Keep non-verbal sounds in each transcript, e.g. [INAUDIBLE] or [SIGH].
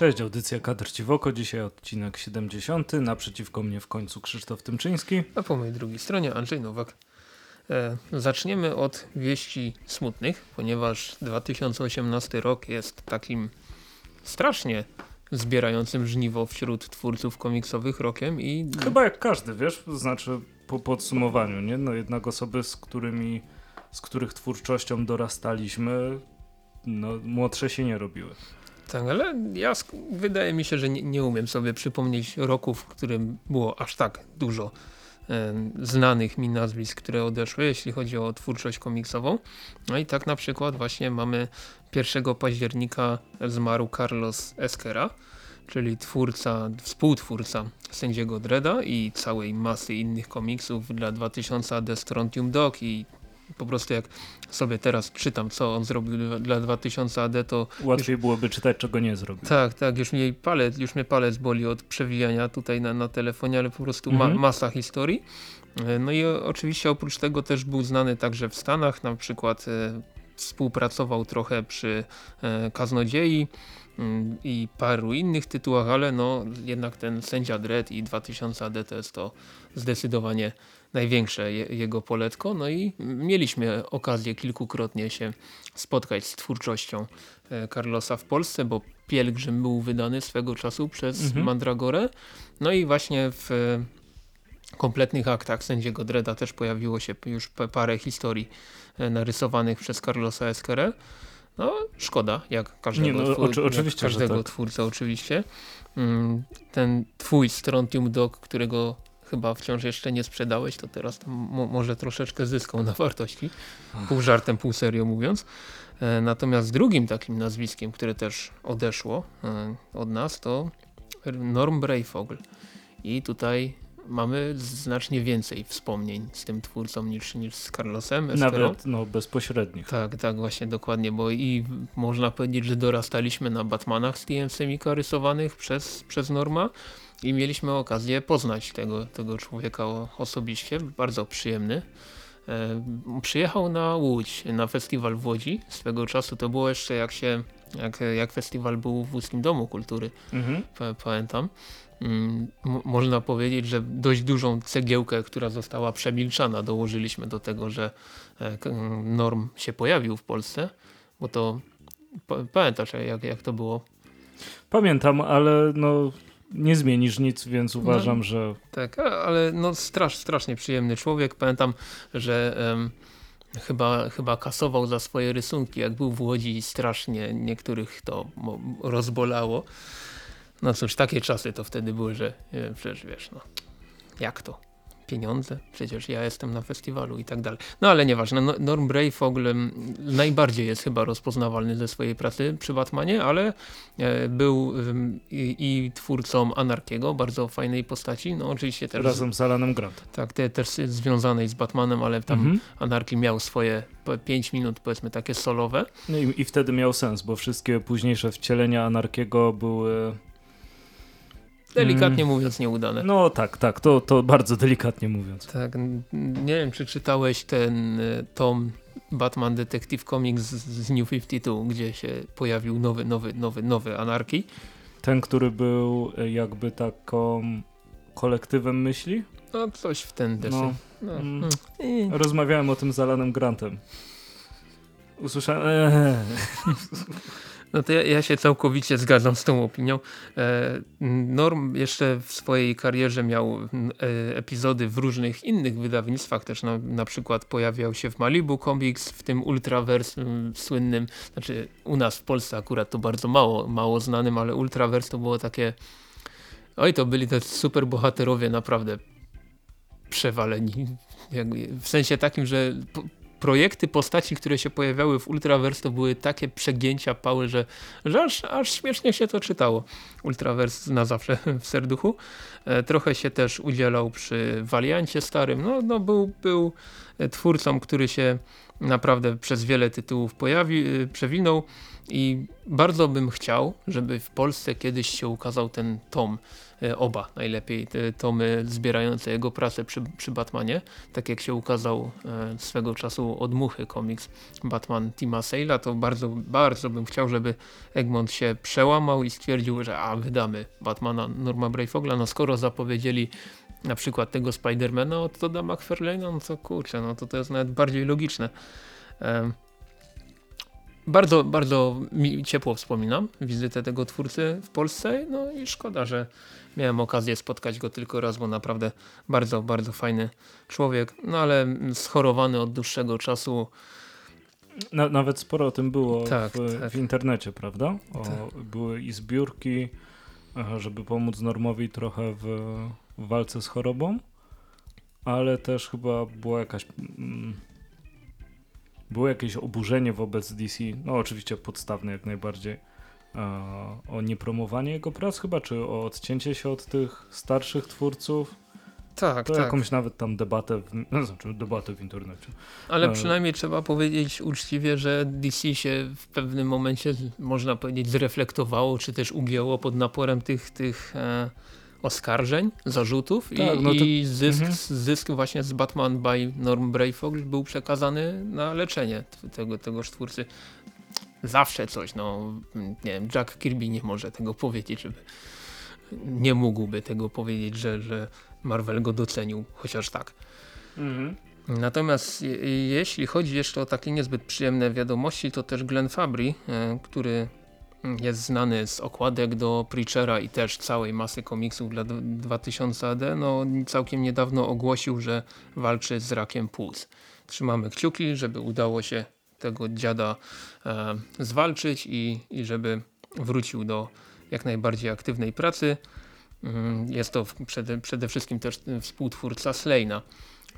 Cześć, audycja Kadr Ci w oko. Dzisiaj odcinek 70. Naprzeciwko mnie w końcu Krzysztof Tymczyński. A po mojej drugiej stronie Andrzej Nowak. E, zaczniemy od wieści smutnych, ponieważ 2018 rok jest takim strasznie zbierającym żniwo wśród twórców komiksowych rokiem i... Chyba jak każdy, wiesz, znaczy po podsumowaniu, nie? No jednak osoby, z którymi, z których twórczością dorastaliśmy, no młodsze się nie robiły. Tak, ale ja wydaje mi się, że nie, nie umiem sobie przypomnieć roku, w którym było aż tak dużo znanych mi nazwisk, które odeszły, jeśli chodzi o twórczość komiksową. No i tak na przykład właśnie mamy 1 października zmarł Carlos Esquera, czyli twórca, współtwórca Sędziego Dreda i całej masy innych komiksów dla 2000 AD Strontium Dog i po prostu jak sobie teraz czytam, co on zrobił dla 2000 AD, to... Łatwiej już, byłoby czytać, czego nie zrobił. Tak, tak, już mnie palec, już mnie palec boli od przewijania tutaj na, na telefonie, ale po prostu ma, mhm. masa historii. E, no i oczywiście oprócz tego też był znany także w Stanach, na przykład e, współpracował trochę przy e, Kaznodziei mm, i paru innych tytułach, ale no jednak ten Sędzia Dread i 2000 AD to jest to zdecydowanie największe je, jego poletko. No i mieliśmy okazję kilkukrotnie się spotkać z twórczością e, Carlosa w Polsce, bo Pielgrzym był wydany swego czasu przez mhm. Mandragorę. No i właśnie w kompletnych aktach sędziego Dreda też pojawiło się już parę historii e, narysowanych przez Carlosa Esquerę. No szkoda, jak każdego, Nie, no, twór, oczywiście, każdego tak. twórcę oczywiście. Mm, ten twój Strontium Dog, którego chyba wciąż jeszcze nie sprzedałeś, to teraz może troszeczkę zyskał na wartości. Pół żartem, pół serio mówiąc. E, natomiast drugim takim nazwiskiem, które też odeszło e, od nas to Norm Brayfogl. I tutaj mamy znacznie więcej wspomnień z tym twórcą niż, niż z Carlosem. Nawet no, bezpośrednich. Tak, tak, właśnie dokładnie, bo i można powiedzieć, że dorastaliśmy na Batmanach z TM-semika rysowanych przez, przez Norma i mieliśmy okazję poznać tego, tego człowieka osobiście, bardzo przyjemny. E, przyjechał na Łódź, na festiwal w Łodzi. Swego czasu to było jeszcze jak się, jak, jak festiwal był w Łódzkim Domu Kultury, mhm. pamiętam. Mm, można powiedzieć, że dość dużą cegiełkę, która została przemilczana, dołożyliśmy do tego, że e, norm się pojawił w Polsce, bo to pamiętasz jak, jak to było? Pamiętam, ale no nie zmienisz nic, więc uważam, no, że... Tak, ale no strasz, strasznie przyjemny człowiek. Pamiętam, że um, chyba, chyba kasował za swoje rysunki, jak był w Łodzi i strasznie niektórych to rozbolało. No cóż, takie czasy to wtedy były, że przecież wiesz, no jak to? Pieniądze, przecież ja jestem na festiwalu i tak dalej. No ale nieważne, no, Norm Brayfogle mm, najbardziej jest chyba rozpoznawalny ze swojej pracy przy Batmanie, ale e, był i, i, twórcą Anarkiego, bardzo fajnej postaci, no oczywiście też... Razem z Alanem Grant. Tak, te, też związanej z Batmanem, ale tam mhm. Anarki miał swoje 5 minut powiedzmy takie solowe. No i, i wtedy miał sens, bo wszystkie późniejsze wcielenia Anarkiego były Delikatnie mm. mówiąc nieudane. No tak, tak, to, to bardzo delikatnie mówiąc. Tak, nie wiem czy czytałeś ten e, tom Batman Detective Comics z New 52, gdzie się pojawił nowy, nowy, nowy, nowy Anarki. Ten, który był e, jakby taką kolektywem myśli? No coś w ten deseń. No, no. Mm, hmm. Rozmawiałem o tym z Alanem Grantem. Usłyszałem... Eee. [LAUGHS] No to ja, ja, się całkowicie zgadzam z tą opinią. E, Norm jeszcze w swojej karierze miał e, epizody w różnych innych wydawnictwach, też na, na przykład pojawiał się w Malibu Comics, w tym Ultraverse słynnym, znaczy u nas w Polsce akurat to bardzo mało, mało znanym, ale Ultraverse to było takie, oj to byli te super bohaterowie naprawdę przewaleni. W sensie takim, że projekty postaci, które się pojawiały w Ultraverse to były takie przegięcia pały, że, że aż, aż śmiesznie się to czytało. Ultraverse na zawsze w serduchu. E, trochę się też udzielał przy Valiancie starym. No, no był, był twórcą, który się naprawdę przez wiele tytułów pojawi, e, przewinął i bardzo bym chciał, żeby w Polsce kiedyś się ukazał ten tom oba najlepiej tomy zbierające jego pracę przy, przy Batmanie, tak jak się ukazał e, swego czasu odmuchy komiks Batman Tima Sale'a, to bardzo, bardzo bym chciał, żeby Egmont się przełamał i stwierdził, że a wydamy Batmana Norma Brayfogla, no skoro zapowiedzieli na przykład tego Spidermana od Toda McFarlane'a, no to kurczę, no to to jest nawet bardziej logiczne. Um, bardzo, bardzo mi ciepło wspominam wizytę tego twórcy w Polsce, no i szkoda, że miałem okazję spotkać go tylko raz, bo naprawdę bardzo, bardzo fajny człowiek, no ale schorowany od dłuższego czasu. Na, nawet sporo o tym było tak, w, tak. w, internecie, prawda? O, tak. Były i zbiórki, żeby pomóc Normowi trochę w, w walce z chorobą, ale też chyba była jakaś... Mm, było jakieś oburzenie wobec DC, no oczywiście podstawne jak najbardziej, o niepromowanie jego prac chyba, czy o odcięcie się od tych starszych twórców. Tak, to tak. jakąś nawet tam debatę, w, no, znaczy debatę w internecie. Ale e... przynajmniej trzeba powiedzieć uczciwie, że DC się w pewnym momencie, można powiedzieć, zreflektowało, czy też ugięło pod naporem tych, tych e, oskarżeń, zarzutów tak, i, no to... i zysk, mhm. zysk właśnie z Batman by Norm Brayfogle był przekazany na leczenie tego, tegoż twórcy. Zawsze coś, no nie wiem, Jack Kirby nie może tego powiedzieć, żeby nie mógłby tego powiedzieć, że, że Marvel go docenił, chociaż tak. Mhm. Natomiast je, jeśli chodzi jeszcze o takie niezbyt przyjemne wiadomości, to też Glenn Fabry, e, który jest znany z okładek do Preachera i też całej masy komiksów dla 2000 AD, no całkiem niedawno ogłosił, że walczy z rakiem płuc. Trzymamy kciuki, żeby udało się tego dziada e, zwalczyć i, i żeby wrócił do jak najbardziej aktywnej pracy. Mm, jest to przede, przede wszystkim też współtwórca Slejna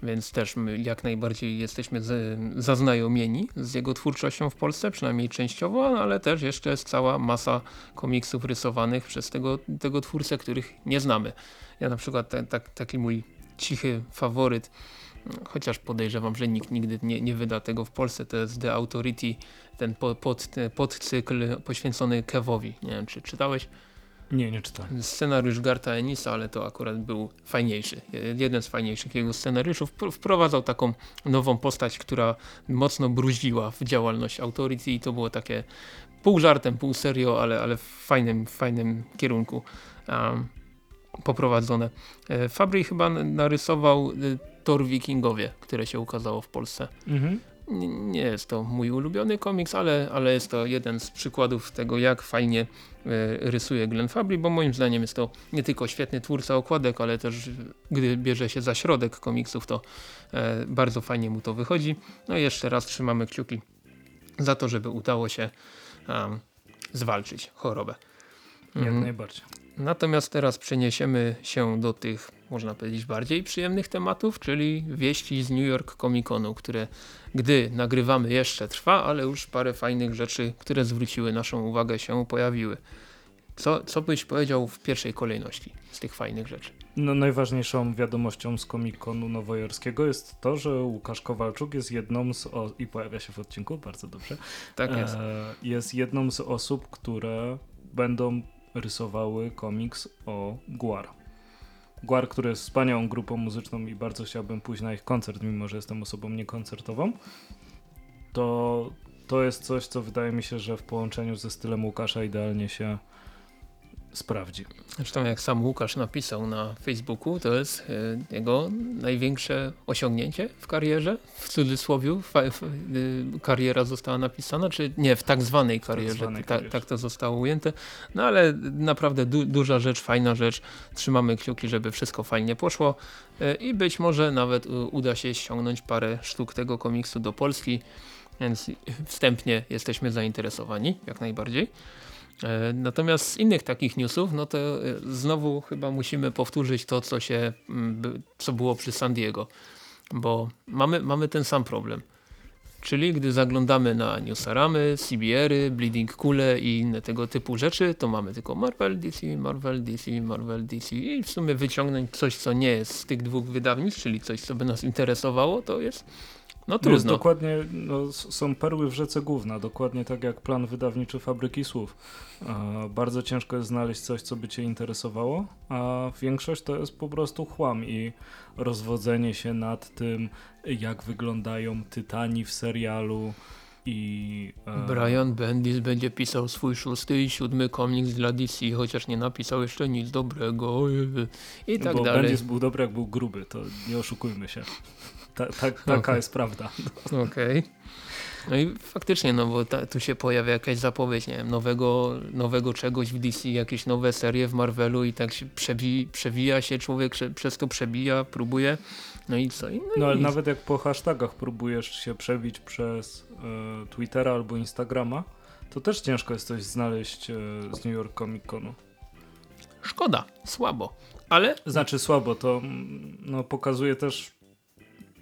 więc też my jak najbardziej jesteśmy z, zaznajomieni z jego twórczością w Polsce, przynajmniej częściowo, ale też jeszcze jest cała masa komiksów rysowanych przez tego, tego twórcę, których nie znamy. Ja na przykład te, taki mój cichy faworyt, chociaż podejrzewam, że nikt nigdy nie, nie wyda tego w Polsce, to jest The Authority, ten pod, pod, podcykl poświęcony Kevowi. Nie wiem, czy czytałeś? Nie, nie czytałem. Scenariusz Garta Enisa, ale to akurat był fajniejszy. Jeden z fajniejszych jego scenariuszów. Wprowadzał taką nową postać, która mocno bruździła w działalność Authority i to było takie pół żartem, pół serio, ale, ale w fajnym, fajnym kierunku um, poprowadzone. E, Fabry chyba narysował e, Thor Wikingowie, które się ukazało w Polsce. Mhm nie jest to mój ulubiony komiks, ale, ale jest to jeden z przykładów tego, jak fajnie e, rysuje Glenn Fabry, bo moim zdaniem jest to nie tylko świetny twórca okładek, ale też gdy bierze się za środek komiksów, to e, bardzo fajnie mu to wychodzi. No i jeszcze raz trzymamy kciuki za to, żeby udało się um, zwalczyć chorobę. Jak mm. najbardziej. Natomiast teraz przeniesiemy się do tych, można powiedzieć, bardziej przyjemnych tematów, czyli wieści z New York Comic Conu, które gdy nagrywamy jeszcze trwa, ale już parę fajnych rzeczy, które zwróciły naszą uwagę się pojawiły. Co, co byś powiedział w pierwszej kolejności z tych fajnych rzeczy? No, najważniejszą wiadomością z Comic-Conu nowojorskiego jest to, że Łukasz Kowalczuk jest jedną z i pojawia się w odcinku, bardzo dobrze. Tak jest. E, jest jedną z osób, które będą rysowały komiks o Guar. Guar, który jest wspaniałą grupą muzyczną i bardzo chciałbym pójść na ich koncert, mimo że jestem osobą niekoncertową, to to jest coś, co wydaje mi się, że w połączeniu ze stylem Łukasza idealnie się sprawdzi. Zresztą jak sam Łukasz napisał na Facebooku, to jest e, jego największe osiągnięcie w karierze, w cudzysłowie y, kariera została napisana, czy nie, w tak zwanej karierze, tak, karierze. tak to zostało ujęte, no ale naprawdę du duża rzecz, fajna rzecz, trzymamy kciuki, żeby wszystko fajnie poszło e, i być może nawet uda się ściągnąć parę sztuk tego komiksu do Polski, więc wstępnie jesteśmy zainteresowani, jak najbardziej. E, natomiast z innych takich newsów, no to e, znowu chyba musimy powtórzyć to, co, się, mm, co było przy San Diego, bo mamy, mamy ten sam problem. Czyli gdy zaglądamy na newsaramy, CBR-y, Bleeding Coole i inne tego typu rzeczy, to mamy tylko Marvel, DC, Marvel, DC, Marvel, DC i w sumie wyciągnąć coś, co nie jest z tych dwóch wydawnictw, czyli coś, co by nas interesowało, to jest No trudno. dokładnie, no, są perły w rzece główna, dokładnie tak jak plan wydawniczy Fabryki Słów. E, bardzo ciężko jest znaleźć coś, co by cię interesowało, a większość to jest po prostu chłam i rozwodzenie się nad tym, jak wyglądają tytani w serialu i... E... Brian Bendis będzie pisał swój szósty i siódmy komiks dla DC, chociaż nie napisał jeszcze nic dobrego i tak Bo dalej. Bendis był dobry, jak był gruby, to nie oszukujmy się. Ta, ta, taka okay. jest prawda. Okej. Okay. No i faktycznie, no bo ta, tu się pojawia jakaś zapowiedź, nie wiem, nowego, nowego czegoś w DC, jakieś nowe serie w Marvelu i tak się przebi przewija się człowiek, przez to przebija, próbuje. No i co? No, no ale nawet jak po hashtagach próbujesz się przebić przez e, Twittera albo Instagrama, to też ciężko jest coś znaleźć e, z New York Comic Conu. Szkoda, słabo. Ale... Znaczy słabo, to mm, no, pokazuje też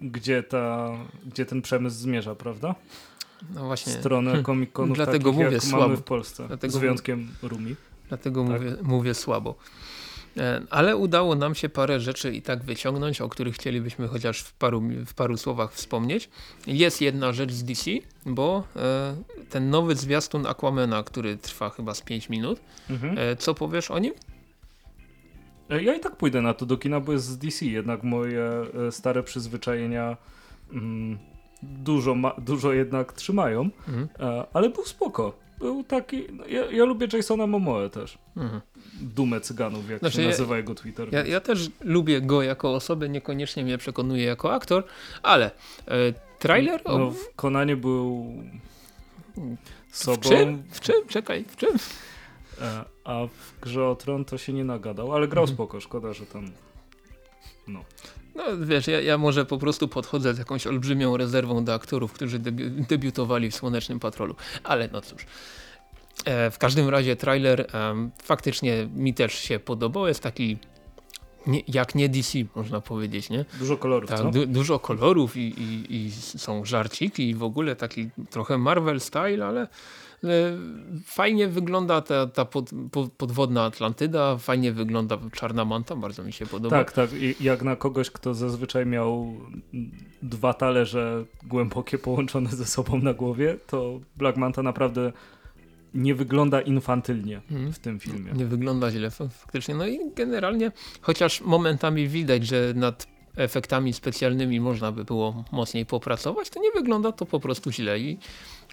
gdzie, ta, gdzie ten przemysł zmierza, prawda? No właśnie. Stronę hmm. Comic-Conów Dlatego mówię jak słabo. mamy w Polsce, Dlatego z wyjątkiem Rumi. Dlatego tak? mówię, mówię słabo. E, ale udało nam się parę rzeczy i tak wyciągnąć, o których chcielibyśmy chociaż w paru, w paru słowach wspomnieć. Jest jedna rzecz z DC, bo e, ten nowy zwiastun Aquamena, który trwa chyba z 5 minut. Mhm. E, co powiesz o nim? Ja i tak pójdę na to do kina, bo jest z DC, jednak moje stare przyzwyczajenia mm, dużo, ma, dużo jednak trzymają, mhm. Ale był spoko. Był taki, no, ja, ja, lubię Jasona Momoe też. Mhm. Dumę cyganów, jak znaczy, się nazywa jego Twitter. Ja, ja, też lubię go jako osobę, niekoniecznie mnie przekonuje jako aktor, ale e, trailer... No, w Konanie był sobą... W czym? W czym? Czekaj, w czym? E, a w grze o Tron to się nie nagadał, ale grał mhm. spoko, szkoda, że tam no. No wiesz, ja, ja może po prostu podchodzę z jakąś olbrzymią rezerwą do aktorów, którzy debi debiutowali w Słonecznym Patrolu, ale no cóż. E, w każdym razie trailer faktycznie mi też się podobał, jest taki nie, jak nie DC, można powiedzieć, nie? Dużo kolorów, tak, du dużo kolorów i, i, i, są żarciki i w ogóle taki trochę Marvel style, ale fajnie wygląda ta, ta pod, podwodna Atlantyda, fajnie wygląda Czarna Manta, bardzo mi się podoba. Tak, tak. I jak na kogoś, kto zazwyczaj miał dwa talerze głębokie połączone ze sobą na głowie, to Black Manta naprawdę nie wygląda infantylnie hmm. w tym filmie. Nie wygląda źle faktycznie. No i generalnie, chociaż momentami widać, że nad efektami specjalnymi można by było mocniej popracować, to nie wygląda to po prostu źle i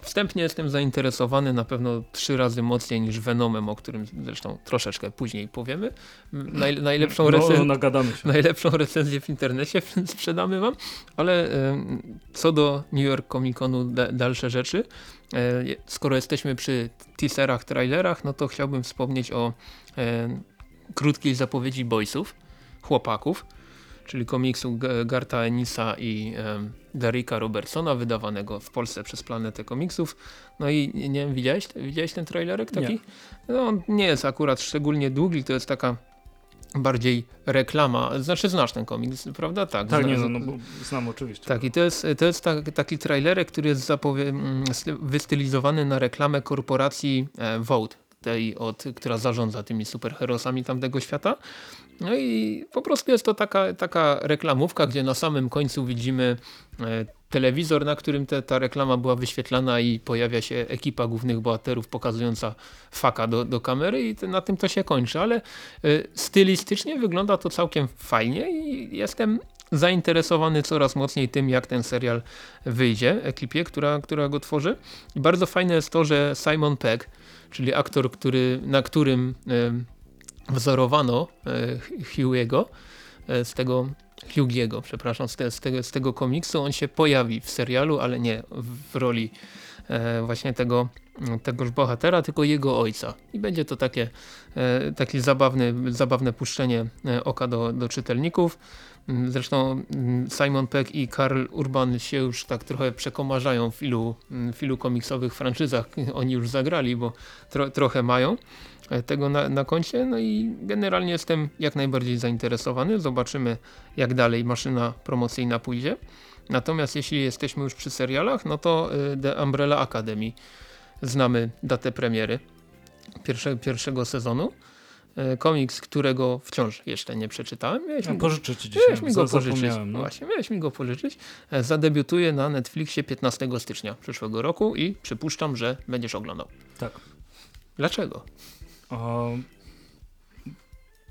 Wstępnie jestem zainteresowany na pewno trzy razy mocniej niż Venomem, o którym zresztą troszeczkę później powiemy. Naj, najlepszą, no, recen [LAUGHS] najlepszą recenzję w internecie [LAUGHS] sprzedamy wam, ale co do New York Comic Conu da, dalsze rzeczy. E, skoro jesteśmy przy teaserach, trailerach, no to chciałbym wspomnieć o krótkiej zapowiedzi boysów, chłopaków czyli komiksu Garta Enisa i Darika Robertsona, wydawanego w Polsce przez Planetę Komiksów. No i nie wiem, widziałeś, widziałeś ten trailerek taki? Nie. No, on nie jest akurat szczególnie długi, to jest taka bardziej reklama, znaczy znasz ten komiks, prawda? Tak, tak nie, no, no, znam oczywiście. Tak i to jest, to jest tak, taki trailerek, który jest mm, wystylizowany na reklamę korporacji e, Vote, tej, od, która zarządza tymi superherosami tamtego świata. No i po prostu jest to taka, taka reklamówka, gdzie na samym końcu widzimy e, telewizor, na którym te, ta reklama była wyświetlana i pojawia się ekipa głównych bohaterów pokazująca faka do, do kamery i na tym to się kończy, ale e, stylistycznie wygląda to całkiem fajnie i jestem zainteresowany coraz mocniej tym, jak ten serial wyjdzie ekipie, która, która go tworzy. I bardzo fajne jest to, że Simon Pegg, czyli aktor, który, na którym wzorowano e, Hugh'ego e, z tego Hugh'ego, przepraszam, z, te, z, z tego komiksu. On się pojawi w serialu, ale nie w roli e, właśnie tego tegoż bohatera, tylko jego ojca. I będzie to takie, takie zabawne, zabawne puszczenie oka do, do czytelników. Zresztą mm, Simon Peck i Karl Urban się już tak trochę przekomarzają w ilu, mm, w ilu komiksowych franczyzach [LAUGHS] oni już zagrali, bo tro, trochę mają e, tego na, na koncie. No i generalnie jestem jak najbardziej zainteresowany. Zobaczymy jak dalej maszyna promocyjna pójdzie. Natomiast jeśli jesteśmy już przy serialach, no to e, The Umbrella Academy znamy datę premiery pierwsze, pierwszego sezonu. E, komiks, którego wciąż jeszcze nie przeczytałem. Miałeś Ja mi, pożyczę ci miałeś dzisiaj, mi go pożyczyć. no. Właśnie, miałeś mi go pożyczyć. E, Zadebiutuje na Netflixie 15 stycznia przyszłego roku i przypuszczam, że będziesz oglądał. Tak. Dlaczego? O,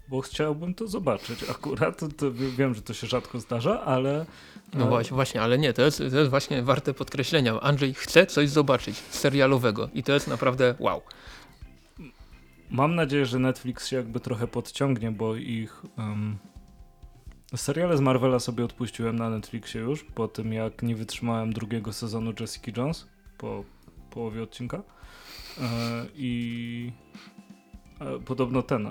bo chciałbym to zobaczyć akurat. To, to wiem, że to się rzadko zdarza, ale. No e, właśnie, właśnie, ale nie, to jest, to jest właśnie warte podkreślenia. Andrzej chce coś zobaczyć serialowego i to jest naprawdę wow. Mam nadzieję, że Netflix się jakby trochę podciągnie, bo ich. Um, seriale z Marvela sobie odpuściłem na Netflixie już, po tym jak nie wytrzymałem drugiego sezonu Jessica Jones po połowie odcinka. E, I. E, podobno ten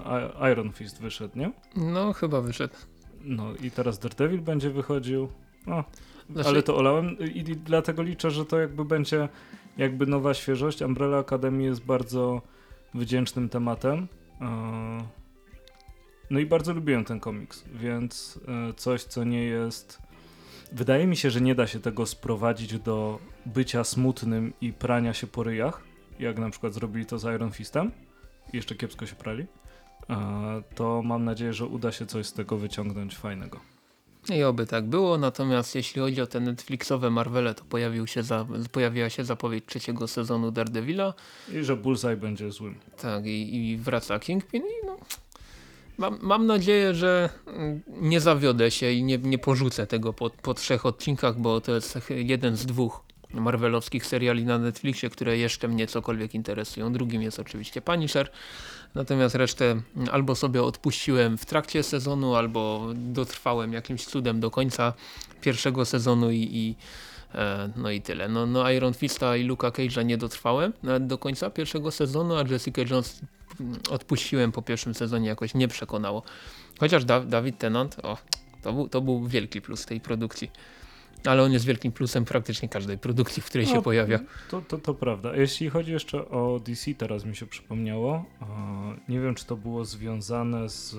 Iron Fist wyszedł, nie? No chyba wyszedł. No i teraz Daredevil będzie wychodził. No, Znaczy- ale to olałem i, i dlatego liczę, że to jakby będzie jakby nowa świeżość. Umbrella Academy jest bardzo wdzięcznym tematem. E, No i bardzo lubiłem ten komiks, więc e, coś, co nie jest. Wydaje mi się, że nie da się tego sprowadzić do bycia smutnym i prania się po ryjach, jak na przykład zrobili to z Iron Fistem. Jeszcze kiepsko się prali. E, To mam nadzieję, że uda się coś z tego wyciągnąć fajnego. I oby tak było, natomiast jeśli chodzi o te Netflixowe Marvele, to pojawił się za, pojawiła się zapowiedź trzeciego sezonu Daredevila. I że Bullseye będzie złym. Tak, i, i wraca Kingpin i no, mam, mam nadzieję, że mm, nie zawiodę się i nie, nie porzucę tego po, po trzech odcinkach, bo to jest jeden z dwóch marvelowskich seriali na Netflixie, które jeszcze mnie cokolwiek interesują. Drugim jest oczywiście Punisher, natomiast resztę albo sobie odpuściłem w trakcie sezonu, albo dotrwałem jakimś cudem do końca pierwszego sezonu i, i E, No i tyle. No, no Iron Fista i Luka Cage'a nie dotrwałem do końca pierwszego sezonu, a Jessica Jones odpuściłem po pierwszym sezonie, jakoś nie przekonało. Chociaż da Dawid Tennant, o, to to był wielki plus tej produkcji. Ale on jest wielkim plusem praktycznie każdej produkcji, w której się No, pojawia. To, to, to prawda. Jeśli chodzi jeszcze o DC, teraz mi się przypomniało. Nie wiem, czy to było związane z,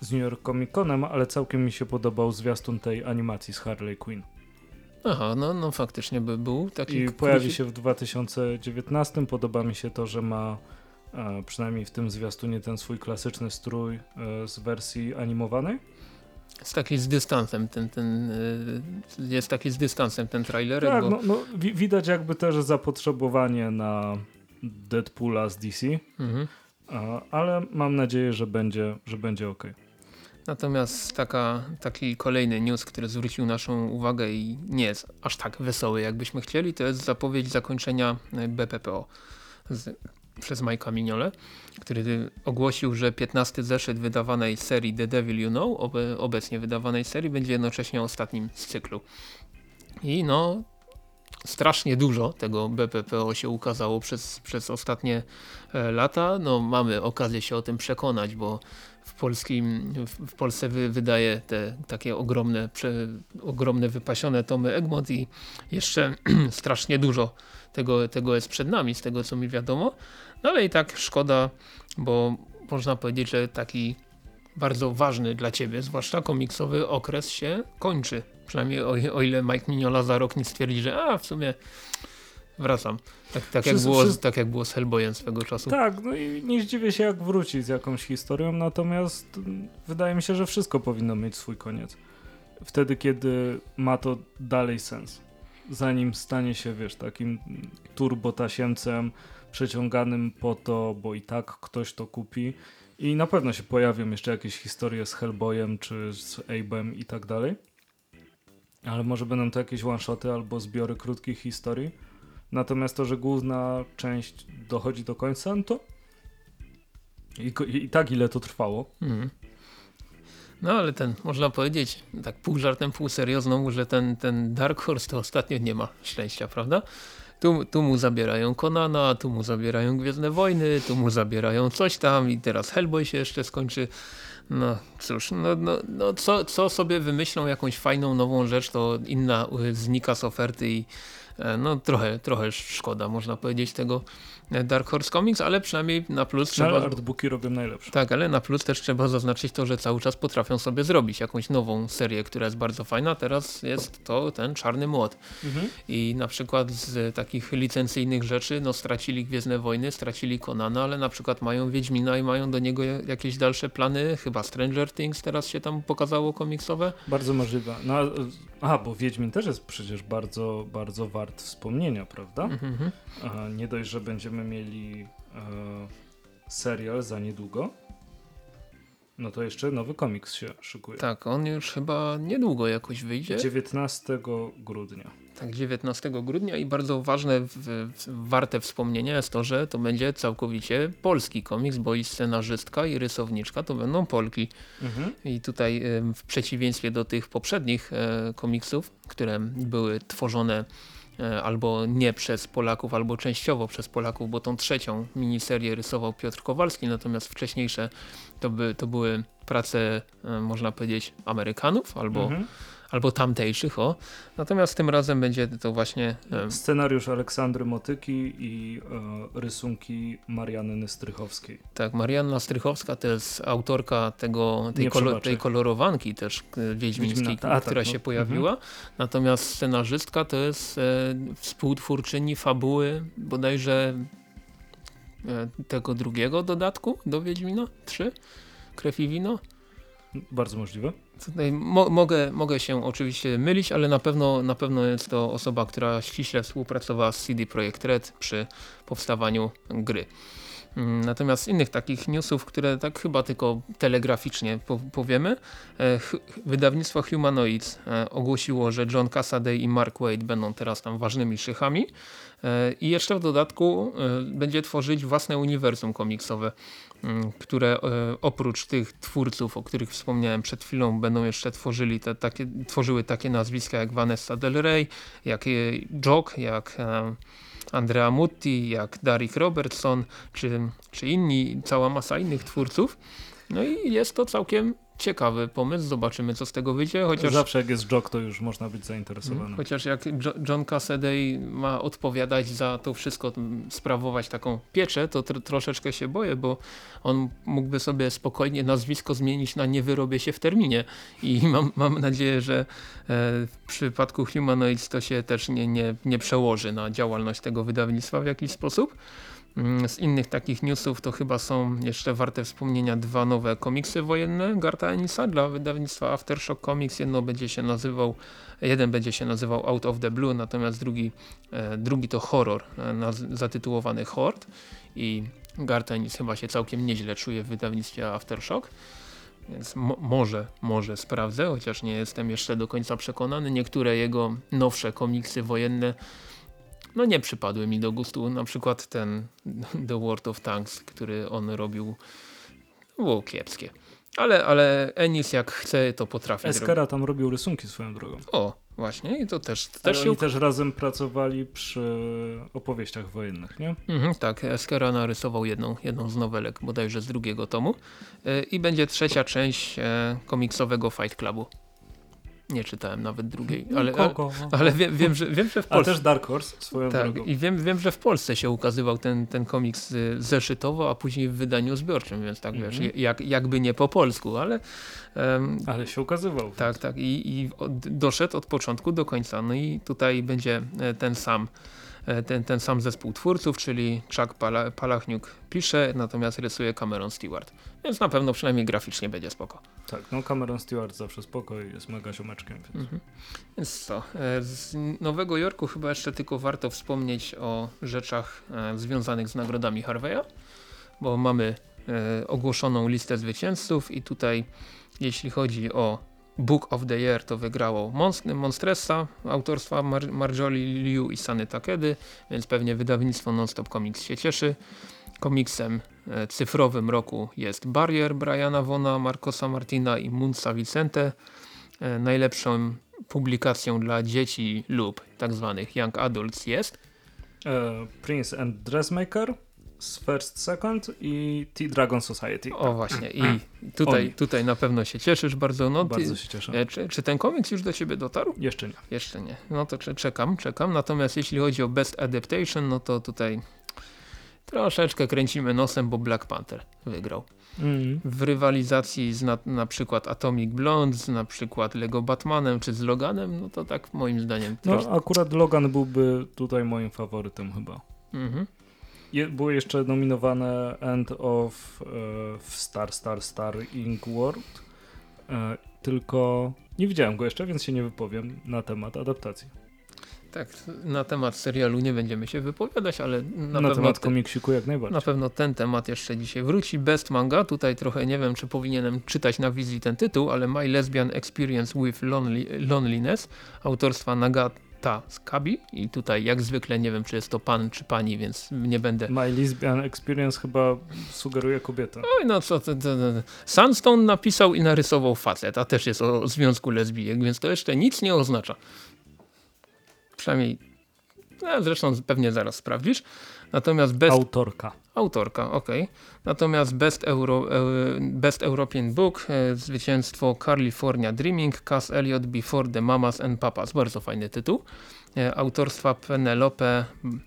z New York Comic Conem, ale całkiem mi się podobał zwiastun tej animacji z Harley Quinn. Aha, no, no faktycznie by był taki... I pojawi się w 2019. Podoba mi się to, że ma przynajmniej w tym zwiastunie ten swój klasyczny strój e, z wersji animowanej. Z taki z dystansem ten, ten y, jest taki z dystansem ten trailer, Tak, bo no, no, wi- widać jakby też zapotrzebowanie na Deadpoola z DC, mhm. ale mam nadzieję, że będzie, że będzie ok. Natomiast taka, taki kolejny news, który zwrócił naszą uwagę i nie jest aż tak wesoły, jakbyśmy chcieli, to jest zapowiedź zakończenia e, BPPO z, przez Majka Mignole, który ogłosił, że 15 zeszyt wydawanej serii The Devil You Know, obe, obecnie wydawanej serii, będzie jednocześnie ostatnim z cyklu. I no, strasznie dużo tego BPPO się ukazało przez, przez ostatnie e, lata. No, mamy okazję się o tym przekonać, bo w, polskim, w Polsce wy, wydaje te takie ogromne, prze, ogromne wypasione tomy Egmont i jeszcze [CLEARS THROAT] strasznie dużo tego, tego jest przed nami, z tego co mi wiadomo. No ale i tak szkoda, bo można powiedzieć, że taki bardzo ważny dla ciebie, zwłaszcza komiksowy okres się kończy. Przynajmniej o, o ile Mike Mignola za rok nie stwierdzi, że a w sumie wracam. Tak, tak, jak, było, wszyscy- tak jak było z Hellboyem swego czasu. Tak, no i nie zdziwię się jak wróci z jakąś historią, natomiast wydaje mi się, że wszystko powinno mieć swój koniec. Wtedy, kiedy ma to dalej sens. Zanim stanie się, wiesz, takim turbotasiemcem przeciąganym po to, bo i tak ktoś to kupi. I na pewno się pojawią jeszcze jakieś historie z Hellboyem czy z Abe'em i tak dalej. Ale może będą to jakieś one-shoty albo zbiory krótkich historii. Natomiast to, że główna część dochodzi do końca, no to i, i tak ile to trwało. Mhm. No ale ten, można powiedzieć, tak pół żartem, pół serio znowu, że ten, ten Dark Horse to ostatnio nie ma szczęścia, prawda? Tu, tu mu zabierają Konana, tu mu zabierają Gwiezdne Wojny, tu mu zabierają coś tam i teraz Hellboy się jeszcze skończy. No cóż, no, no, no co, co sobie wymyślą jakąś fajną nową rzecz, to inna y, znika z oferty i E, no trochę, trochę szkoda, można powiedzieć, tego Dark Horse Comics, ale przynajmniej na plus trzeba... No, artbooki robią najlepsze. Tak, ale na plus też trzeba zaznaczyć to, że cały czas potrafią sobie zrobić jakąś nową serię, która jest bardzo fajna. Teraz jest to ten Czarny Młot. Mhm. I na przykład z takich licencyjnych rzeczy, no stracili Gwiezdne Wojny, stracili Konana, ale na przykład mają Wiedźmina i mają do niego jakieś dalsze plany. Chyba Stranger Things teraz się tam pokazało komiksowe. Bardzo możliwe. No, a, bo Wiedźmin też jest przecież bardzo, bardzo wart wspomnienia, prawda? Mhm. A, nie dość, że będziemy mieli e, serial za niedługo, no to jeszcze nowy komiks się szykuje. Tak, on już chyba niedługo jakoś wyjdzie. 19 grudnia. Tak, 19 grudnia i bardzo ważne, w, w, warte wspomnienia jest to, że to będzie całkowicie polski komiks, bo i scenarzystka i rysowniczka to będą Polki. Mhm. I tutaj w przeciwieństwie do tych poprzednich e, komiksów, które były tworzone albo nie przez Polaków, albo częściowo przez Polaków, bo tą trzecią miniserię rysował Piotr Kowalski, natomiast wcześniejsze to, by, to były prace, e, można powiedzieć, Amerykanów albo mhm albo tamtejszych, o. Natomiast tym razem będzie to właśnie... Scenariusz Aleksandry Motyki i e, rysunki Marianny Strychowskiej. Tak, Marianna Strychowska to jest autorka tego, tej, kolo, tej kolorowanki też e, wiedźmińskiej, ta, która tak, się no. pojawiła. Mhm. Natomiast scenarzystka to jest e, współtwórczyni fabuły bodajże e, tego drugiego dodatku do Wiedźmina 3, Krew i Wino. Bardzo możliwe. Tutaj mo mogę, mogę się oczywiście mylić, ale na pewno, na pewno jest to osoba, która ściśle współpracowała z CD Projekt Red przy powstawaniu gry. Mm, natomiast innych takich newsów, które tak chyba tylko telegraficznie powiemy, e, wydawnictwo Humanoids e, ogłosiło, że John Cassaday i Mark Wade będą teraz tam ważnymi szychami e, i jeszcze w dodatku będzie tworzyć własne uniwersum komiksowe. Mm, które oprócz tych twórców, o których wspomniałem przed chwilą, będą jeszcze tworzyli te, takie, tworzyły takie nazwiska jak Vanessa Del Rey, jak Jock, jak Andrea Mutti, jak Derek Robertson, czy, czy inni, cała masa innych twórców. No i jest to całkiem ciekawy pomysł, zobaczymy co z tego wyjdzie. Chociaż, Zawsze jak jest Jock to już można być zainteresowany. Chociaż jak John Cassaday ma odpowiadać za to wszystko, sprawować taką pieczę, to tr troszeczkę się boję, bo on mógłby sobie spokojnie nazwisko zmienić na nie wyrobię się w terminie i [LAUGHS] mam, mam nadzieję, że e, w przypadku Humanoids to się też nie, nie, nie przełoży na działalność tego wydawnictwa w jakiś sposób. Mm, z innych takich newsów to chyba są jeszcze warte wspomnienia dwa nowe komiksy wojenne Garta Enisa dla wydawnictwa Aftershock Comics. Jedno będzie się nazywał, jeden będzie się nazywał Out of the Blue, natomiast drugi, e, drugi to horror e, zatytułowany Horde i Garta Ennis chyba się całkiem nieźle czuje w wydawnictwie Aftershock. Więc mo może, może sprawdzę, chociaż nie jestem jeszcze do końca przekonany. Niektóre jego nowsze komiksy wojenne no nie przypadły mi do gustu. Na przykład ten [LAUGHS] The World of Tanks, który on robił, było kiepskie. Ale, ale Ennis jak chce, to potrafi Eskara tam robił rysunki swoją drogą. O, właśnie i to też... też się... oni też razem pracowali przy opowieściach wojennych, nie? Mhm, tak, Eskara narysował jedną, jedną z nowelek, bodajże z drugiego tomu. Yy, I będzie trzecia część e, komiksowego Fight Clubu. Nie czytałem nawet drugiej, ale, ale, ale wiem, wiem, że, wiem, że w Polsce... A też Dark Horse swoją tak, drogą. I wiem, wiem, że w Polsce się ukazywał ten, ten komiks y, zeszytowo, a później w wydaniu zbiorczym, więc tak mm -hmm. wiesz, mhm. jak, jakby nie po polsku, ale... Um, ale się ukazywał. Tak, tak i, i doszedł od początku do końca. No i tutaj będzie e, ten sam ten, ten sam zespół twórców, czyli Chuck Palachniuk pisze, natomiast rysuje Cameron Stewart. Więc na pewno przynajmniej graficznie będzie spoko. Tak, no Cameron Stewart zawsze spoko i jest mega ziomeczkiem. Więc, mhm. więc co, e, z Nowego Jorku chyba jeszcze tylko warto wspomnieć o rzeczach e, związanych z nagrodami Harveya, bo mamy e, ogłoszoną listę zwycięzców i tutaj jeśli chodzi o Book of the Year to wygrało Monstressa autorstwa Mar Marjorie Liu i Sany Takedy, więc pewnie wydawnictwo Nonstop Comics się cieszy. Komiksem e, cyfrowym roku jest Barrier Briana Vona, Marcosa Martina i Munsa Vicente. E, najlepszą publikacją dla dzieci lub tak zwanych young adults jest e, Prince and Dressmaker, First Second i T-Dragon Society. O właśnie i tutaj, Oni. tutaj na pewno się cieszysz bardzo. No, ty, Bardzo się cieszę. e, czy, czy ten komiks już do ciebie dotarł? Jeszcze nie. Jeszcze nie. No to cze- czekam, czekam. Natomiast jeśli chodzi o Best Adaptation, no to tutaj troszeczkę kręcimy nosem, bo Black Panther wygrał. Mm. W rywalizacji z na, na przykład Atomic Blonde, z na przykład Lego Batmanem czy z Loganem, no to tak moim zdaniem. No trosz- akurat Logan byłby tutaj moim faworytem chyba. Mhm. Je, było jeszcze nominowane End of e, Star Star Star Ink World, e, tylko nie widziałem go jeszcze, więc się nie wypowiem na temat adaptacji. Tak, na temat serialu nie będziemy się wypowiadać, ale na, Na, temat te- komiksiku jak najbardziej. Na pewno ten temat jeszcze dzisiaj wróci. Best Manga, tutaj trochę nie wiem, czy powinienem czytać na wizji ten tytuł, ale My Lesbian Experience with Lonely, Loneliness autorstwa Nagata Skabi i tutaj jak zwykle nie wiem, czy jest to pan czy pani, więc nie będę... My Lesbian Experience chyba sugeruje kobietę. Oj, no co, to, to. Sunstone napisał i narysował facet, a też jest o związku lesbijek, więc to jeszcze nic nie oznacza. Przynajmniej, no, zresztą pewnie zaraz sprawdzisz. Natomiast Best Autorka. Autorka, ok. Natomiast Best, Euro, e, Best European Book, e, zwycięstwo California Dreaming, Cass Elliot Before the Mamas and Papas. Bardzo fajny tytuł. E, Autorstwa Penelope mm,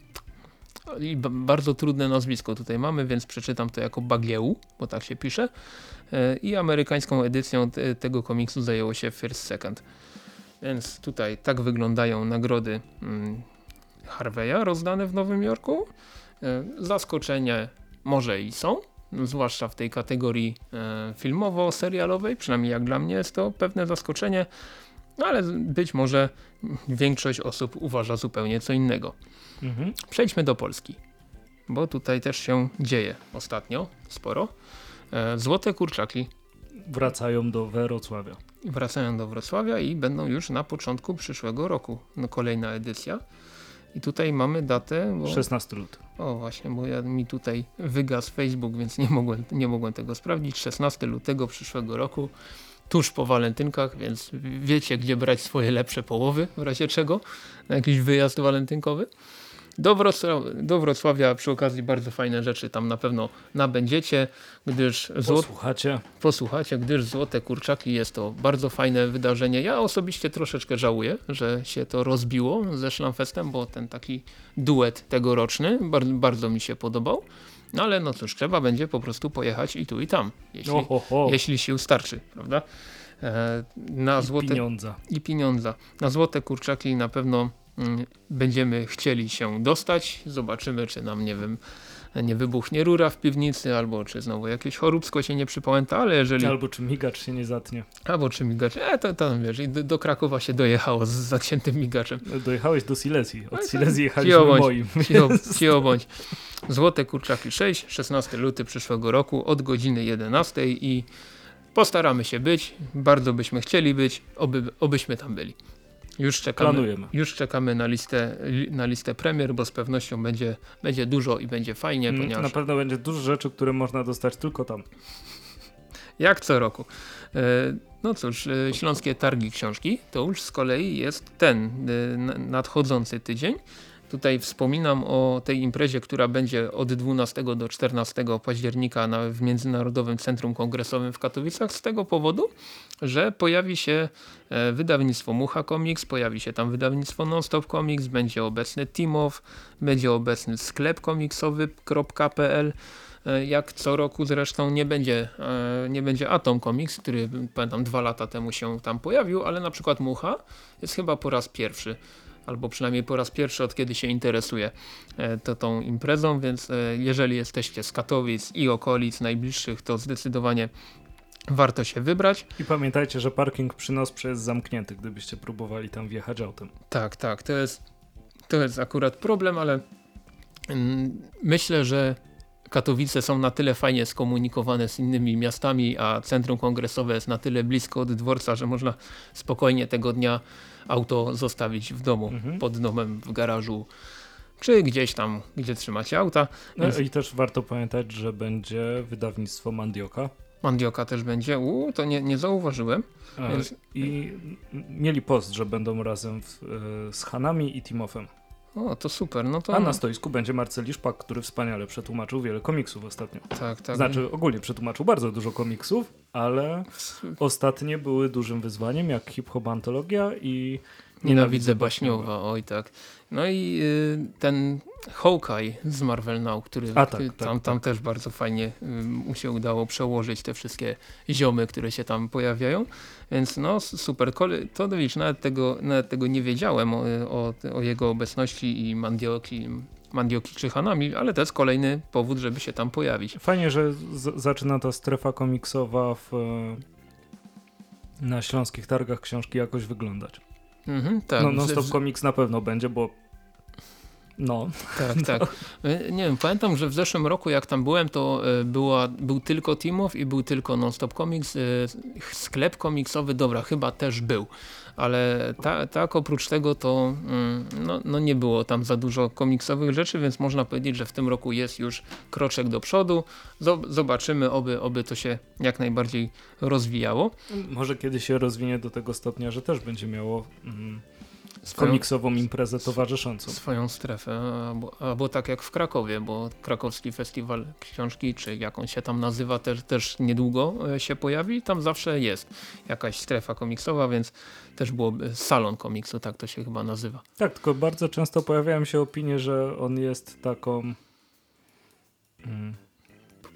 i bardzo trudne nazwisko tutaj mamy, więc przeczytam to jako Bagieu, bo tak się pisze. I amerykańską edycją te, tego komiksu zajęło się First Second. Więc tutaj tak wyglądają nagrody mm, Harveya rozdane w Nowym Jorku. E, Zaskoczenie może i są, zwłaszcza w tej kategorii e, filmowo-serialowej, przynajmniej jak dla mnie jest to pewne zaskoczenie, no ale być może większość osób uważa zupełnie co innego. Mhm. Przejdźmy do Polski, bo tutaj też się dzieje ostatnio sporo. E, Złote kurczaki Wracają do Wrocławia. wracają do Wrocławia i będą już na początku przyszłego roku. No, kolejna edycja. I tutaj mamy datę. Bo... 16 luty. O właśnie, bo ja, mi tutaj wygasł Facebook, więc nie mogłem, nie mogłem tego sprawdzić. 16 lutego przyszłego roku, tuż po walentynkach, więc wiecie gdzie brać swoje lepsze połowy, w razie czego, na jakiś wyjazd walentynkowy. Do, Wrocław do Wrocławia przy okazji bardzo fajne rzeczy tam na pewno nabędziecie, gdyż złot Posłuchacie. posłuchacie, gdyż Złote Kurczaki jest to bardzo fajne wydarzenie. Ja osobiście troszeczkę żałuję, że się to rozbiło ze Szlamfestem, bo ten taki duet tegoroczny bar bardzo mi się podobał. No ale no cóż, trzeba będzie po prostu pojechać i tu i tam, jeśli, jeśli sił starczy, prawda? E, na I złote pieniądza. i pieniądza. Na złote kurczaki na pewno będziemy chcieli się dostać. Zobaczymy, czy nam, nie wiem, nie wybuchnie rura w piwnicy, albo czy znowu jakieś choróbsko się nie przypamięta, ale jeżeli... Albo czy migacz się nie zatnie. Albo czy migacz. E, to tam wiesz, do, do Krakowa się dojechało z zaciętym migaczem. Dojechałeś do Silesii. Od Ale to- Silesii jechaliśmy bądź. moim. Cicho [LAUGHS] bądź. Złote kurczaki 6, 16 luty przyszłego roku od godziny 11 i postaramy się być. Bardzo byśmy chcieli być, oby, obyśmy tam byli. Już czekamy, Planujemy. już czekamy na listę, na listę premier, bo z pewnością będzie, będzie dużo i będzie fajnie, Mm, ponieważ Na pewno będzie dużo rzeczy, które można dostać tylko tam. jak co roku. E, No cóż, e, Śląskie Targi Książki to już z kolei jest ten e, nadchodzący tydzień. Tutaj wspominam o tej imprezie, która będzie od 12 do 14 października na, w Międzynarodowym Centrum Kongresowym w Katowicach. Z tego powodu, że pojawi się e, wydawnictwo Mucha Comics, pojawi się tam wydawnictwo Nonstop Comics, będzie obecny Timow, będzie obecny sklep komiksowy.pl E, jak co roku zresztą nie będzie, e, nie będzie Atom Comics, który pamiętam dwa lata temu się tam pojawił, ale na przykład Mucha jest chyba po raz pierwszy albo przynajmniej po raz pierwszy od kiedy się interesuje e, to, tą imprezą, więc e, jeżeli jesteście z Katowic i okolic najbliższych, to zdecydowanie warto się wybrać. I pamiętajcie, że parking przy Nosprze jest zamknięty, gdybyście próbowali tam wjechać autem. Tak, tak, to jest, to jest akurat problem, ale mm, myślę, że Katowice są na tyle fajnie skomunikowane z innymi miastami, a centrum kongresowe jest na tyle blisko od dworca, że można spokojnie tego dnia auto zostawić w domu, Mhm. pod domem, w garażu, czy gdzieś tam, gdzie trzymacie auta. No, Więc I też warto pamiętać, że będzie wydawnictwo Mandioka. Mandioka też będzie. Uuu, to nie, nie zauważyłem. Więc- I mieli post, że będą razem w, e, z Hanami i Timofem. O, to super. No to... A na stoisku będzie Marceli Szpak, który wspaniale przetłumaczył wiele komiksów ostatnio. Tak, tak. Znaczy ogólnie przetłumaczył bardzo dużo komiksów, ale ostatnie były dużym wyzwaniem, jak hip-hop antologia i Nienawidzę baśniowa, oj tak. No i y, ten Hawkeye z Marvel Now, który A, tak, tam, tak, tam tak. też bardzo fajnie mu się udało przełożyć te wszystkie ziomy, które się tam pojawiają. Więc no super. Kole- To widzisz, nawet tego, nawet tego nie wiedziałem o, o, o jego obecności i Mandioki, Mandioki czy Hanami, ale to jest kolejny powód, żeby się tam pojawić. Fajnie, że zaczyna ta strefa komiksowa w, na śląskich targach książki jakoś wyglądać. Mhm, tak. no, non-stop komiks na pewno będzie, bo no, Tak, [LAUGHS] tak. E, Nie wiem, pamiętam, że w zeszłym roku jak tam byłem, to e, była, był tylko Teamow i był tylko Non-Stop Comics. e, Sklep komiksowy, dobra, chyba też był, ale ta, tak oprócz tego to mm, no, no nie było tam za dużo komiksowych rzeczy, więc można powiedzieć, że w tym roku jest już kroczek do przodu. Zob- Zobaczymy, oby, oby to się jak najbardziej rozwijało. może kiedyś się rozwinie do tego stopnia, że też będzie miało mm, Swoją- komiksową imprezę towarzyszącą. swoją strefę, albo, albo tak jak w Krakowie, bo krakowski festiwal książki, czy jak on się tam nazywa, też, też niedługo e, się pojawi. Tam zawsze jest jakaś strefa komiksowa, więc też byłoby salon komiksu, tak to się chyba nazywa. Tak, tylko bardzo często pojawiają się opinie, że on jest taką mm, Po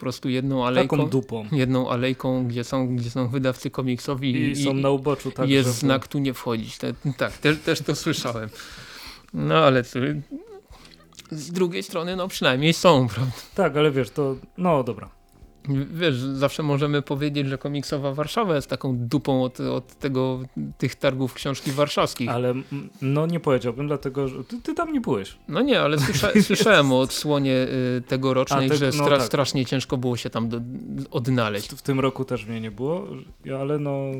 prostu jedną alejką, taką dupą. jedną alejką, gdzie są, gdzie są wydawcy komiksowi I, są na uboczu tak, jest żeby- znak tu nie wchodzić. Te, tak, też, też to słyszałem. No ale z drugiej strony, no przynajmniej są, prawda? Tak, ale wiesz, to no dobra. Wiesz, zawsze możemy powiedzieć, że komiksowa Warszawa jest taką dupą od, od tego, tych targów książki warszawskich. Ale no nie powiedziałbym, dlatego że ty, ty tam nie byłeś. No nie, ale słysza, [LAUGHS] słyszałem o odsłonie y, tegorocznej, te- że no stra, tak. strasznie ciężko było się tam do, odnaleźć. W, w tym roku też mnie nie było, ale no.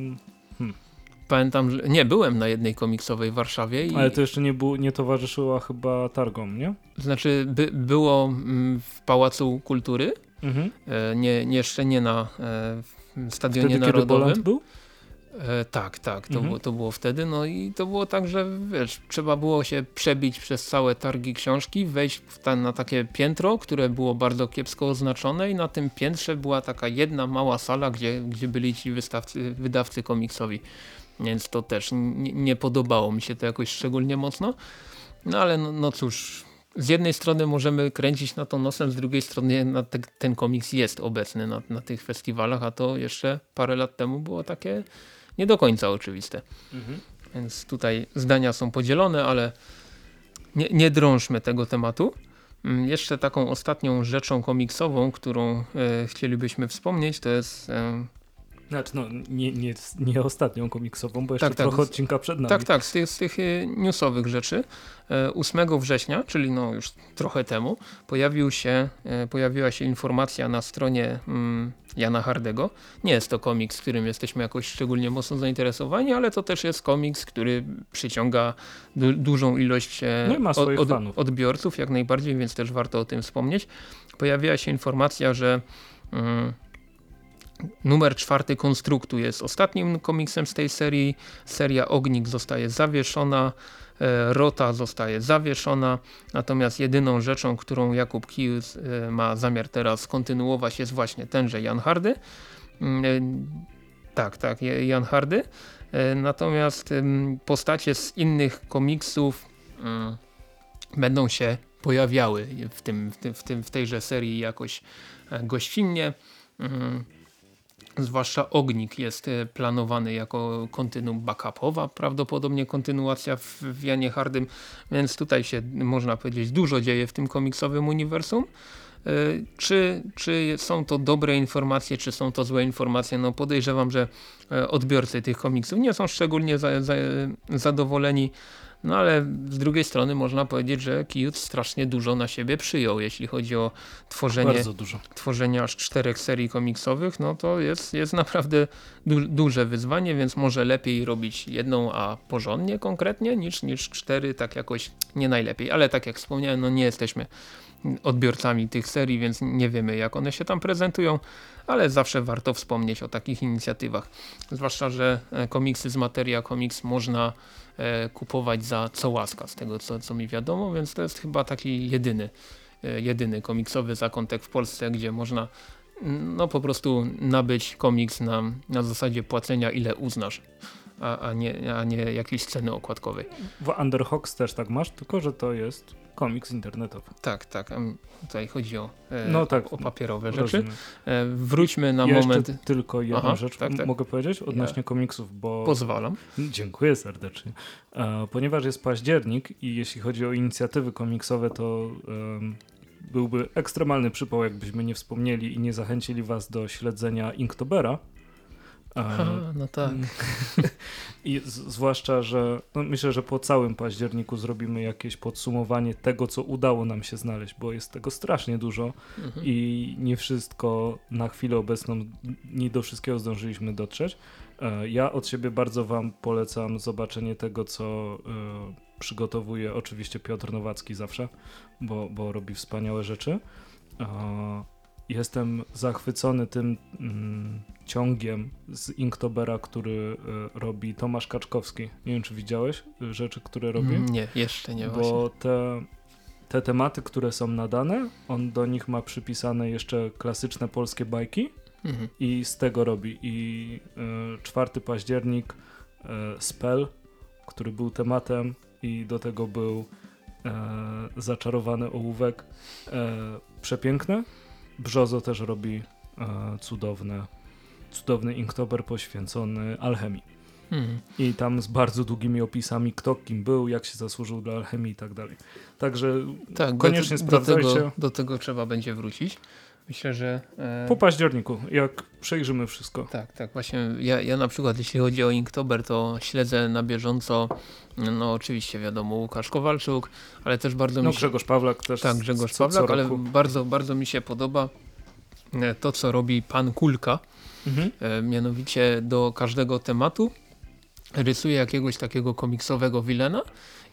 Pamiętam, że nie, byłem na jednej komiksowej w Warszawie i Ale to jeszcze nie, było, nie towarzyszyła chyba targom, nie? znaczy by, było mm, w Pałacu Kultury, Mhm. e, nie, nie, jeszcze nie na e, Stadionie Wtedy, kiedy Narodowym. Boland był? E, tak, tak, to, Mhm. było, to było wtedy, no i to było tak, że wiesz, trzeba było się przebić przez całe targi książki, wejść ta, na takie piętro, które było bardzo kiepsko oznaczone i na tym piętrze była taka jedna mała sala, gdzie, gdzie byli ci wystawcy, wydawcy komiksowi, więc to też nie, nie podobało mi się to jakoś szczególnie mocno, no ale no, no cóż, z jednej strony możemy kręcić na to nosem, z drugiej strony na te, ten komiks jest obecny na, na tych festiwalach, a to jeszcze parę lat temu było takie nie do końca oczywiste. Mhm. Więc tutaj zdania są podzielone, ale nie, nie drążmy tego tematu. Mm, Jeszcze taką ostatnią rzeczą komiksową, którą e, chcielibyśmy wspomnieć, to jest. E, Znaczy, no nie, nie, nie ostatnią komiksową, bo jeszcze Tak, tak. trochę odcinka przed nami. tak, tak, z tych, z tych e, newsowych rzeczy. E, 8 września, czyli no już trochę temu, pojawił się, e, pojawiła się informacja na stronie mm, Jana Hardego. Nie jest to komiks, którym jesteśmy jakoś szczególnie mocno zainteresowani, ale to też jest komiks, który przyciąga du dużą ilość e, No swoich fanów. odbiorców, jak najbardziej, więc też warto o tym wspomnieć. Pojawiła się informacja, że mm, numer czwarty Konstruktu jest ostatnim komiksem z tej serii. Seria Ognik zostaje zawieszona. e, Rota zostaje zawieszona, natomiast jedyną rzeczą, którą Jakub Kijus e, ma zamiar teraz kontynuować jest właśnie tenże Jan Hardy. Mm, e, Tak, tak, Jan Hardy. Natomiast postacie z innych komiksów mm, będą się pojawiały w, tym, w, tym, w, tejże serii jakoś gościnnie. Zwłaszcza Ognik jest e, planowany jako kontynuum backupowa, prawdopodobnie kontynuacja w, w Janie Hardym, więc tutaj się można powiedzieć dużo dzieje w tym komiksowym uniwersum. E, Czy, czy są to dobre informacje, czy są to złe informacje? No podejrzewam, że e, odbiorcy tych komiksów nie są szczególnie za, za, zadowoleni. No ale z drugiej strony można powiedzieć, że Kijut strasznie dużo na siebie przyjął, jeśli chodzi o tworzenie, tworzenie aż czterech serii komiksowych, no to jest, jest naprawdę du duże wyzwanie, więc może lepiej robić jedną, a porządnie konkretnie, niż, niż cztery, tak jakoś nie najlepiej. Ale tak jak wspomniałem, no nie jesteśmy odbiorcami tych serii, więc nie wiemy jak one się tam prezentują, ale zawsze warto wspomnieć o takich inicjatywach. Zwłaszcza, że e, komiksy z Materia Comics można kupować za co łaska, z tego co, co mi wiadomo, więc to jest chyba taki jedyny, e, jedyny komiksowy zakątek w Polsce, gdzie można no po prostu nabyć komiks na, na zasadzie płacenia ile uznasz a, a, nie, a nie jakiejś sceny okładkowej. W Underhawks też tak masz, tylko że to jest komiks internetowy. Tak, tak. Tutaj chodzi o, e, no tak, o papierowe rzeczy. E, wróćmy na Jeszcze moment. tylko jedną Aha, rzecz tak, tak. mogę powiedzieć odnośnie ja. komiksów, bo... Pozwalam. [LAUGHS] Dziękuję serdecznie. E, ponieważ jest październik i jeśli chodzi o inicjatywy komiksowe, to byłby ekstremalny przypał, jakbyśmy nie wspomnieli i nie zachęcili was do śledzenia Inktobera, Aha, no tak. [LAUGHS] I z, zwłaszcza, że no myślę, że po całym październiku zrobimy jakieś podsumowanie tego, co udało nam się znaleźć, bo jest tego strasznie dużo mhm. i nie wszystko na chwilę obecną, nie do wszystkiego zdążyliśmy dotrzeć. E, ja od siebie bardzo wam polecam zobaczenie tego, co y, przygotowuje oczywiście Piotr Nowacki zawsze, bo, bo robi wspaniałe rzeczy. E, jestem zachwycony tym mm, ciągiem z Inktobera, który y, robi Tomasz Kaczkowski. Nie wiem, czy widziałeś y, rzeczy, które robi? Mm, nie, jeszcze nie. Bo te, te tematy, które są nadane, on do nich ma przypisane jeszcze klasyczne polskie bajki mhm. i z tego robi. I y, 4 październik y, Spell, który był tematem i do tego był e, zaczarowany ołówek. E, przepiękne Brzozo też robi e, cudowne, cudowny inktober poświęcony alchemii. Hmm. I tam z bardzo długimi opisami, kto kim był, jak się zasłużył dla alchemii i tak dalej. Także tak, koniecznie do, sprawdzajcie. Do tego, do tego trzeba będzie wrócić. Myślę, że. E... Po październiku, jak przejrzymy wszystko. Tak, tak. Właśnie ja, ja na przykład, jeśli chodzi o Inktober, to śledzę na bieżąco. No, oczywiście, wiadomo, Łukasz Kowalczuk, ale też bardzo no, mi się. Grzegorz Pawlak też. Tak, Grzegorz co, Pawlak, co ale bardzo, bardzo mi się podoba e, to, co robi pan Kulka. Mhm. E, mianowicie do każdego tematu rysuje jakiegoś takiego komiksowego wilena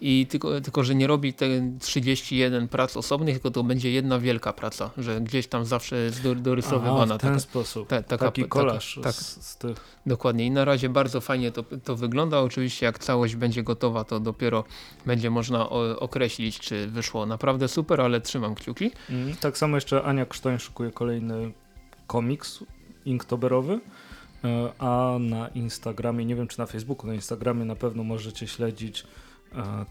i tylko, tylko, że nie robi te 31 prac osobnych, tylko to będzie jedna wielka praca, że gdzieś tam zawsze jest dorysowywana. Aha, w ten taka, sposób, ta, taka, taki kolaż taka, tak, z, z tych... Dokładnie i na razie bardzo fajnie to, to wygląda. Oczywiście jak całość będzie gotowa, to dopiero będzie można o, określić, czy wyszło naprawdę super, ale trzymam kciuki. Mm, tak samo jeszcze Ania Krztoń szykuje kolejny komiks inktoberowy a na Instagramie, nie wiem czy na Facebooku, na Instagramie na pewno możecie śledzić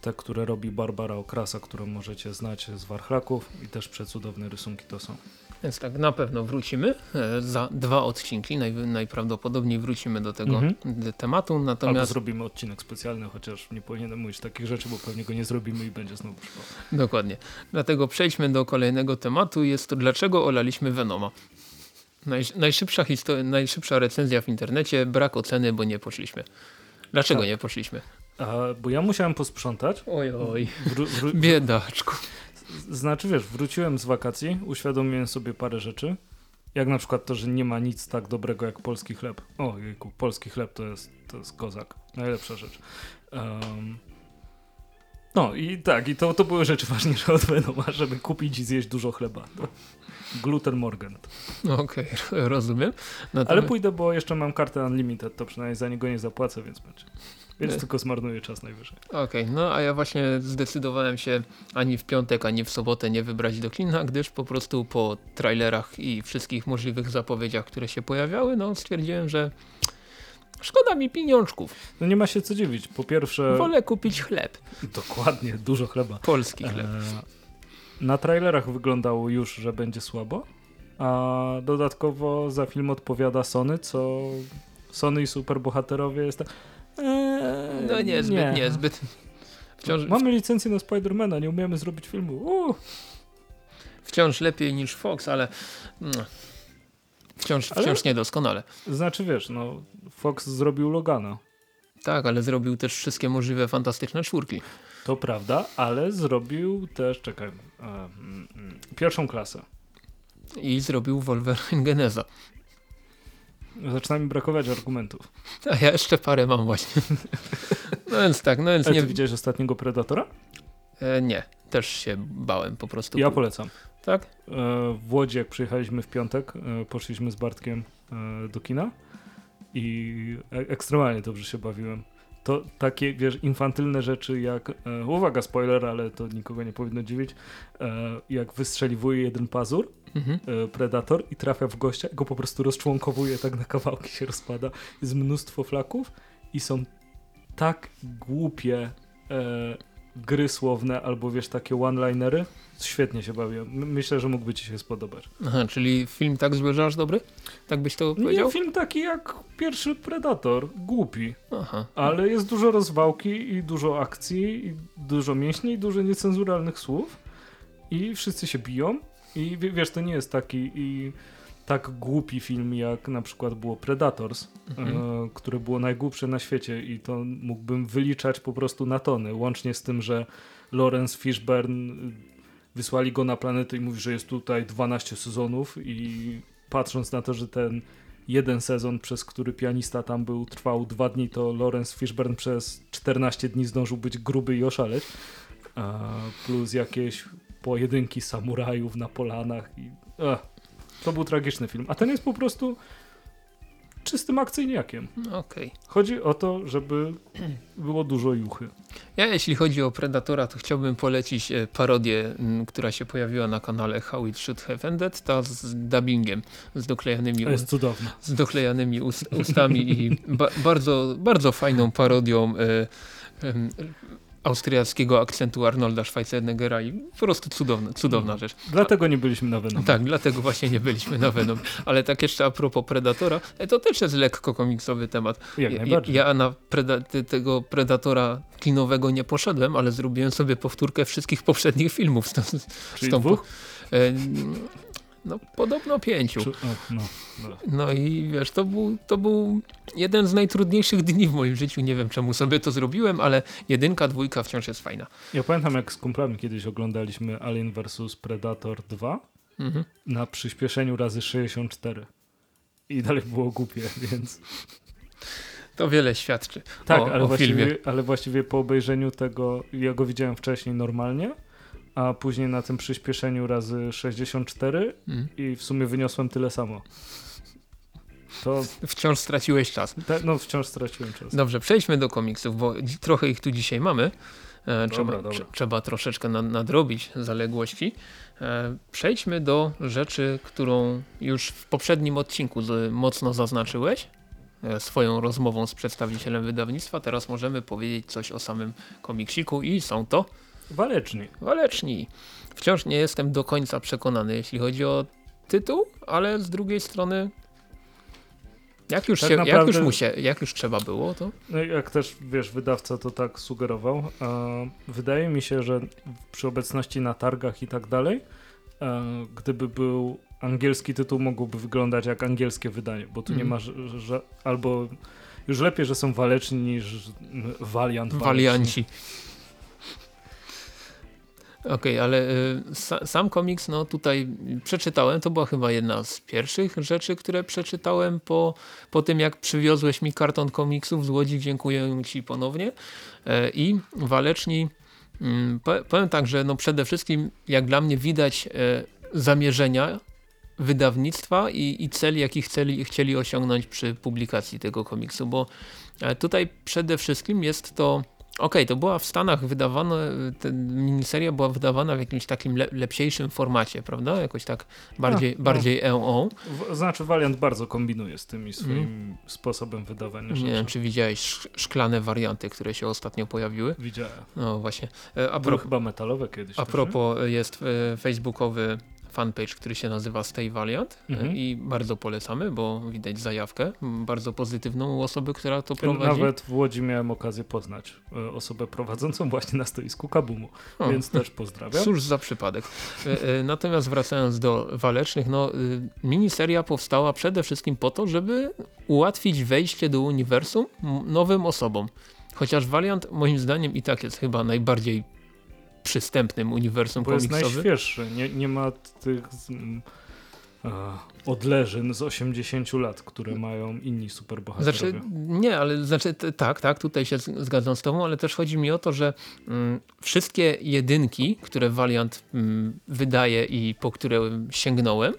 te, które robi Barbara Okrasa, którą możecie znać z Warchlaków i też przecudowne rysunki to są. Więc tak, na pewno wrócimy e, za dwa odcinki, naj, najprawdopodobniej wrócimy do tego mhm. tematu. Natomiast... Albo zrobimy odcinek specjalny, chociaż nie powinienem mówić takich rzeczy, bo pewnie go nie zrobimy i będzie znowu szkoła. Dokładnie. Dlatego przejdźmy do kolejnego tematu. Jest to dlaczego olaliśmy Venoma. Naj, najszybsza, najszybsza recenzja w internecie, brak oceny, bo nie poszliśmy. Dlaczego tak. nie poszliśmy? A, bo ja musiałem posprzątać. Oj, oj. Biedaczku. Znaczy wiesz, wróciłem z wakacji, uświadomiłem sobie parę rzeczy. Jak na przykład to, że nie ma nic tak dobrego jak polski chleb. O jejku, polski chleb to jest, to jest kozak. Najlepsza rzecz. Um, no i tak, i to, to były rzeczy ważniejsze od Venoma, [LAUGHS] żeby kupić i zjeść dużo chleba. To gluten Morgan. Okej, okay, [LAUGHS] rozumiem. Natomiast... Ale pójdę, bo jeszcze mam kartę Unlimited, to przynajmniej za niego nie zapłacę, więc będzie. Więc tylko zmarnuję czas najwyżej. Okej, okay, no a ja właśnie zdecydowałem się ani w piątek, ani w sobotę nie wybrać do kina, gdyż po prostu po trailerach i wszystkich możliwych zapowiedziach, które się pojawiały, no stwierdziłem, że szkoda mi pieniążków. No nie ma się co dziwić. Po pierwsze... Wolę kupić chleb. Dokładnie, dużo chleba. Polski chleb. E, na trailerach wyglądało już, że będzie słabo, a dodatkowo za film odpowiada Sony, co Sony i superbohaterowie jest tak Eee, no niezbyt, nie. niezbyt. Wciąż... Mamy licencję na Spidermana, nie umiemy zrobić filmu. Uh. Wciąż lepiej niż Fox, ale no. wciąż, ale... wciąż niedoskonale. Znaczy wiesz, no Fox zrobił Logana. Tak, ale zrobił też wszystkie możliwe fantastyczne czwórki. To prawda, ale zrobił też, czekaj, um, pierwszą klasę. I zrobił Wolverine Geneza. Zaczyna mi brakować argumentów. A ja jeszcze parę mam właśnie. No więc tak, no więc Ale nie... widziałeś ostatniego Predatora? E, nie, też się bałem po prostu. Ja polecam. Tak? E, w Łodzi, jak przyjechaliśmy w piątek, e, poszliśmy z Bartkiem e, do kina i e- ekstremalnie dobrze się bawiłem. To takie, wiesz, infantylne rzeczy jak, e, uwaga, spoiler, ale to nikogo nie powinno dziwić, e, jak wystrzeliwuje jeden pazur, Mhm. e, Predator i trafia w gościa go po prostu rozczłonkowuje, tak na kawałki się rozpada. Jest mnóstwo flaków i są tak głupie e, gry słowne albo wiesz, takie one-linery. Świetnie się bawiłem. M- Myślę, że mógłby ci się spodobać. Aha, czyli film tak zły, że aż dobry? Tak byś to powiedział? Nie, film taki jak pierwszy Predator, głupi, Aha. ale jest dużo rozwałki i dużo akcji i dużo mięśni i dużo niecenzuralnych słów i wszyscy się biją i wiesz, to nie jest taki i tak głupi film jak na przykład było Predators, Mhm. e, które było najgłupsze na świecie i to mógłbym wyliczać po prostu na tony, łącznie z tym, że Lawrence Fishburne y, wysłali go na planetę i mówi, że jest tutaj 12 sezonów i patrząc na to, że ten jeden sezon, przez który pianista tam był, trwał dwa dni, to Lawrence Fishburne przez 14 dni zdążył być gruby i oszaleć. Plus jakieś pojedynki samurajów na polanach i... to był tragiczny film. A ten jest po prostu czystym akcyjniakiem. Okej. Chodzi o to, żeby było dużo juchy. Ja jeśli chodzi o Predatora, to chciałbym polecić e, parodię, która się pojawiła na kanale How It Should Have Ended, ta z dubbingiem, z doklejanymi, To jest cudowne. z doklejanymi ust, ustami i ba bardzo, bardzo fajną parodią e, em, austriackiego akcentu Arnolda Schwarzeneggera i po prostu cudowna, cudowna rzecz. Dlatego nie byliśmy na Venom. Tak, dlatego właśnie nie byliśmy na Venom. Ale tak jeszcze a propos Predatora, e, to też jest lekko komiksowy temat. Jak Ja, najbardziej. ja na preda tego Predatora kinowego nie poszedłem, ale zrobiłem sobie powtórkę wszystkich poprzednich filmów. Z, z, Czyli tą- dwóch? No podobno pięciu. Czy, o, no, no. No i wiesz, to był, to był jeden z najtrudniejszych dni w moim życiu. Nie wiem czemu sobie to zrobiłem, ale jedynka, dwójka wciąż jest fajna. Ja pamiętam jak z kumplami kiedyś oglądaliśmy Alien vs Predator 2 Mhm. na przyspieszeniu razy 64. I dalej było głupie, [LAUGHS] więc... To wiele świadczy Tak, o, ale, o właściwie, filmie. ale właściwie po obejrzeniu tego, ja go widziałem wcześniej normalnie, a później na tym przyspieszeniu razy 64 Mhm. i w sumie wyniosłem tyle samo. To, Wciąż straciłeś czas. te, no wciąż straciłem czas. Dobrze, przejdźmy do komiksów, bo trochę ich tu dzisiaj mamy. E, trzeba, dobra. trze- trzeba troszeczkę na, nadrobić zaległości. E, przejdźmy do rzeczy, którą już w poprzednim odcinku z, mocno zaznaczyłeś e, swoją rozmową z przedstawicielem wydawnictwa. Teraz możemy powiedzieć coś o samym komiksiku i są to Waleczni. Waleczni. Wciąż nie jestem do końca przekonany, jeśli chodzi o tytuł, ale z drugiej strony jak już, Tak się, jak naprawdę- już, mu się, jak już trzeba było, to No jak też, wiesz, wydawca to tak sugerował, e, wydaje mi się, że przy obecności na targach i tak dalej, e, gdyby był angielski tytuł, mogłoby wyglądać jak angielskie wydanie, bo tu nie Mhm. ma, że, że, albo już lepiej, że są waleczni niż mm, waleczni. Walianci. Okej, ale y, sa, sam komiks, no tutaj przeczytałem, to była chyba jedna z pierwszych rzeczy, które przeczytałem po, po tym, jak przywiozłeś mi karton komiksów z Łodzi, dziękuję Ci ponownie. E, I Waleczni, mm, po- powiem tak, że no przede wszystkim jak dla mnie widać e, zamierzenia wydawnictwa i, i cel, celi chcieli osiągnąć przy publikacji tego komiksu, bo e, tutaj przede wszystkim jest to Okej, to była w Stanach wydawana, ta miniseria była wydawana w jakimś takim le, lepsiejszym formacie, prawda? Jakoś tak bardziej, no. bardziej EO. W, znaczy Valiant bardzo kombinuje z tymi swoim sposobem wydawania Mhm. Nie rzeczy. wiem, czy widziałeś sz- szklane warianty, które się ostatnio pojawiły. Widziałem. No właśnie. E, A, chyba metalowe kiedyś. a też, propos, jest e, facebookowy fanpage, który się nazywa Stay Valiant e, Mhm. i bardzo polecamy, bo widać zajawkę, bardzo pozytywną u osoby, która to prowadzi. Nawet w Łodzi miałem okazję poznać e, osobę prowadzącą właśnie na stoisku Kabumu, O. więc też pozdrawiam. Cóż za przypadek. E, Natomiast wracając do Walecznych, no y, miniseria powstała przede wszystkim po to, żeby ułatwić wejście do uniwersum nowym osobom. Chociaż Valiant moim zdaniem i tak jest chyba najbardziej przystępnym uniwersum Bo jest komiksowym. najświeższy, nie, nie ma tych z, e, odleżyn z 80 lat, które mają inni superbohaterowie. Znaczy, nie, ale znaczy, tak, tak, tutaj się zgadzam z tobą, ale też chodzi mi o to, że mm, wszystkie jedynki, które Valiant mm, wydaje i po które sięgnąłem,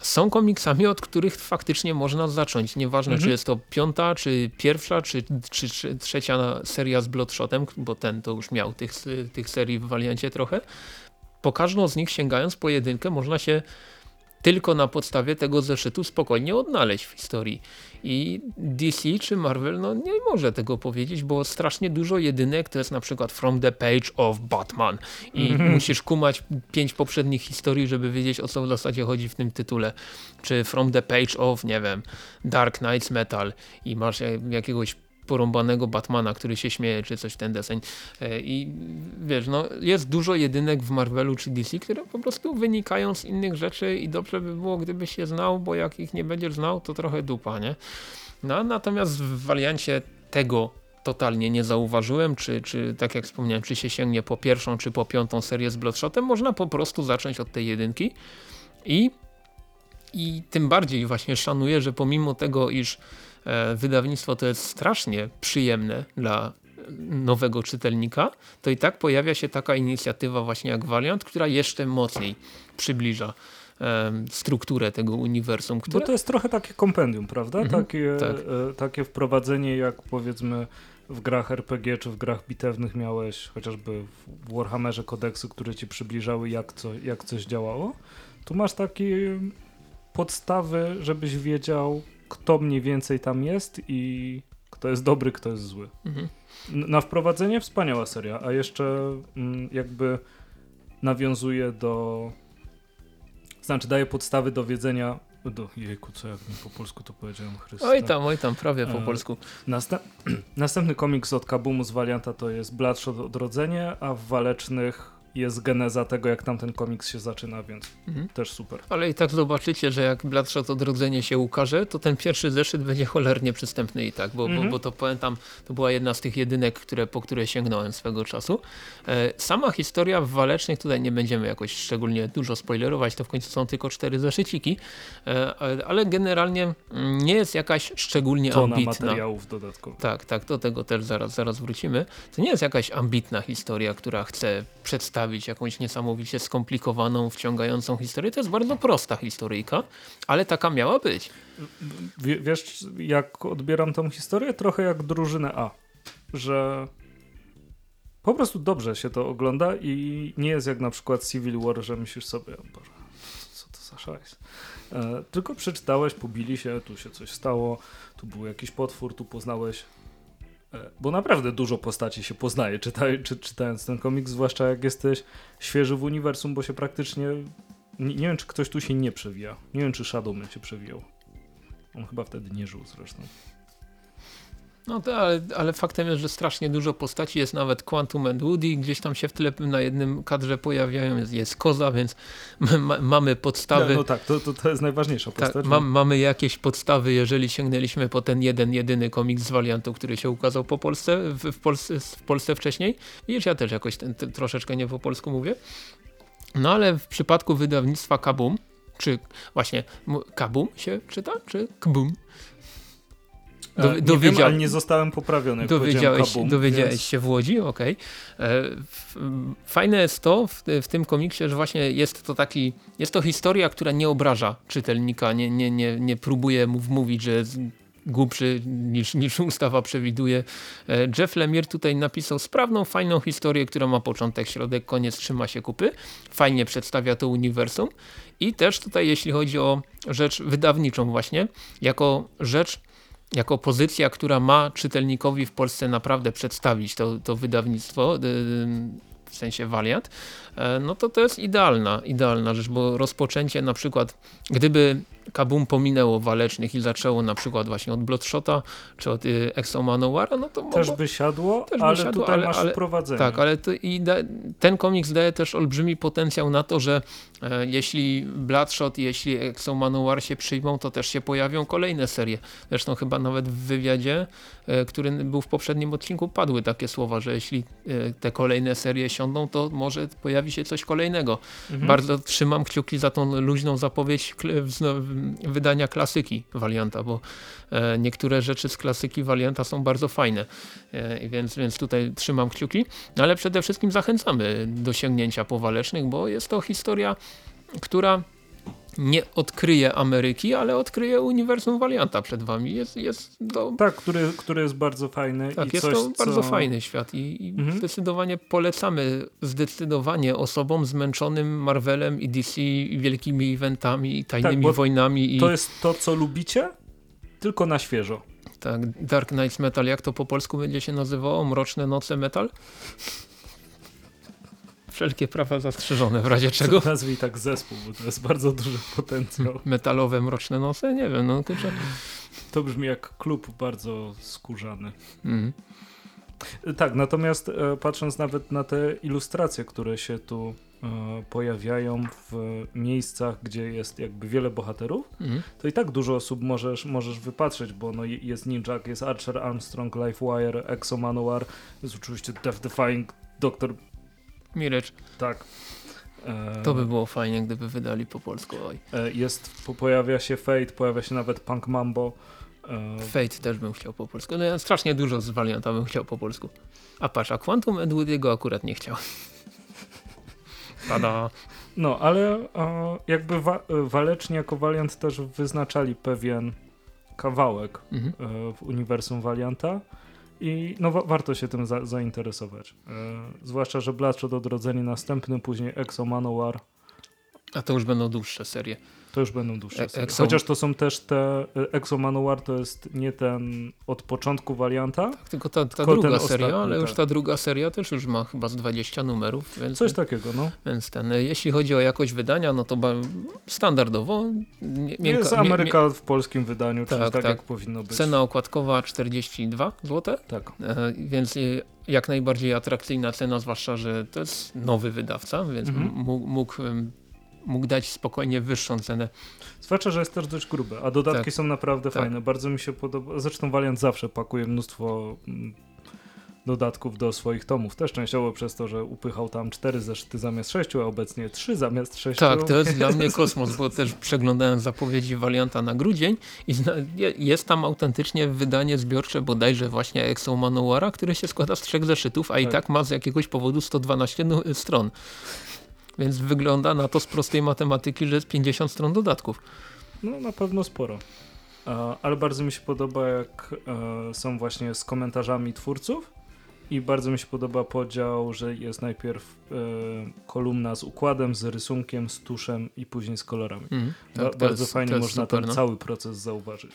są komiksami, od których faktycznie można zacząć. Nieważne, mhm. czy jest to piąta, czy pierwsza, czy, czy, czy, trzecia seria z Bloodshotem, bo ten to już miał tych, tych serii w Valiancie trochę. Po każdą z nich sięgając po jedynkę można się tylko na podstawie tego zeszytu spokojnie odnaleźć w historii. I DC czy Marvel no nie może tego powiedzieć, bo strasznie dużo jedynek to jest na przykład From the Page of Batman i mm -hmm. musisz kumać pięć poprzednich historii, żeby wiedzieć o co w zasadzie chodzi w tym tytule. Czy From the Page of, nie wiem, Dark Knights Metal i masz jakiegoś porąbanego Batmana, który się śmieje, czy coś w ten deseń. E, I wiesz, no jest dużo jedynek w Marvelu czy DC, które po prostu wynikają z innych rzeczy i dobrze by było, gdybyś je znał, bo jak ich nie będziesz znał, to trochę dupa, nie? No, natomiast w wariancie tego totalnie nie zauważyłem, czy, czy tak jak wspomniałem, czy się sięgnie po pierwszą, czy po piątą serię z Bloodshotem, można po prostu zacząć od tej jedynki i, i tym bardziej właśnie szanuję, że pomimo tego, iż wydawnictwo to jest strasznie przyjemne dla nowego czytelnika, to i tak pojawia się taka inicjatywa właśnie jak Valiant, która jeszcze mocniej przybliża strukturę tego uniwersum. Które... Bo to jest trochę takie kompendium, prawda? Mhm, takie, tak. e, takie wprowadzenie jak powiedzmy w grach RPG czy w grach bitewnych miałeś chociażby w Warhammerze kodeksy, które ci przybliżały jak, co, jak coś działało. Tu masz takie podstawy, żebyś wiedział kto mniej więcej tam jest i kto jest dobry, kto jest zły. Mhm. Na wprowadzenie wspaniała seria, a jeszcze mm, jakby nawiązuje do znaczy daje podstawy do wiedzenia do, jejku, co jak mi po polsku to powiedziałem, Chryste. Oj tam, oj tam, prawie po e, polsku. Następ, [CLEARS THROAT] następny komiks od Kabumu z Valianta to jest Bloodshot Odrodzenie, a w Walecznych jest geneza tego, jak tamten komiks się zaczyna, więc mhm. też super. Ale i tak zobaczycie, że jak Bloodshot Odrodzenie się ukaże, to ten pierwszy zeszyt będzie cholernie przystępny i tak, bo, mhm. bo, bo to pamiętam, to była jedna z tych jedynek, które, po które sięgnąłem swego czasu. E, sama historia w Walecznych, tutaj nie będziemy jakoś szczególnie dużo spoilerować, to w końcu są tylko cztery zeszyciki, e, ale generalnie nie jest jakaś szczególnie Tona ambitna. materiałów dodatkowych. Tak, tak, do tego też zaraz, zaraz wrócimy. To nie jest jakaś ambitna historia, która chce przedstawić przedstawić jakąś niesamowicie skomplikowaną, wciągającą historię. To jest bardzo prosta historyjka, ale taka miała być. W, wiesz, jak odbieram tą historię? Trochę jak drużynę A, że po prostu dobrze się to ogląda i nie jest jak na przykład Civil War, że myślisz sobie, Boże, co to za szajs. E, tylko przeczytałeś, pobili się, tu się coś stało, tu był jakiś potwór, tu poznałeś bo naprawdę dużo postaci się poznaje czytaj, czy, czytając ten komiks, zwłaszcza jak jesteś świeży w uniwersum, bo się praktycznie nie, nie wiem czy ktoś tu się nie przewija. Nie wiem czy Shadowman się przewijał. On chyba wtedy nie żył zresztą. No to, ale, ale, faktem jest, że strasznie dużo postaci, jest nawet Quantum and Woody, gdzieś tam się w tle na jednym kadrze pojawiają, jest, jest Koza, więc [LAUGHS] ma, mamy podstawy. No, no tak, to, to, to, jest najważniejsza tak, postać. Tak, ma, mamy jakieś podstawy, jeżeli sięgnęliśmy po ten jeden, jedyny komiks z Valiantu, który się ukazał po Polsce, w, w Polsce, w Polsce wcześniej. Widzisz, ja też jakoś ten, ten, troszeczkę nie po polsku mówię. No ale w przypadku wydawnictwa Kabum, czy właśnie Kabum się czyta, czy Kbum? Do, nie dowiedział... wiem, ale nie zostałem poprawiony. Dowiedziałeś, kabum, dowiedziałeś więc... się w Łodzi? Okej. Okay. E, fajne jest to w, w, tym komiksie, że właśnie jest to taki, jest to historia, która nie obraża czytelnika, nie, nie, nie, nie próbuje mu wmówić, że jest głupszy niż, niż [LAUGHS] ustawa przewiduje. E, Jeff Lemire tutaj napisał sprawną, fajną historię, która ma początek, środek, koniec, trzyma się kupy. Fajnie przedstawia to uniwersum. I też tutaj, jeśli chodzi o rzecz wydawniczą właśnie, jako rzecz jako pozycja, która ma czytelnikowi w Polsce naprawdę przedstawić to, to wydawnictwo, y, w sensie Valiant, no to to jest idealna, idealna rzecz, bo rozpoczęcie na przykład, gdyby Kabum pominęło walecznych i zaczęło na przykład właśnie od Bloodshota czy od y, Exo Manowara, no to Też mogło, by siadło, Też by ale siadło, tutaj ale- masz ale- wprowadzenie. Tak, ale to, i da, ten komiks daje też olbrzymi potencjał na to, że e, jeśli Bloodshot i jeśli Exo Manowar się przyjmą, to też się pojawią kolejne serie. Zresztą chyba nawet w wywiadzie, e, który był w poprzednim odcinku, padły takie słowa, że jeśli e, te kolejne serie siądą, to może pojawi się coś kolejnego. Mhm. Bardzo trzymam kciuki za tą luźną zapowiedź wydania klasyki Valianta, bo e, niektóre rzeczy z klasyki Valianta są bardzo fajne, e, więc, więc tutaj trzymam kciuki, no, ale przede wszystkim zachęcamy do sięgnięcia powalecznych, bo jest to historia, która nie odkryje Ameryki, ale odkryje uniwersum Valianta przed wami. Jest, jest to Tak, który, który jest bardzo fajny. tak, i jest coś, to bardzo co... fajny świat i, i Mhm. zdecydowanie polecamy zdecydowanie osobom zmęczonym Marvelem i DC i wielkimi eventami i tajnymi bo wojnami i To jest to, co lubicie, tylko na świeżo. tak, Dark Knights Metal, jak to po polsku będzie się nazywało? Mroczne noce metal? Wszelkie prawa zastrzeżone, w razie czego? Nazwij tak zespół, bo to jest bardzo duży potencjał. [LAUGHS] Metalowe mroczne noce? Nie wiem, no kurczę. To brzmi jak klub bardzo skórzany. Mhm. Tak, natomiast e, patrząc nawet na te ilustracje, które się tu e, pojawiają w miejscach, gdzie jest jakby wiele bohaterów, Mhm. to i tak dużo osób możesz, możesz wypatrzeć, bo no, je- jest Ninjak, jest Archer, Armstrong, Lifewire, Exo Manowar, jest oczywiście Death Defying, Doktor, Miracz, tak. E, to by było fajnie, gdyby wydali po polsku. Oj. e, Jest, po, pojawia się Fate, pojawia się nawet Punk Mambo. E, Fate też bym chciał po polsku. No ja strasznie dużo z Valianta bym chciał po polsku. A patrz, a Quantum Edwardiego akurat nie chciał. Pada. [LAUGHS] No, ale jakby wa e, waleczni jako Valiant też wyznaczali pewien kawałek Mhm. w uniwersum Valianta i no wa warto się tym za zainteresować. E, zwłaszcza, że Bloodshot Odrodzenie następny, później Exo Manowar, A to już będą dłuższe serie. To już będą dłuższe E-. Exo- Chociaż to są też te, e, Exo Manowar to jest nie ten od początku Valianta, Tak, tylko ta, ta Tylko druga seria, ostatni, ale już tak. ta druga seria też już ma chyba z 20 numerów, więc, coś takiego, no. więc ten, jeśli chodzi o jakość wydania, no to standardowo miękka- jest mie- Ameryka w polskim wydaniu, czyli Tak, tak, tak. jak powinno być. Cena okładkowa 42 zł, Tak. e, więc e, jak najbardziej atrakcyjna cena, zwłaszcza, że to jest nowy wydawca, więc Mhm. mógł, mógł dać spokojnie wyższą cenę. Zwłaszcza, że jest też dość grube, a dodatki Tak. są naprawdę Tak. fajne. Bardzo mi się podoba. Zresztą Valiant zawsze pakuje mnóstwo mm, dodatków do swoich tomów. Też częściowo przez to, że upychał tam cztery zeszyty zamiast sześciu, a obecnie trzy zamiast sześciu. Tak, to jest dla mnie [LAUGHS] kosmos, bo też przeglądałem zapowiedzi Valianta na grudzień i jest tam autentycznie wydanie zbiorcze bodajże właśnie Exo Manowara, które się składa z trzech zeszytów, a i Tak. tak ma z jakiegoś powodu 112 nu- stron. Więc wygląda na to z prostej matematyki, że jest 50 stron dodatków. No na pewno sporo. E, ale bardzo mi się podoba, jak e, są właśnie z komentarzami twórców. I bardzo mi się podoba podział, że jest najpierw e, kolumna z układem, z rysunkiem, z tuszem i później z kolorami. Ba- tak, bardzo jest- fajnie można super, ten no. cały proces zauważyć.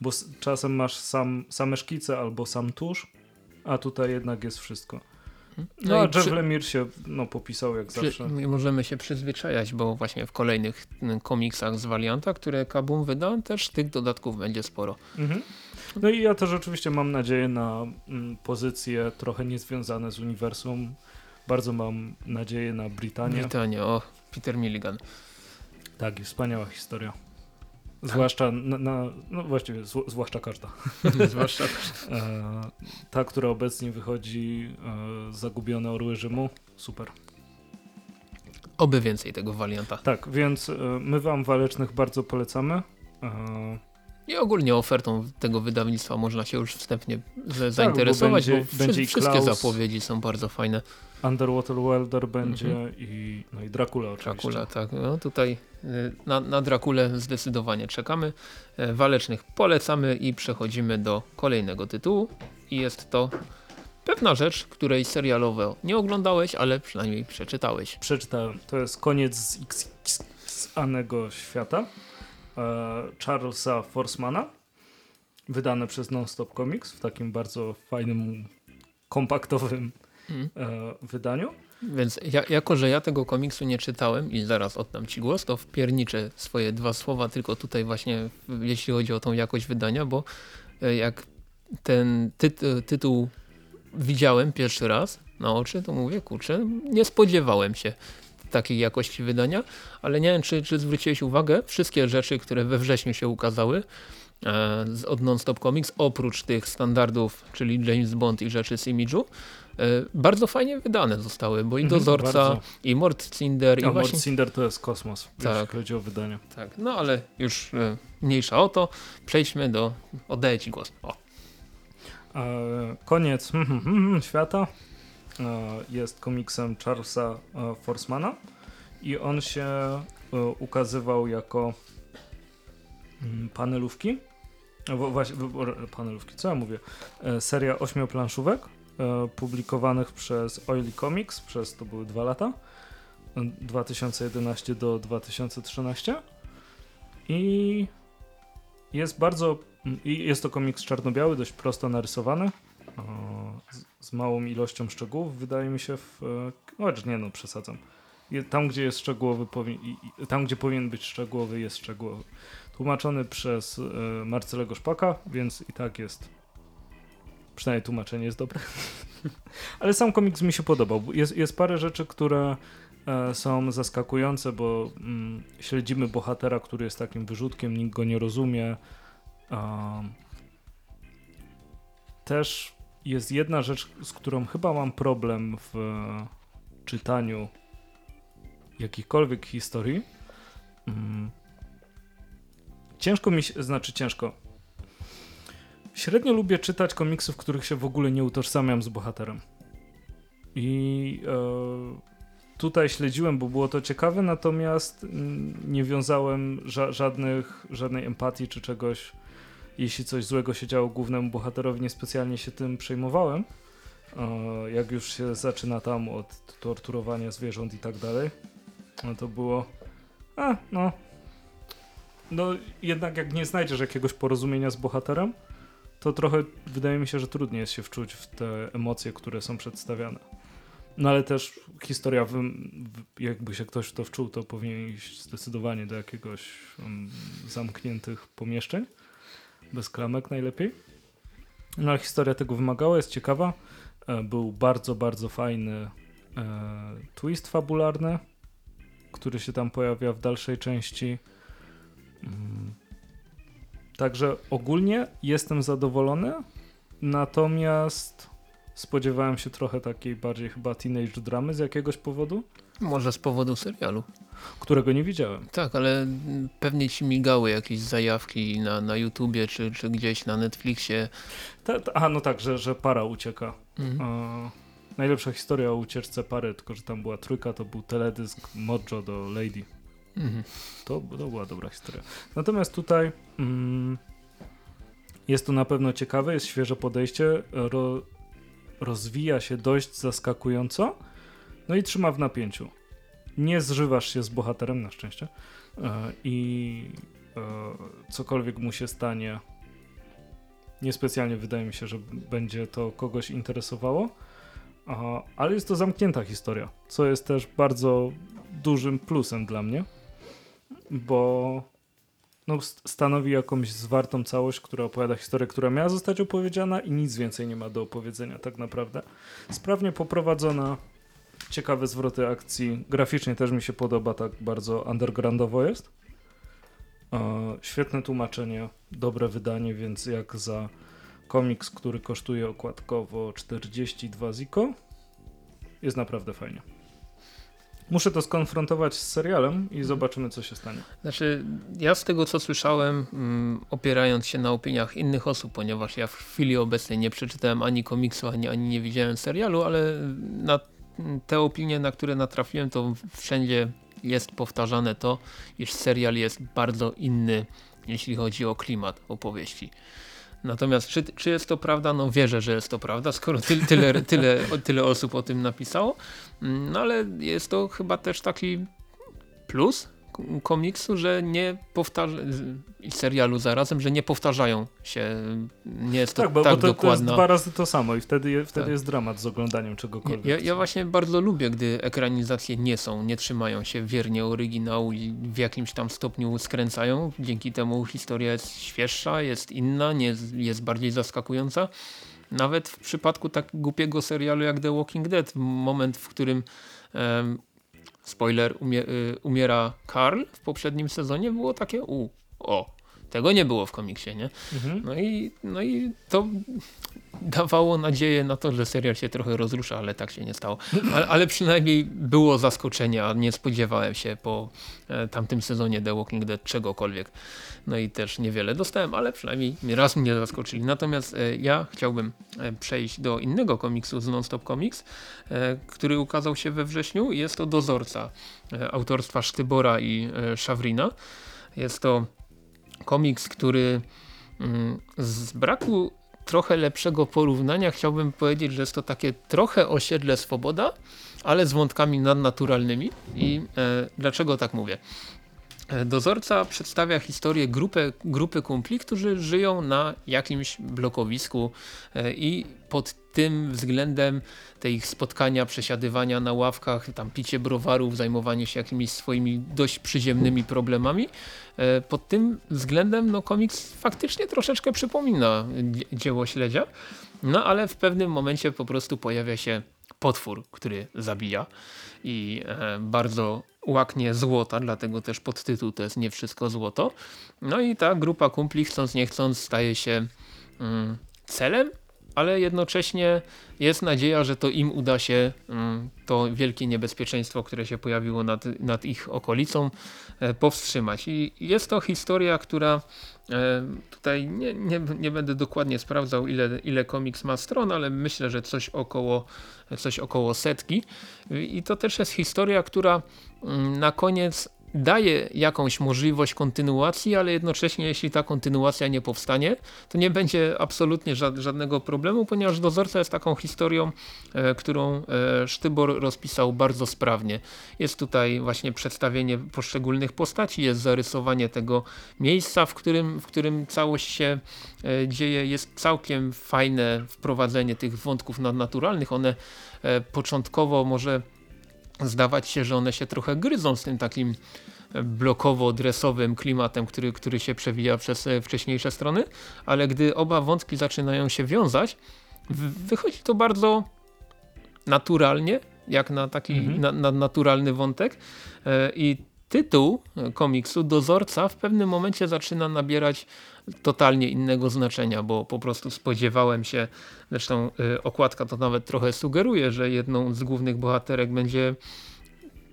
Bo czasem masz sam, same szkice albo sam tusz, a tutaj jednak jest wszystko. No, No a i przy- Jeff Lemire się no, popisał jak Przy, zawsze. możemy się przyzwyczajać, bo właśnie w kolejnych komiksach z Valianta, które Kabum wyda, też tych dodatków będzie sporo. Mhm. No i ja też oczywiście mam nadzieję na pozycje trochę niezwiązane z uniwersum. Bardzo mam nadzieję na Brytanię. Brytania, o, Peter Milligan. Tak, wspaniała historia. Zwłaszcza na, na no właściwie zw, zwłaszcza każda. [LAUGHS] Zwłaszcza E, ta, która obecnie wychodzi e, Zagubione Orły Rzymu. Super. Oby więcej tego Valianta. Tak, więc e, my wam Walecznych bardzo polecamy. E, I ogólnie ofertą tego wydawnictwa można się już wstępnie zainteresować, Tak, bo bo, będzie- wszy- będzie i wszystkie Klaus. zapowiedzi są bardzo fajne. Underwater Welder będzie Mhm. i, no i Dracula oczywiście. Dracula, tak. No tutaj y, na, na Drakulę zdecydowanie czekamy. E, Walecznych polecamy i przechodzimy do kolejnego tytułu. I jest to pewna rzecz, której serialowo nie oglądałeś, ale przynajmniej przeczytałeś. Przeczytałem. To jest koniec z XXanego świata e, Charlesa Forsmana. Wydane przez Nonstop Comics w takim bardzo fajnym, kompaktowym e, wydaniu. Więc ja, jako, że ja tego komiksu nie czytałem i zaraz oddam ci głos, to wpierniczę swoje dwa słowa tylko tutaj właśnie, jeśli chodzi o tą jakość wydania, bo e, jak ten tytuł, tytuł widziałem pierwszy raz na oczy, to mówię, kurczę, nie spodziewałem się takiej jakości wydania, ale nie wiem, czy, czy zwróciłeś uwagę, wszystkie rzeczy, które we wrześniu się ukazały e, od Nonstop Comics, oprócz tych standardów, czyli James Bond i rzeczy z Image'u, e, bardzo fajnie wydane zostały, bo i Mhm, Dozorca, bardzo. i Mort Cinder, i A właśnie... Mort Cinder to jest kosmos, Tak. jeśli chodzi o wydanie. Tak, no ale już e, mniejsza o to, przejdźmy do... Oddaję ci głos. O. E, koniec [LAUGHS] świata jest komiksem Charlesa e, Forsmana i on się e, ukazywał jako mm, panelówki. E, Właśnie, panelówki, co ja mówię? E, Seria ośmioplanszówek e, publikowanych przez Oily Comics przez to były dwa lata. e, 2011 do 2013 i jest bardzo i jest to komiks czarno-biały, dość prosto narysowany, z, małą ilością szczegółów, wydaje mi się w... e, Chociaż nie no, przesadzam. Tam, gdzie jest szczegółowy, tam, gdzie powinien być szczegółowy, jest szczegółowy. Tłumaczony przez e, Marcelego Szpaka, więc i tak jest... Przynajmniej tłumaczenie jest dobre. [LAUGHS] Ale sam komiks mi się podobał. Jest, jest parę rzeczy, które e, są zaskakujące, bo mm, śledzimy bohatera, który jest takim wyrzutkiem, nikt go nie rozumie. Um, też jest jedna rzecz, z którą chyba mam problem w e, czytaniu jakichkolwiek historii. Mm. Ciężko mi się, znaczy ciężko. Średnio lubię czytać komiksy, w których się w ogóle nie utożsamiam z bohaterem. I e, tutaj śledziłem, bo było to ciekawe, natomiast mm, nie wiązałem ża- żadnych, żadnej empatii czy czegoś jeśli coś złego się działo głównemu bohaterowi, niespecjalnie się tym przejmowałem. E, Jak już się zaczyna tam od torturowania zwierząt i tak dalej, no to było. A, no. No, jednak jak nie znajdziesz jakiegoś porozumienia z bohaterem, to trochę wydaje mi się, że trudniej jest się wczuć w te emocje, które są przedstawiane. No ale też historia, jakby się ktoś w to wczuł, to powinien iść zdecydowanie do jakiegoś um, zamkniętych pomieszczeń bez klamek najlepiej. No historia tego wymagała, jest ciekawa. E, Był bardzo, bardzo fajny e, twist fabularny, który się tam pojawia w dalszej części. Mm. Także ogólnie jestem zadowolony, natomiast spodziewałem się trochę takiej bardziej chyba teenage dramy z jakiegoś powodu, Może z powodu serialu. którego nie widziałem. Tak, ale pewnie ci migały jakieś zajawki na, na YouTubie czy, czy gdzieś na Netflixie. Ta, ta, a no tak, że, że para ucieka. Mhm. E, najlepsza historia o ucieczce pary, tylko że tam była trójka, to był teledysk Mojo do Lady. Mhm. To, to była dobra historia. Natomiast tutaj mm, jest to na pewno ciekawe, jest świeże podejście, ro, rozwija się dość zaskakująco, no i trzyma w napięciu. Nie zżywasz się z bohaterem, na szczęście, e, i e, cokolwiek mu się stanie, niespecjalnie wydaje mi się, że będzie to kogoś interesowało, ale jest to zamknięta historia, co jest też bardzo dużym plusem dla mnie bo no, st- stanowi jakąś zwartą całość, która opowiada historię, która miała zostać opowiedziana i nic więcej nie ma do opowiedzenia tak naprawdę. Sprawnie poprowadzona, ciekawe zwroty akcji, graficznie też mi się podoba, tak bardzo undergroundowo jest. E, świetne tłumaczenie, dobre wydanie, więc jak za komiks, który kosztuje okładkowo 42 ziko, jest naprawdę fajnie. Muszę to skonfrontować z serialem i zobaczymy, co się stanie. Znaczy, ja z tego co słyszałem, mm, opierając się na opiniach innych osób, ponieważ ja w chwili obecnej nie przeczytałem ani komiksu, ani, ani nie widziałem serialu, ale na te opinie, na które natrafiłem, to wszędzie jest powtarzane to, iż serial jest bardzo inny, jeśli chodzi o klimat opowieści. Natomiast czy, czy jest to prawda? No wierzę, że jest to prawda, skoro tyle, tyle, tyle, tyle osób o tym napisało. Mm, No ale jest to chyba też taki plus komiksu, że nie powtarza i serialu zarazem, że nie powtarzają się, nie jest to tak, bo, tak bo to, dokładna. to dwa razy to samo i wtedy, wtedy Tak. jest dramat z oglądaniem czegokolwiek. Ja, ja właśnie bardzo lubię, gdy ekranizacje nie są, nie trzymają się wiernie oryginału i w jakimś tam stopniu skręcają. Dzięki temu historia jest świeższa, jest inna, nie jest, jest bardziej zaskakująca. Nawet w przypadku tak głupiego serialu jak The Walking Dead, moment, w którym spoiler, umie, y, umiera Carl w poprzednim sezonie, było takie u, o, tego nie było w komiksie, nie? Mhm. No i, no i to dawało nadzieję na to, że serial się trochę rozrusza, ale tak się nie stało. Ale, ale przynajmniej było zaskoczenie, a nie spodziewałem się po e, tamtym sezonie The Walking Dead czegokolwiek. No i też niewiele dostałem, ale przynajmniej raz mnie zaskoczyli. Natomiast e, ja chciałbym e, przejść do innego komiksu z Nonstop Comics, który ukazał się we wrześniu. Jest to Dozorca autorstwa Sztybora i Szawrina. Jest to komiks, który mm, z braku trochę lepszego porównania chciałbym powiedzieć, że jest to takie trochę osiedle Swoboda, ale z wątkami nadnaturalnymi. I e, dlaczego tak mówię? E, Dozorca przedstawia historię grupy, grupy kumpli, którzy żyją na jakimś blokowisku e, i pod tym względem te ich spotkania, przesiadywania na ławkach, tam picie browarów, zajmowanie się jakimiś swoimi dość przyziemnymi problemami. E, Pod tym względem no, komiks faktycznie troszeczkę przypomina dzie- dzieło śledzia, no ale w pewnym momencie po prostu pojawia się potwór, który zabija i e, bardzo łaknie złota, dlatego też podtytuł to jest nie wszystko złoto. No i ta grupa kumpli chcąc nie chcąc staje się mm, celem, ale jednocześnie jest nadzieja, że to im uda się mm, to wielkie niebezpieczeństwo, które się pojawiło nad, nad ich okolicą e, powstrzymać. I jest to historia, która e, tutaj nie, nie, nie będę dokładnie sprawdzał ile, ile komiks ma stron, ale myślę, że coś około, coś około setki. I to też jest historia, która mm, na koniec daje jakąś możliwość kontynuacji, ale jednocześnie jeśli ta kontynuacja nie powstanie, to nie będzie absolutnie ża- żadnego problemu, ponieważ Dozorca jest taką historią, e, którą e, Sztybor rozpisał bardzo sprawnie. Jest tutaj właśnie przedstawienie poszczególnych postaci, jest zarysowanie tego miejsca, w którym, w którym całość się e, dzieje. Jest całkiem fajne wprowadzenie tych wątków nadnaturalnych. One początkowo może zdawać się, że one się trochę gryzą z tym takim e, blokowo-dresowym klimatem, który, który się przewija przez e, wcześniejsze strony, ale gdy oba wątki zaczynają się wiązać, wychodzi to bardzo naturalnie, jak na taki Mhm. na, na naturalny wątek E, i tytuł komiksu Dozorca w pewnym momencie zaczyna nabierać totalnie innego znaczenia, bo po prostu spodziewałem się, zresztą y, okładka to nawet trochę sugeruje, że jedną z głównych bohaterek będzie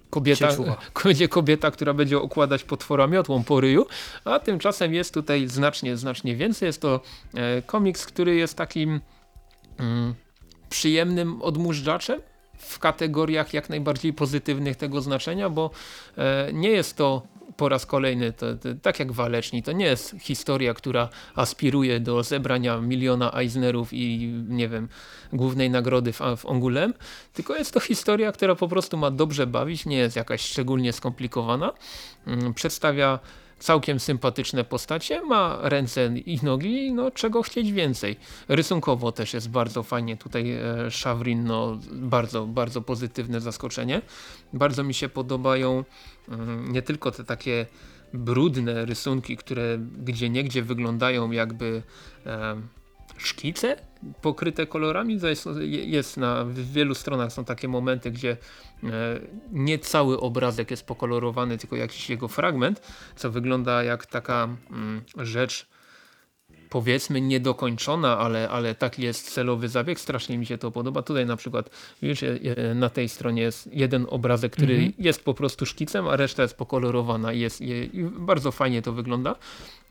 kobieta, [LAUGHS] będzie kobieta, która będzie okładać potwora miotłą po ryju, a tymczasem jest tutaj znacznie, znacznie więcej. Jest to e, komiks, który jest takim mm, przyjemnym odmurzaczaczem w kategoriach jak najbardziej pozytywnych tego znaczenia, bo e, nie jest to po raz kolejny, to, to, tak jak Waleczni, to nie jest historia, która aspiruje do zebrania miliona Eisnerów i nie wiem, głównej nagrody w, w Ongulem, tylko jest to historia, która po prostu ma dobrze bawić, nie jest jakaś szczególnie skomplikowana, mm, przedstawia całkiem sympatyczne postacie, ma ręce i nogi, no czego chcieć więcej. Rysunkowo też jest bardzo fajnie, tutaj e, Szawrin, no bardzo, bardzo pozytywne zaskoczenie. Bardzo mi się podobają mm, nie tylko te takie brudne rysunki, które gdzie niegdzie wyglądają jakby e, szkice pokryte kolorami. Jest, jest na wielu stronach są takie momenty, gdzie nie cały obrazek jest pokolorowany, tylko jakiś jego fragment, co wygląda jak taka mm, rzecz powiedzmy niedokończona, ale, ale taki jest celowy zabieg, strasznie mi się to podoba. Tutaj na przykład wiesz, na tej stronie jest jeden obrazek, który Mhm. jest po prostu szkicem, a reszta jest pokolorowana i, jest, i bardzo fajnie to wygląda.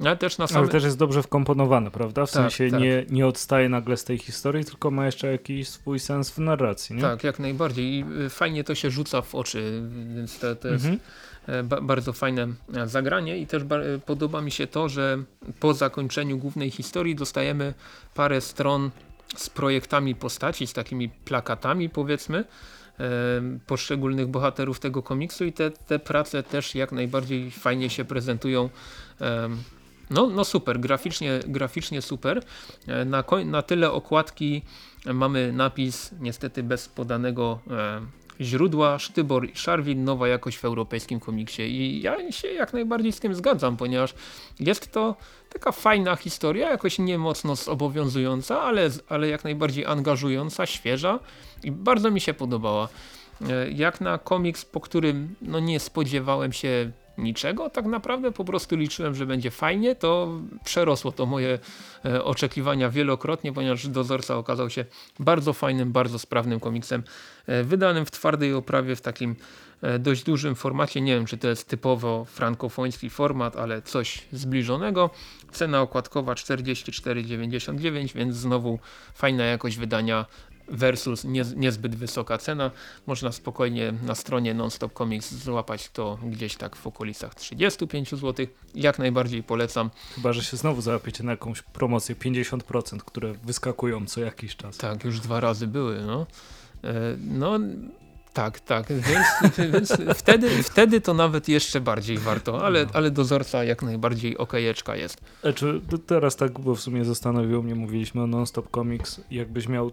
Ale też na Ale samym... też jest dobrze wkomponowane, prawda? W Tak, sensie tak. Nie, nie odstaje nagle z tej historii, tylko ma jeszcze jakiś swój sens w narracji, nie? Tak, jak najbardziej. I y, fajnie to się rzuca w oczy, więc to, to jest Mhm. Bardzo fajne e, zagranie i też e, podoba mi się to, że po zakończeniu głównej historii dostajemy parę stron z projektami postaci, z takimi plakatami powiedzmy poszczególnych bohaterów tego komiksu i te, te prace też jak najbardziej fajnie się prezentują. No, no super, graficznie, graficznie super. E, na, na tyle okładki mamy napis niestety bez podanego źródła, Sztybor i Szarwin, nowa jakość w europejskim komiksie i ja się jak najbardziej z tym zgadzam, ponieważ jest to taka fajna historia, jakoś nie mocno zobowiązująca, ale, ale jak najbardziej angażująca, świeża i bardzo mi się podobała. E, jak na komiks, po którym no nie spodziewałem się niczego, tak naprawdę po prostu liczyłem, że będzie fajnie, to przerosło to moje e, oczekiwania wielokrotnie, ponieważ Dozorca okazał się bardzo fajnym, bardzo sprawnym komiksem, e, wydanym w twardej oprawie, w takim e, dość dużym formacie, nie wiem czy to jest typowo frankofoński format, ale coś zbliżonego. Cena okładkowa 44,99, więc znowu fajna jakość wydania versus nie, niezbyt wysoka cena. Można spokojnie na stronie Nonstop Comics złapać to gdzieś tak w okolicach 35 zł. Jak najbardziej polecam. Chyba, że się znowu załapiecie na jakąś promocję 50%, które wyskakują co jakiś czas. Tak, już dwa razy były. No, e, no tak, tak, więc, [LAUGHS] więc wtedy, wtedy to nawet jeszcze bardziej warto, ale, no. ale dozorca jak najbardziej okejeczka jest. E, czy teraz tak, bo w sumie zastanowiło mnie, mówiliśmy o Non-Stop Comics, jakbyś miał, e,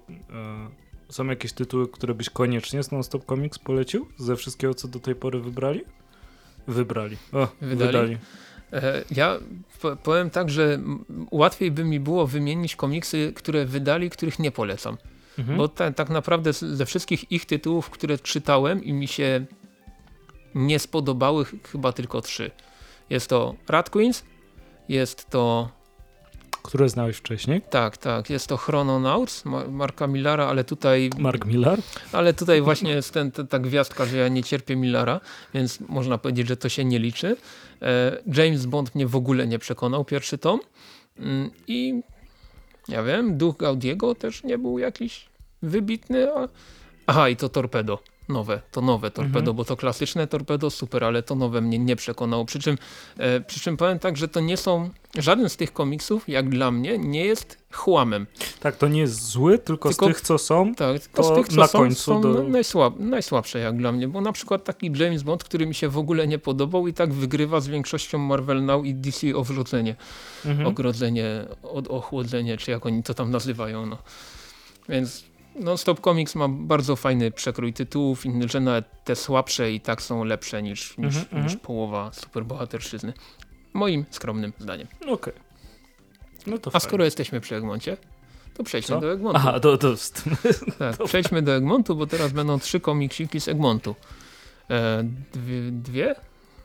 są jakieś tytuły, które byś koniecznie z Non-Stop Comics polecił? Ze wszystkiego, co do tej pory wybrali? Wybrali. O, wydali. wydali. E, ja powiem tak, że łatwiej by mi było wymienić komiksy, które wydali, których nie polecam. Mhm. Bo ta, tak naprawdę ze wszystkich ich tytułów, które czytałem i mi się nie spodobały, chyba tylko trzy. Jest to Rat Queens, jest to... Które znałeś wcześniej? Tak, tak. Jest to Chrononauts Marka Millara, ale tutaj... Mark Millar? Ale tutaj właśnie jest ten, ta gwiazdka, że ja nie cierpię Millara, więc można powiedzieć, że to się nie liczy. E, James Bond mnie w ogóle nie przekonał, pierwszy tom. Mm, I ja wiem, duch Gaudiego też nie był jakiś wybitny. A... Aha, i to torpedo. Nowe, to nowe torpedo, mhm. bo to klasyczne torpedo super, ale to nowe mnie nie przekonało. Przy czym, e, przy czym powiem tak, że to nie są, żaden z tych komiksów, jak dla mnie, nie jest chłamem. Tak, to nie jest zły, tylko, tylko z tych, co są, tak, tylko z tych, co na są, końcu są do... najsłab, najsłabsze jak dla mnie, bo na przykład taki James Bond, który mi się w ogóle nie podobał i tak wygrywa z większością Marvel Now i DC o wrzucenie, mhm. ogrodzenie, od, ochłodzenie, czy jak oni to tam nazywają. No. Więc no Stop Comics ma bardzo fajny przekrój tytułów, że nawet te słabsze i tak są lepsze niż, niż, mm -hmm. niż połowa superbohaterszyzny. Moim skromnym zdaniem. Okej. Okay. No A skoro jesteśmy przy Egmoncie, to przejdźmy Co? do Egmontu. Aha, to, to, [LAUGHS] tak, to... Przejdźmy do Egmontu, bo teraz będą trzy komiksiki z Egmontu. E, dwie? dwie?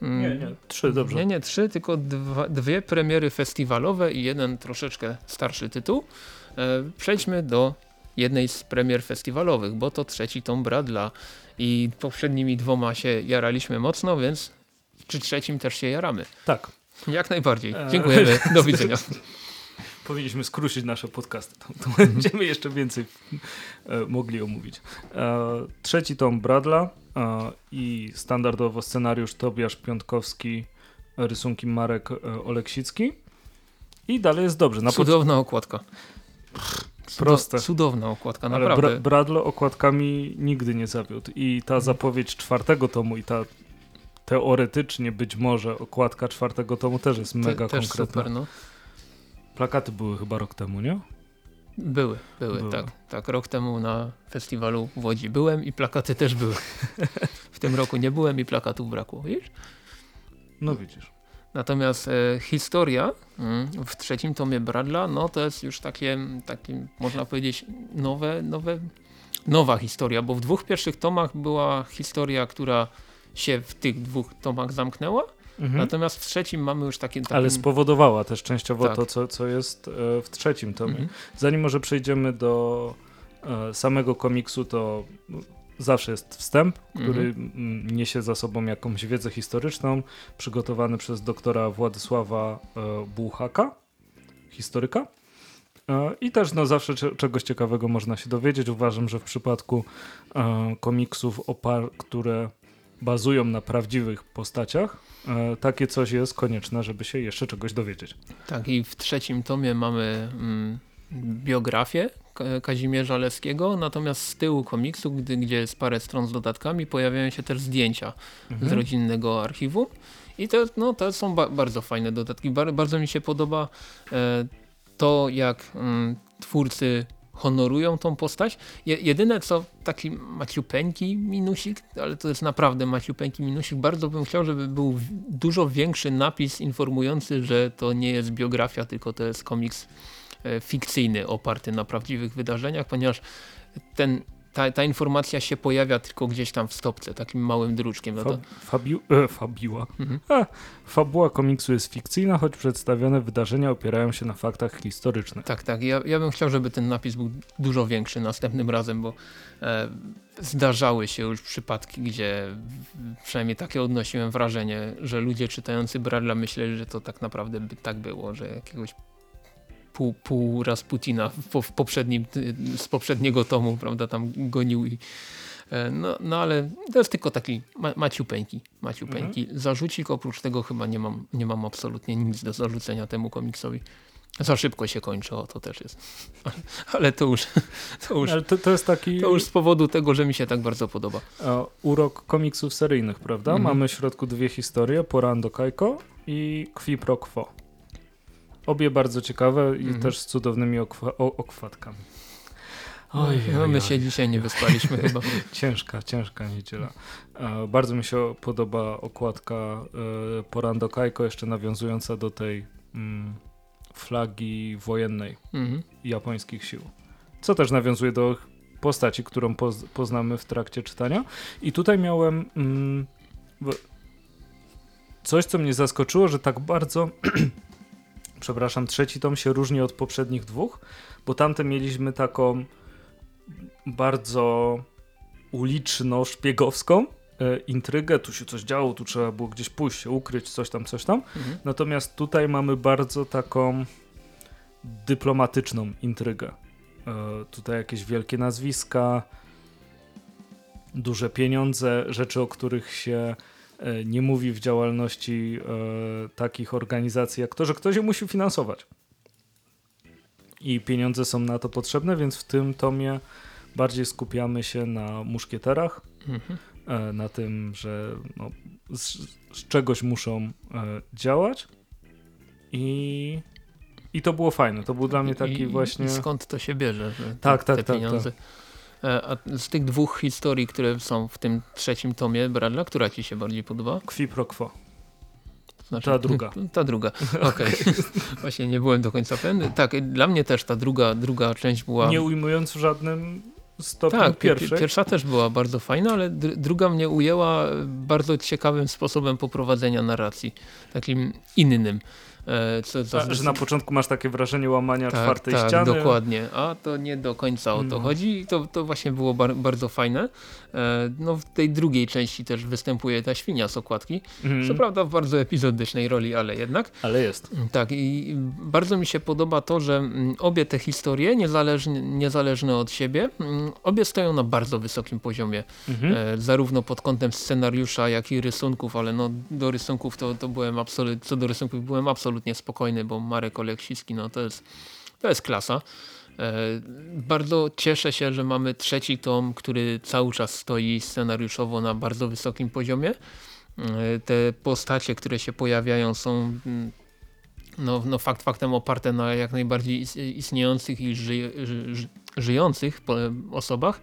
Mm, nie, nie, trzy, dobrze. Nie, nie, trzy, tylko dwa, dwie premiery festiwalowe i jeden troszeczkę starszy tytuł. E, przejdźmy do jednej z premier festiwalowych, bo to trzeci tom Bradla i poprzednimi dwoma się jaraliśmy mocno, więc przy trzecim też się jaramy. Tak. Jak najbardziej. E, Dziękujemy. [LAUGHS] Do widzenia. Powinniśmy skrócić nasze podcasty. To, to będziemy jeszcze więcej e, mogli omówić. E, trzeci tom Bradla e, i standardowo scenariusz Tobiasz Piątkowski, rysunki Marek e, Oleksicki. I dalej jest dobrze. Na Cudowna okładka. Proste. Cudowna okładka, naprawdę. Ale Bradlo okładkami nigdy nie zawiódł i ta zapowiedź czwartego tomu i ta teoretycznie być może okładka czwartego tomu też jest mega Te, konkretna. super, no. Plakaty były chyba rok temu, nie? Były, były, były, tak. Tak, rok temu na festiwalu w Łodzi byłem i plakaty też były. [LAUGHS] w tym roku nie byłem i plakatów brakło, widzisz? No widzisz. Natomiast e, historia mm, w trzecim tomie Bradla, no to jest już takie, takie można powiedzieć nowe, nowe, nowa historia, bo w dwóch pierwszych tomach była historia, która się w tych dwóch tomach zamknęła, mhm. natomiast w trzecim mamy już takie... Takim... Ale spowodowała też częściowo tak. to, co, co jest e, w trzecim tomie. Mhm. Zanim może przejdziemy do e, samego komiksu, to zawsze jest wstęp, który mhm. niesie za sobą jakąś wiedzę historyczną, przygotowany przez doktora Władysława e, Buchaka, historyka. E, I też no, zawsze czegoś ciekawego można się dowiedzieć. Uważam, że w przypadku e, komiksów, które bazują na prawdziwych postaciach, takie coś jest konieczne, żeby się jeszcze czegoś dowiedzieć. Tak, i w trzecim tomie mamy mm, biografię Kazimierza Leskiego, natomiast z tyłu komiksu, gdy, gdzie jest parę stron z dodatkami, pojawiają się też zdjęcia mhm. z rodzinnego archiwum. I to, no, to są ba bardzo fajne dodatki. Bar bardzo mi się podoba e, to, jak mm, twórcy honorują tą postać. Je, jedyne co taki maciupeńki minusik, ale to jest naprawdę maciupeńki minusik. Bardzo bym chciał, żeby był dużo większy napis informujący, że to nie jest biografia, tylko to jest komiks fikcyjny, oparty na prawdziwych wydarzeniach, ponieważ ten ta, ta informacja się pojawia tylko gdzieś tam w stopce, takim małym druczkiem. No to... fabiu, e, fabiła. Mhm. Fabuła komiksu jest fikcyjna, choć przedstawione wydarzenia opierają się na faktach historycznych. Tak, tak. Ja, ja bym chciał, żeby ten napis był dużo większy następnym razem, bo e, zdarzały się już przypadki, gdzie przynajmniej takie odnosiłem wrażenie, że ludzie czytający Bradla myśleli, że to tak naprawdę by tak było, że jakiegoś pół, pół Rasputina w, w poprzednim, z poprzedniego tomu, prawda, tam gonił i e, no, no ale to jest tylko taki ma, maciupeńki, maciupeńki. Mhm. Zarzucik oprócz tego chyba nie mam, nie mam absolutnie nic do zarzucenia temu komiksowi. Za szybko się kończy, o to też jest. [LAUGHS] Ale to już, [LAUGHS] to już, to, to jest taki... to już z powodu tego, że mi się tak bardzo podoba. urok komiksów seryjnych, prawda? Mhm. Mamy w środku dwie historie, Porando Kajko i Kwi Pro Quo. Obie bardzo ciekawe i mhm. też z cudownymi okwa okładkami. Oj, no, my się dzisiaj nie wyspaliśmy [LAUGHS] chyba. ciężka, ciężka niedziela. Bardzo mi się podoba okładka e, Porando Kajko, jeszcze nawiązująca do tej mm, flagi wojennej mhm. japońskich sił. Co też nawiązuje do postaci, którą poz poznamy w trakcie czytania. I tutaj miałem mm, coś, co mnie zaskoczyło, że tak bardzo [CLEARS THROAT] przepraszam, trzeci tom się różni od poprzednich dwóch, bo tamte mieliśmy taką bardzo uliczno-szpiegowską e, intrygę, tu się coś działo, tu trzeba było gdzieś pójść, się ukryć, coś tam, coś tam. Mhm. Natomiast tutaj mamy bardzo taką dyplomatyczną intrygę. E, tutaj jakieś wielkie nazwiska, duże pieniądze, rzeczy, o których się nie mówi w działalności e, takich organizacji jak to, że ktoś je musi finansować. I pieniądze są na to potrzebne, więc w tym tomie bardziej skupiamy się na muszkieterach, mhm. e, na tym, że no, z, z, czegoś muszą e, działać. I, I to było fajne. To był dla mnie taki I, właśnie. I skąd to się bierze? tak, te, tak, te pieniądze. tak. E, a z tych dwóch historii, które są w tym trzecim tomie Bradla, która ci się bardziej podoba? Qui pro quo. Znaczy, ta druga. [LAUGHS] Ta druga, [LAUGHS] okej. Okay. Właśnie nie byłem do końca pewny. Tak, dla mnie też ta druga, druga część była... Nie ujmując w żadnym stopniu tak, pierwszej. pierwsza też była bardzo fajna, ale druga mnie ujęła bardzo ciekawym sposobem poprowadzenia narracji. Takim innym. E, co, co A, że na początku masz takie wrażenie łamania tak, czwartej tak, ściany. dokładnie. A to nie do końca o to no. chodzi i to, to właśnie było bar bardzo fajne. E, no w tej drugiej części też występuje ta świnia z okładki. Mm. Co prawda w bardzo epizodycznej roli, ale jednak. Ale jest. Tak i bardzo mi się podoba to, że mm, obie te historie, niezależne, niezależne od siebie, mm, obie stoją na bardzo wysokim poziomie. Mm -hmm. Zarówno pod kątem scenariusza, jak i rysunków, ale no do rysunków to, to byłem absolutnie, co do rysunków byłem absolutnie absolutnie spokojny, bo Marek Oleksicki no to jest, to jest klasa. E, bardzo cieszę się, że mamy trzeci tom, który cały czas stoi scenariuszowo na bardzo wysokim poziomie. E, te postacie, które się pojawiają są mm, no, no fakt faktem oparte na jak najbardziej istniejących i ży, ży, żyjących osobach.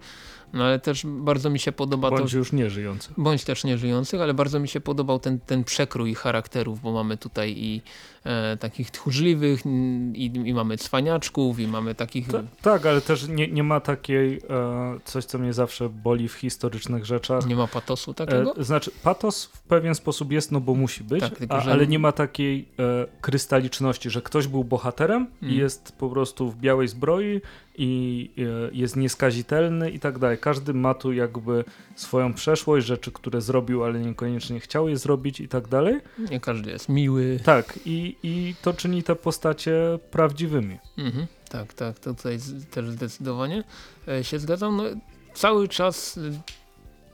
No ale też bardzo mi się podoba bądź to... już nieżyjących. Bądź też nieżyjących, ale bardzo mi się podobał ten, ten przekrój charakterów, bo mamy tutaj i e, takich tchórzliwych i, i, mamy cwaniaczków i mamy takich... Ta, tak, ale też nie, nie ma takiej, e, coś co mnie zawsze boli w historycznych rzeczach. Nie ma patosu takiego? E, znaczy patos w pewien sposób jest, no bo musi być, tak, tylko, a, że... ale nie ma takiej e, krystaliczności, że ktoś był bohaterem i mm. jest po prostu w białej zbroi i e, jest nieskazitelny i tak dalej. Każdy ma tu jakby swoją przeszłość, rzeczy, które zrobił, ale niekoniecznie chciał je zrobić i tak dalej. Nie każdy jest miły. Tak, i, i to czyni te postacie prawdziwymi. Mhm, tak, tak, to tutaj też zdecydowanie e, się zgadzam. No, cały czas e,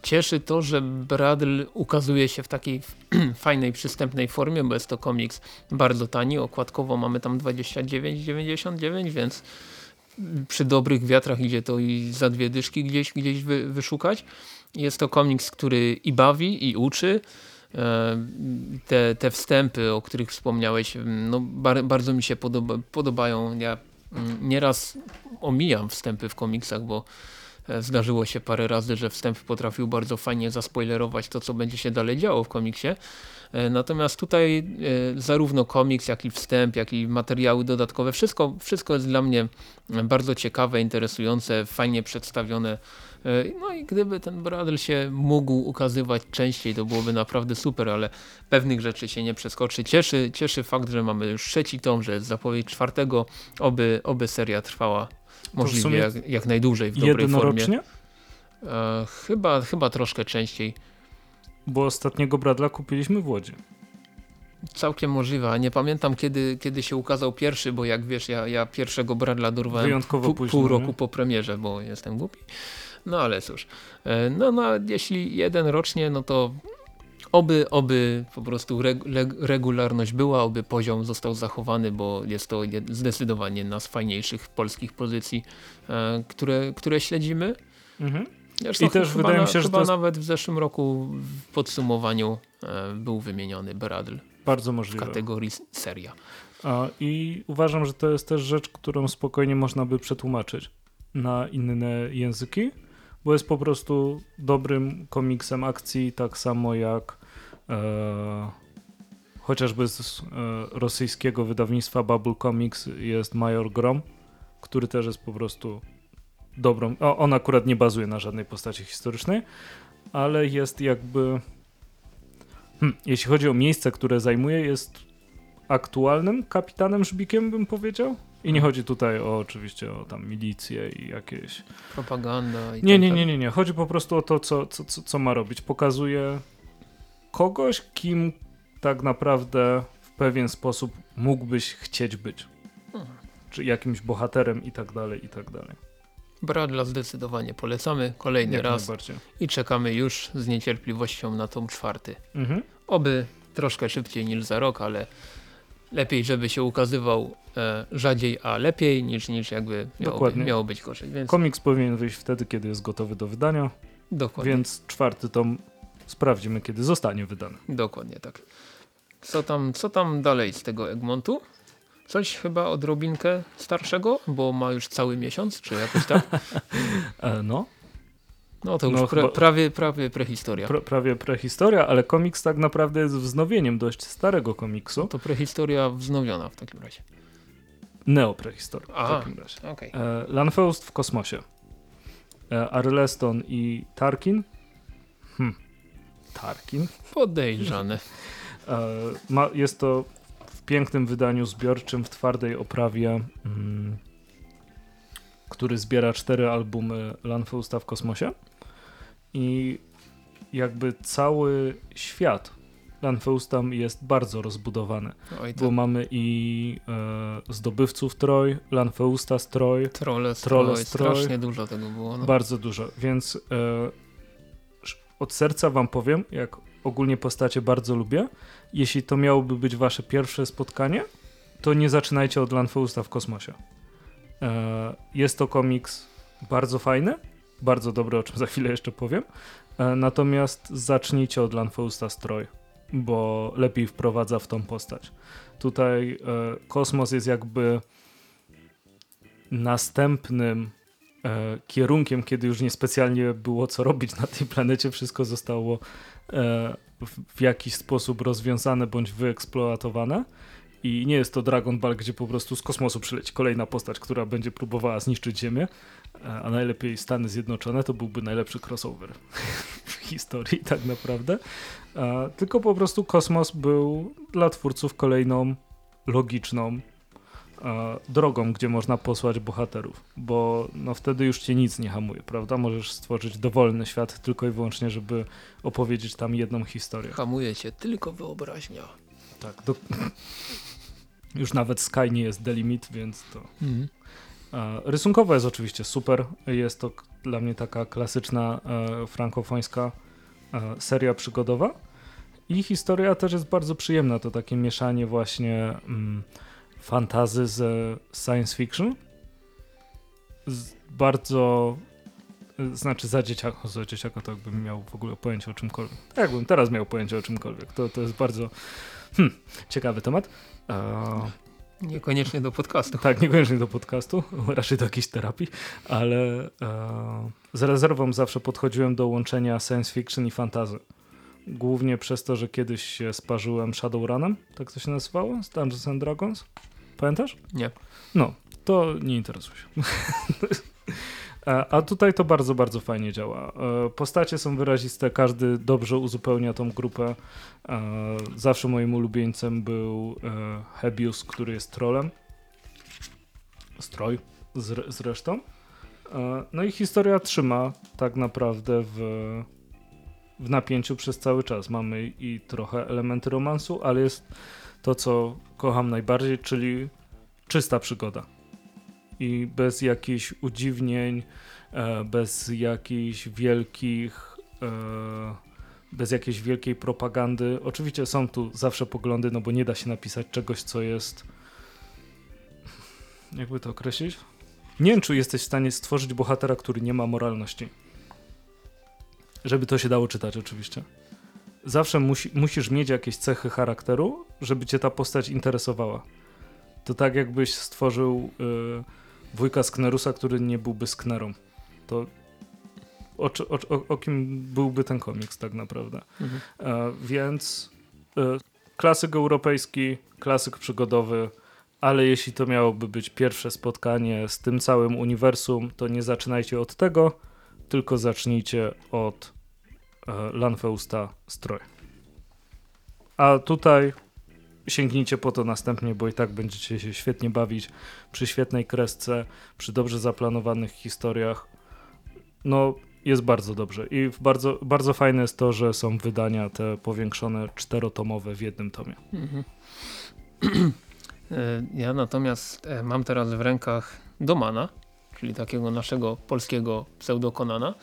cieszy to, że Bradl ukazuje się w takiej [CLEARS THROAT] fajnej, przystępnej formie, bo jest to komiks bardzo tani. Okładkowo mamy tam 29,99, więc przy dobrych wiatrach idzie to i za dwie dyszki gdzieś, gdzieś wy, wyszukać. Jest to komiks, który i bawi, i uczy. E, te, te wstępy, o których wspomniałeś, no, bar, bardzo mi się podoba, podobają. Ja mm, nieraz omijam wstępy w komiksach, bo e, zdarzyło się parę razy, że wstęp potrafił bardzo fajnie zaspoilerować to, co będzie się dalej działo w komiksie. E, natomiast tutaj zarówno komiks, jak i wstęp, jak i materiały dodatkowe, wszystko, wszystko jest dla mnie bardzo ciekawe, interesujące, fajnie przedstawione no i gdyby ten Bradl się mógł ukazywać częściej, to byłoby naprawdę super, ale pewnych rzeczy się nie przeskoczy. Cieszy, cieszy fakt, że mamy już trzeci tom, że jest zapowiedź czwartego, oby, oby seria trwała możliwie jak, jak najdłużej w dobrej formie. E, chyba, chyba troszkę częściej. Bo ostatniego Bradla kupiliśmy w Łodzi. Całkiem możliwe, nie pamiętam kiedy, kiedy się ukazał pierwszy, bo jak wiesz, ja, ja pierwszego Bradla dorwałem pół, pół roku po premierze, bo jestem głupi. No ale cóż, e, no, no jeśli jeden rocznie, no to oby, oby po prostu reg regularność była, oby poziom został zachowany, bo jest to zdecydowanie jedna z fajniejszych polskich pozycji, e, które, które śledzimy. Mhm. Zresztą I też chyba, wydaje mi się, że chyba jest... nawet w zeszłym roku w podsumowaniu e, był wymieniony Bradl. Bardzo możliwe. W kategorii seria. I uważam, że to jest też rzecz, którą spokojnie można by przetłumaczyć na inne języki bo jest po prostu dobrym komiksem akcji, tak samo jak e, chociażby z e, rosyjskiego wydawnictwa Bubble Comics jest Major Grom, który też jest po prostu dobrą. O, on akurat nie bazuje na żadnej postaci historycznej, ale jest jakby. Hmm, jeśli chodzi o miejsce, które zajmuje, jest aktualnym kapitanem Żbikiem, bym powiedział. I nie chodzi tutaj o oczywiście o tam milicję i jakieś... Propaganda. I nie, nie, nie, nie, nie. Chodzi po prostu o to, co, co, co, co ma robić. Pokazuje kogoś, kim tak naprawdę w pewien sposób mógłbyś chcieć być. Hmm. Czy jakimś bohaterem i tak dalej, i tak dalej. Bradla zdecydowanie polecamy kolejny Jak raz i czekamy już z niecierpliwością na tom czwarty. Mhm. Oby troszkę szybciej niż za rok, ale lepiej, żeby się ukazywał e, rzadziej, a lepiej, niż, niż jakby miało, miało być gorzej. Więc... Komiks powinien wyjść wtedy, kiedy jest gotowy do wydania. Dokładnie. Więc czwarty tom sprawdzimy, kiedy zostanie wydany. Dokładnie tak. Co tam, co tam dalej z tego Egmontu? Coś chyba odrobinkę starszego, bo ma już cały miesiąc, czy jakoś tak? [LAUGHS] e, no, no to już no, pra, prawie, prawie prehistoria. Pra, prawie prehistoria, ale komiks tak naprawdę jest wznowieniem dość starego komiksu. No to prehistoria wznowiona w takim razie. Neoprehistoria w takim razie. Okay. E, Lanfeust w kosmosie. E, Arleston i Tarkin. Hm. Tarkin? Podejrzane. E, ma, jest to w pięknym wydaniu zbiorczym, w twardej oprawie. Mm, który zbiera cztery albumy Lanfeusta w kosmosie i jakby cały świat Lanfeusta jest bardzo rozbudowany, Oj, bo mamy i e, zdobywców Troj, Lanfeusta Stroj, Trolle Stroj, strasznie dużo tego było. No. Bardzo dużo, więc e, od serca wam powiem, jak ogólnie postacie bardzo lubię, jeśli to miałoby być wasze pierwsze spotkanie, to nie zaczynajcie od Lanfeusta w kosmosie. E, jest to komiks bardzo fajny, bardzo dobry, o czym za chwilę jeszcze powiem. E, natomiast zacznijcie od Lanfeusta Stroj, bo lepiej wprowadza w tą postać. Tutaj e, kosmos jest jakby następnym kierunkiem, kiedy już niespecjalnie było co robić na tej planecie, wszystko zostało w jakiś sposób rozwiązane bądź wyeksploatowane. I nie jest to Dragon Ball, gdzie po prostu z kosmosu przyleci kolejna postać, która będzie próbowała zniszczyć Ziemię, a najlepiej Stany Zjednoczone, to byłby najlepszy crossover w historii tak naprawdę. Tylko po prostu kosmos był dla twórców kolejną logiczną drogą, gdzie można posłać bohaterów, bo no wtedy już cię nic nie hamuje, prawda? Możesz stworzyć dowolny świat tylko i wyłącznie, żeby opowiedzieć tam jedną historię. Hamuje cię tylko wyobraźnia. Tak, do... Już nawet Sky nie jest delimit, więc to... Mhm. Rysunkowo jest oczywiście super. Jest to dla mnie taka klasyczna e, frankofońska e, seria przygodowa. I historia też jest bardzo przyjemna. To takie mieszanie właśnie mm, fantazy z science fiction. bardzo znaczy za dzieciaka, za dzieciaka to jakbym miał w ogóle pojęcie o czymkolwiek. Jakbym teraz miał pojęcie o czymkolwiek. To, to jest bardzo hmm, ciekawy temat. [LAUGHS] Niekoniecznie do podcastu. Tak, niekoniecznie do podcastu, [LAUGHS] raczej do jakiejś terapii, ale e, z rezerwą zawsze podchodziłem do łączenia science fiction i fantazy. Głównie przez to, że kiedyś się sparzyłem Shadowrunem, tak to się nazywało, z Dungeons and Dragons. Pamiętasz? Nie. No, to nie interesuje się. [LAUGHS] E, a tutaj to bardzo, bardzo fajnie działa. E, postacie są wyraziste, każdy dobrze uzupełnia tą grupę. E, zawsze moim ulubieńcem był Hebius, który jest trolem. Stroj zresztą. No i historia trzyma tak naprawdę w, w napięciu przez cały czas. Mamy i trochę elementy romansu, ale jest to, co kocham najbardziej, czyli czysta przygoda i bez jakichś udziwnień, e, bez jakichś wielkich, e, bez jakiejś wielkiej propagandy. Oczywiście są tu zawsze poglądy, no bo nie da się napisać czegoś, co jest. Jakby to określić? Nie wiem, czy jesteś w stanie stworzyć bohatera, który nie ma moralności. Żeby to się dało czytać, oczywiście. Zawsze musi, musisz mieć jakieś cechy charakteru, żeby cię ta postać interesowała. To tak jakbyś stworzył. Yy, wujka Sknerusa, który nie byłby Sknerą. To o, o, o, o kim byłby ten komiks tak naprawdę. Mhm. E, więc e, klasyk europejski, klasyk przygodowy, ale jeśli to miałoby być pierwsze spotkanie z tym całym uniwersum, to nie zaczynajcie od tego, tylko zacznijcie od e, Lanfeusta Stroj. A tutaj sięgnijcie po to następnie, bo i tak będziecie się świetnie bawić przy świetnej kresce, przy dobrze zaplanowanych historiach. No, jest bardzo dobrze. I bardzo, bardzo fajne jest to, że są wydania te powiększone czterotomowe w jednym tomie. Mhm. [CLEARS THROAT] E, ja natomiast e, mam teraz w rękach Domana, czyli takiego naszego polskiego pseudokonana.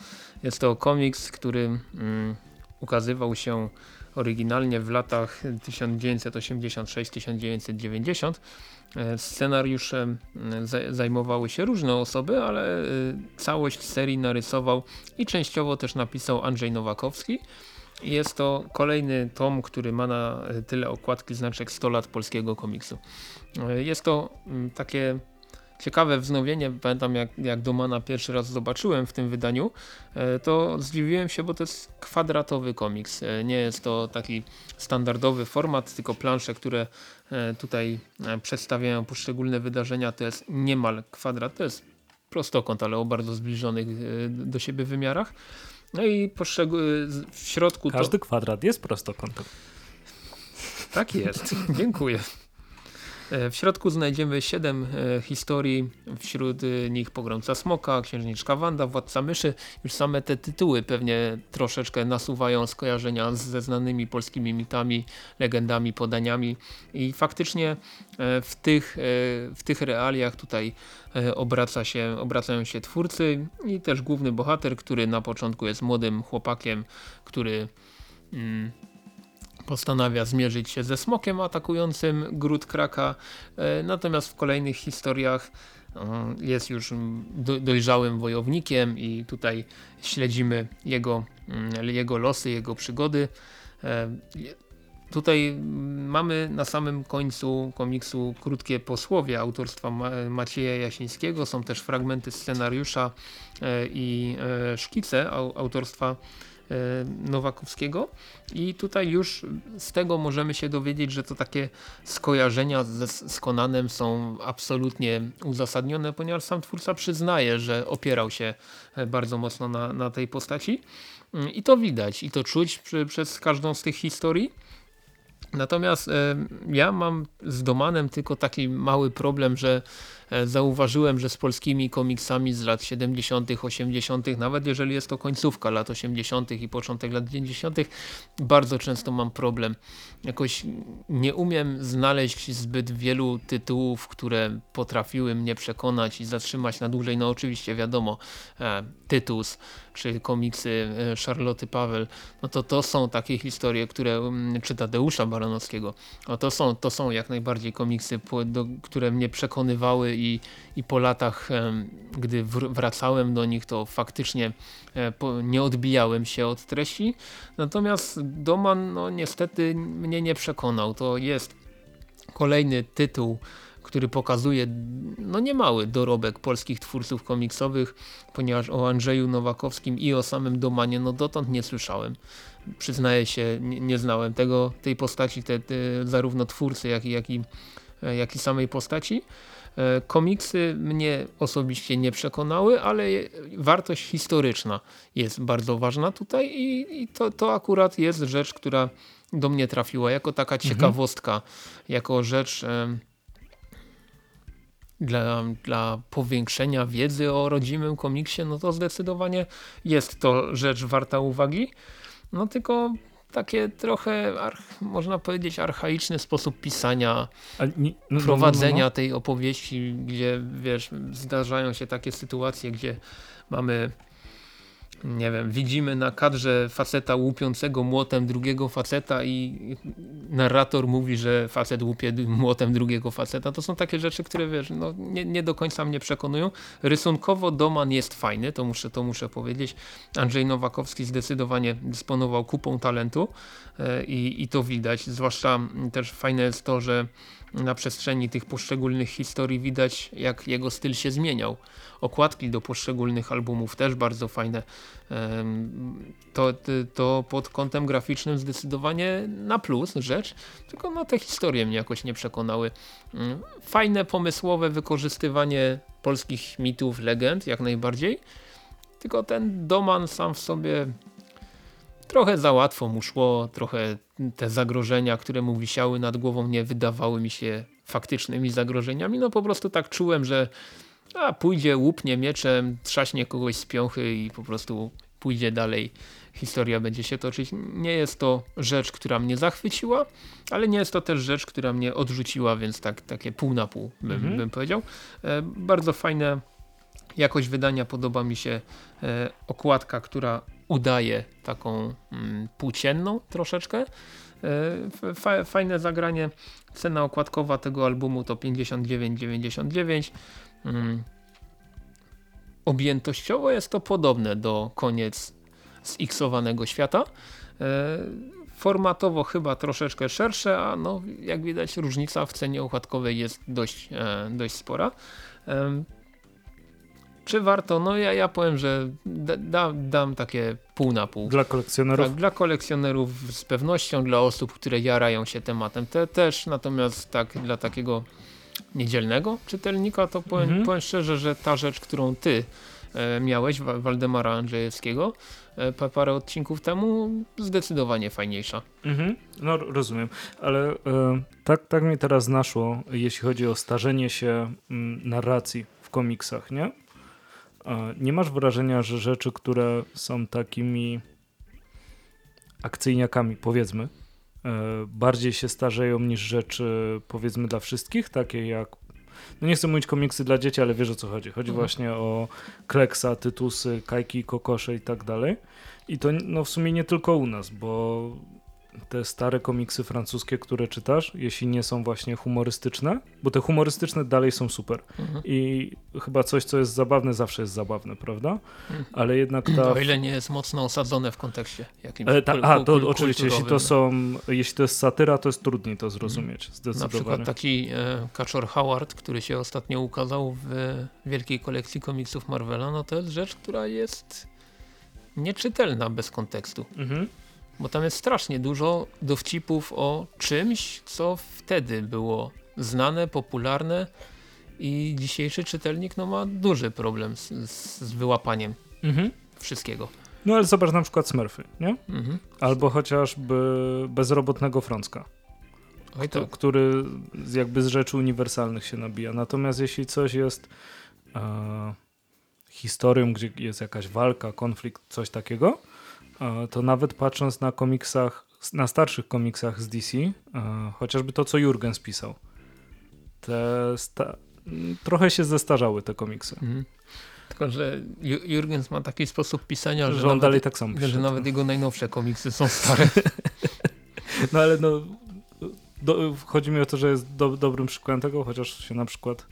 Jest to komiks, który mm, ukazywał się oryginalnie w latach 1986-1990. E, scenariuszem e, zajmowały się różne osoby, ale e, całość serii narysował i częściowo też napisał Andrzej Nowakowski. Jest to kolejny tom, który ma na tyle okładki znaczek 100 lat polskiego komiksu. Jest to takie ciekawe wznowienie. Pamiętam jak, jak Domana pierwszy raz zobaczyłem w tym wydaniu, e, to zdziwiłem się, bo to jest kwadratowy komiks. E, nie jest to taki standardowy format, tylko plansze, które e, tutaj przedstawiają poszczególne wydarzenia. To jest niemal kwadrat, to jest prostokąt, ale o bardzo zbliżonych do siebie wymiarach. No i w środku Każdy to... kwadrat jest prostokątem. Tak jest. Dziękuję. E, w środku znajdziemy siedem e, historii, wśród e, nich Pogromca Smoka, Księżniczka Wanda, Władca Myszy. Już same te tytuły pewnie troszeczkę nasuwają skojarzenia ze znanymi polskimi mitami, legendami, podaniami i faktycznie w tych, w tych realiach tutaj obraca się, obracają się twórcy i też główny bohater, który na początku jest młodym chłopakiem, który mm, postanawia zmierzyć się ze smokiem atakującym gród kraka, e, natomiast w kolejnych historiach e, jest już dojrzałym wojownikiem i tutaj śledzimy jego, mm, jego losy, jego przygody. E, tutaj mamy na samym końcu komiksu krótkie posłowie autorstwa Macieja Jasińskiego. Są też fragmenty scenariusza i szkice autorstwa Nowakowskiego i tutaj już z tego możemy się dowiedzieć, że to takie skojarzenia ze, z Konanem są absolutnie uzasadnione, ponieważ sam twórca przyznaje, że opierał się e, bardzo mocno na, na tej postaci mm, i to widać i to czuć przy, przez każdą z tych historii. Natomiast e, ja mam z Domanem tylko taki mały problem, że zauważyłem, że z polskimi komiksami z lat 70., 80., nawet jeżeli jest to końcówka lat 80. i początek lat 90., bardzo często mam problem. Jakoś nie umiem znaleźć zbyt wielu tytułów, które potrafiły mnie przekonać i zatrzymać na dłużej. No oczywiście wiadomo, e, Tytus czy komiksy e, Charlotte Paweł, no to to są takie historie, które, mm, czy Tadeusza Baranowskiego, no to są, to są jak najbardziej komiksy, które mnie przekonywały i, i po latach, gdy wracałem do nich, to faktycznie e, nie odbijałem się od treści. Natomiast Doman no niestety mnie nie przekonał. To jest kolejny tytuł który pokazuje no niemały dorobek polskich twórców komiksowych, ponieważ o Andrzeju Nowakowskim i o samym Domanie no dotąd nie słyszałem. Przyznaję się, nie, nie znałem tego, tej postaci, te, te, zarówno twórcy, jak i, jak, i, e, jak i samej postaci. E, komiksy mnie osobiście nie przekonały, ale wartość historyczna jest bardzo ważna tutaj i, i to, to akurat jest rzecz, która do mnie trafiła jako taka mhm. ciekawostka, mhm. jako rzecz dla, dla powiększenia wiedzy o rodzimym komiksie, no to zdecydowanie jest to rzecz warta uwagi. No tylko takie trochę, można powiedzieć, archaiczny sposób pisania, nie, no, no, prowadzenia no, no, tej opowieści, gdzie wiesz, zdarzają się takie sytuacje, gdzie mamy nie wiem, widzimy na kadrze faceta łupiącego młotem drugiego faceta i narrator mówi, że facet łupie młotem drugiego faceta. To są takie rzeczy, które wiesz, no, nie, nie do końca mnie przekonują. Rysunkowo Doman jest fajny, to muszę, to muszę powiedzieć. Andrzej Nowakowski zdecydowanie dysponował kupą talentu e, i, i to widać. Zwłaszcza też fajne jest to, że na przestrzeni tych poszczególnych historii widać jak jego styl się zmieniał. Okładki do poszczególnych albumów też bardzo fajne. To, to pod kątem graficznym zdecydowanie na plus rzecz, tylko no te historie mnie jakoś nie przekonały. Mm, fajne, pomysłowe wykorzystywanie polskich mitów, legend jak najbardziej, tylko ten Doman sam w sobie trochę za łatwo mu szło, trochę te zagrożenia, które mu wisiały nad głową nie wydawały mi się faktycznymi zagrożeniami. No po prostu tak czułem, że a, pójdzie, łupnie mieczem, trzaśnie kogoś z piąchy i po prostu pójdzie dalej. Historia będzie się toczyć. Nie jest to rzecz, która mnie zachwyciła, ale nie jest to też rzecz, która mnie odrzuciła, więc tak, takie pół na pół bym, mhm. bym powiedział. E, bardzo fajne jakość wydania, podoba mi się e, okładka, która udaje taką mm, płócienną troszeczkę. E, fajne zagranie. Cena okładkowa tego albumu to 59,99. Mm. Objętościowo jest to podobne do koniec ziksowanego świata. E, formatowo chyba troszeczkę szersze, a no, jak widać różnica w cenie okładkowej jest dość, e, dość spora. Czy warto? No ja, ja powiem, że da, dam takie pół na pół. Dla kolekcjonerów? Tak, dla kolekcjonerów z pewnością, dla osób, które jarają się tematem te też, natomiast tak dla takiego niedzielnego czytelnika to powiem, mhm. powiem szczerze, że ta rzecz, którą ty e, miałeś, Waldemara Andrzejewskiego, e, parę odcinków temu, zdecydowanie fajniejsza. Mhm. No rozumiem, ale e, tak, tak mnie teraz naszło, jeśli chodzi o starzenie się mm, narracji w komiksach, nie? Nie masz wrażenia, że rzeczy, które są takimi akcyjniakami, powiedzmy, bardziej się starzeją niż rzeczy, powiedzmy, dla wszystkich, takie jak no nie chcę mówić komiksy dla dzieci, ale wiesz o co chodzi. Chodzi mhm. właśnie o Kleksa, Tytusy, Kajki, Kokosze i tak dalej. I to no, w sumie nie tylko u nas, bo te stare komiksy francuskie, które czytasz, jeśli nie są właśnie humorystyczne, bo te humorystyczne dalej są super. Mhm. I chyba coś, co jest zabawne, zawsze jest zabawne, prawda? Mhm. Ale jednak ta... O ile nie jest mocno osadzone w kontekście jakimś e, ta, A, to oczywiście, jeśli to są, jeśli to jest satyra, to jest trudniej to zrozumieć, mhm. zdecydowanie. Na przykład taki e, Kaczor Howard, który się ostatnio ukazał w wielkiej kolekcji komiksów Marvela, no to jest rzecz, która jest nieczytelna bez kontekstu. Mhm bo tam jest strasznie dużo dowcipów o czymś, co wtedy było znane, popularne i dzisiejszy czytelnik no, ma duży problem z, z wyłapaniem mhm. wszystkiego. No ale zobacz na przykład Smurfy, nie? Mhm. Albo chociażby bezrobotnego Frącka. Oj, tak. Który jakby z rzeczy uniwersalnych się nabija. Natomiast jeśli coś jest e, historią, gdzie jest jakaś walka, konflikt, coś takiego, to nawet patrząc na komiksach, na starszych komiksach z DC, chociażby to, co Jurgen spisał, te trochę się zestarzały te komiksy. Mhm. Tylko, że Jurgens ma taki sposób pisania, że, że on nawet, dalej tak samo pisze. Że nawet jego najnowsze komiksy są stare. [LAUGHS] no ale no, do, chodzi mi o to, że jest do, dobrym przykładem tego, chociaż się na przykład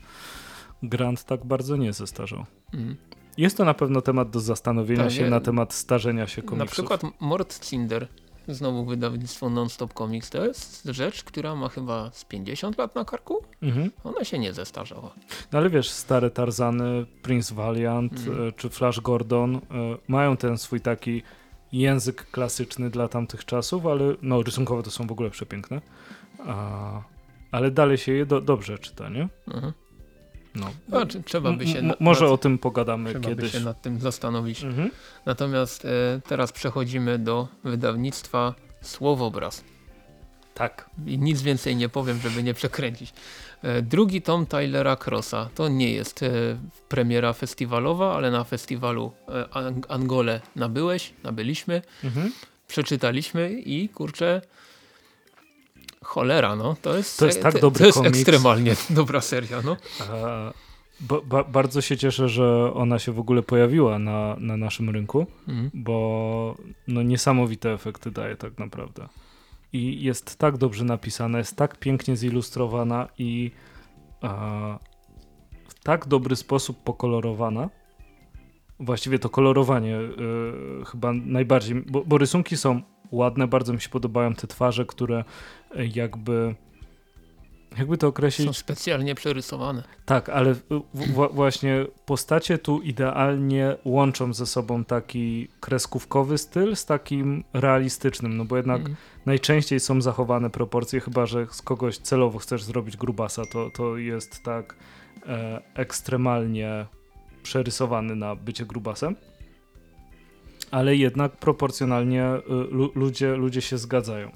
Grant tak bardzo nie zestarzał. Mhm. Jest to na pewno temat do zastanowienia Tak, się nie- na temat starzenia się Na komiksów. przykład Mort Cinder, znowu wydawnictwo Non-Stop Comics, to jest rzecz, która ma chyba z 50 lat na karku. Mhm. Ona się nie zestarzała. No ale wiesz, stare Tarzany, Prince Valiant Mhm. e, czy Flash Gordon e, mają ten swój taki język klasyczny dla tamtych czasów, ale no rysunkowo to są w ogóle przepiękne. A, ale dalej się je do, dobrze czyta, nie? Mhm. No. No, czy- trzeba by się może nad- o tym pogadamy Trzeba by kiedyś. się nad tym zastanowić. Mhm. Natomiast e, teraz przechodzimy do wydawnictwa Słowobraz. Tak. I nic więcej nie powiem, żeby nie przekręcić. E, drugi tom Tylera Crossa. To nie jest e, premiera festiwalowa, ale na festiwalu e, Ang- Angole nabyłeś, nabyliśmy, Mhm. przeczytaliśmy i kurczę cholera, no. To jest, To jest tak to, dobry To jest komiks. ekstremalnie [LAUGHS] dobra seria, no. Ba, ba, bardzo się cieszę, że ona się w ogóle pojawiła na, na naszym rynku. Mhm. bo no niesamowite efekty daje tak naprawdę. I jest tak dobrze napisana, jest tak pięknie zilustrowana i e, w tak dobry sposób pokolorowana. Właściwie to kolorowanie e, chyba najbardziej, bo, bo rysunki są ładne, bardzo mi się podobają te twarze, które jakby jakby to określić, Są specjalnie przerysowane. tak, ale właśnie postacie tu idealnie łączą ze sobą taki kreskówkowy styl z takim realistycznym, no bo jednak Mhm. najczęściej są zachowane proporcje, chyba że z kogoś celowo chcesz zrobić grubasa, to, to jest tak e, ekstremalnie przerysowany na bycie grubasem. Ale jednak proporcjonalnie lu, ludzie, ludzie się zgadzają.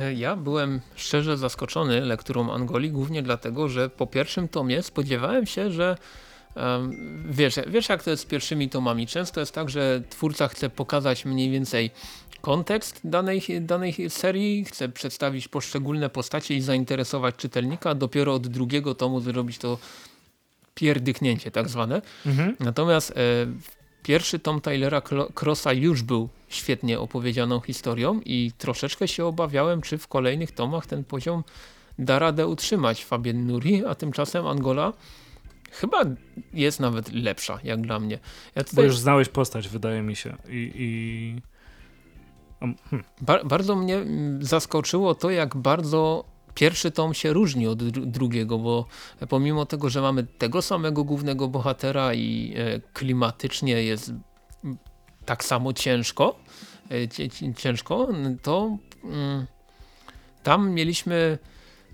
E, Ja byłem szczerze zaskoczony lekturą Angoli, głównie dlatego, że po pierwszym tomie spodziewałem się, że wiesz, wiesz jak to jest z pierwszymi tomami. Często jest tak, że twórca chce pokazać mniej więcej kontekst danej, danej serii, chce przedstawić poszczególne postacie i zainteresować czytelnika, dopiero od drugiego tomu zrobić to pierdyknięcie tak zwane. Mhm. Natomiast e, pierwszy tom Tylera Crossa już był świetnie opowiedzianą historią i troszeczkę się obawiałem, czy w kolejnych tomach ten poziom da radę utrzymać Fabien Nuri, a tymczasem Angola chyba jest nawet lepsza, jak dla mnie. Ja Bo tutaj już znałeś postać, wydaje mi się. I, i... Hmm. ba bardzo mnie mm, zaskoczyło to, jak bardzo pierwszy tom się różni od dru drugiego, bo pomimo tego, że mamy tego samego głównego bohatera i e, klimatycznie jest tak samo ciężko, e, ciężko, to mm, tam mieliśmy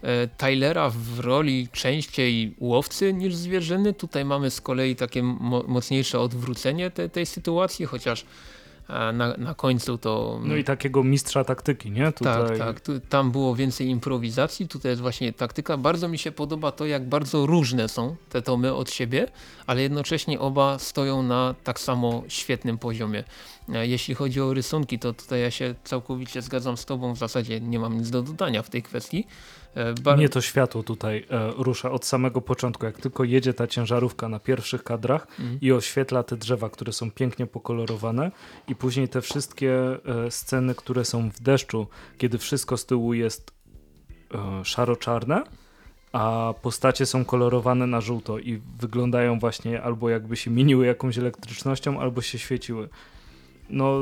e, Tylera w roli częściej łowcy niż zwierzyny. Tutaj mamy z kolei takie mo mocniejsze odwrócenie te, tej sytuacji, chociaż na, na końcu to... No i takiego mistrza taktyki, nie? Tutaj... Tak, tak. Tu, tam było więcej improwizacji, tutaj jest właśnie taktyka. Bardzo mi się podoba to, jak bardzo różne są te tomy od siebie, ale jednocześnie oba stoją na tak samo świetnym poziomie. E, Jeśli chodzi o rysunki, to tutaj ja się całkowicie zgadzam z tobą. W zasadzie nie mam nic do dodania w tej kwestii. E, bar- Nie to światło tutaj e, rusza od samego początku. Jak tylko jedzie ta ciężarówka na pierwszych kadrach Mhm. i oświetla te drzewa, które są pięknie pokolorowane i później te wszystkie e, sceny, które są w deszczu, kiedy wszystko z tyłu jest e, szaro-czarne, a postacie są kolorowane na żółto i wyglądają właśnie albo jakby się mieniły jakąś elektrycznością, albo się świeciły. No,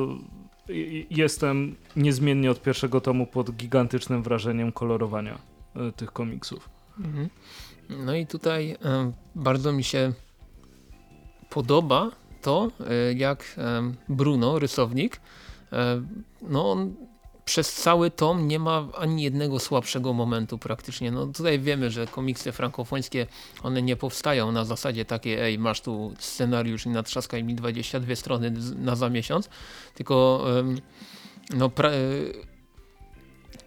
jestem niezmiennie od pierwszego tomu pod gigantycznym wrażeniem kolorowania e, tych komiksów. Mhm. No i tutaj em, bardzo mi się podoba to, e, jak Bruno, rysownik, e, no on przez cały tom nie ma ani jednego słabszego momentu praktycznie. No tutaj wiemy, że komiksy frankofońskie, one nie powstają na zasadzie takiej, ej masz tu scenariusz i natrzaskaj mi 22 strony na za miesiąc, tylko no e,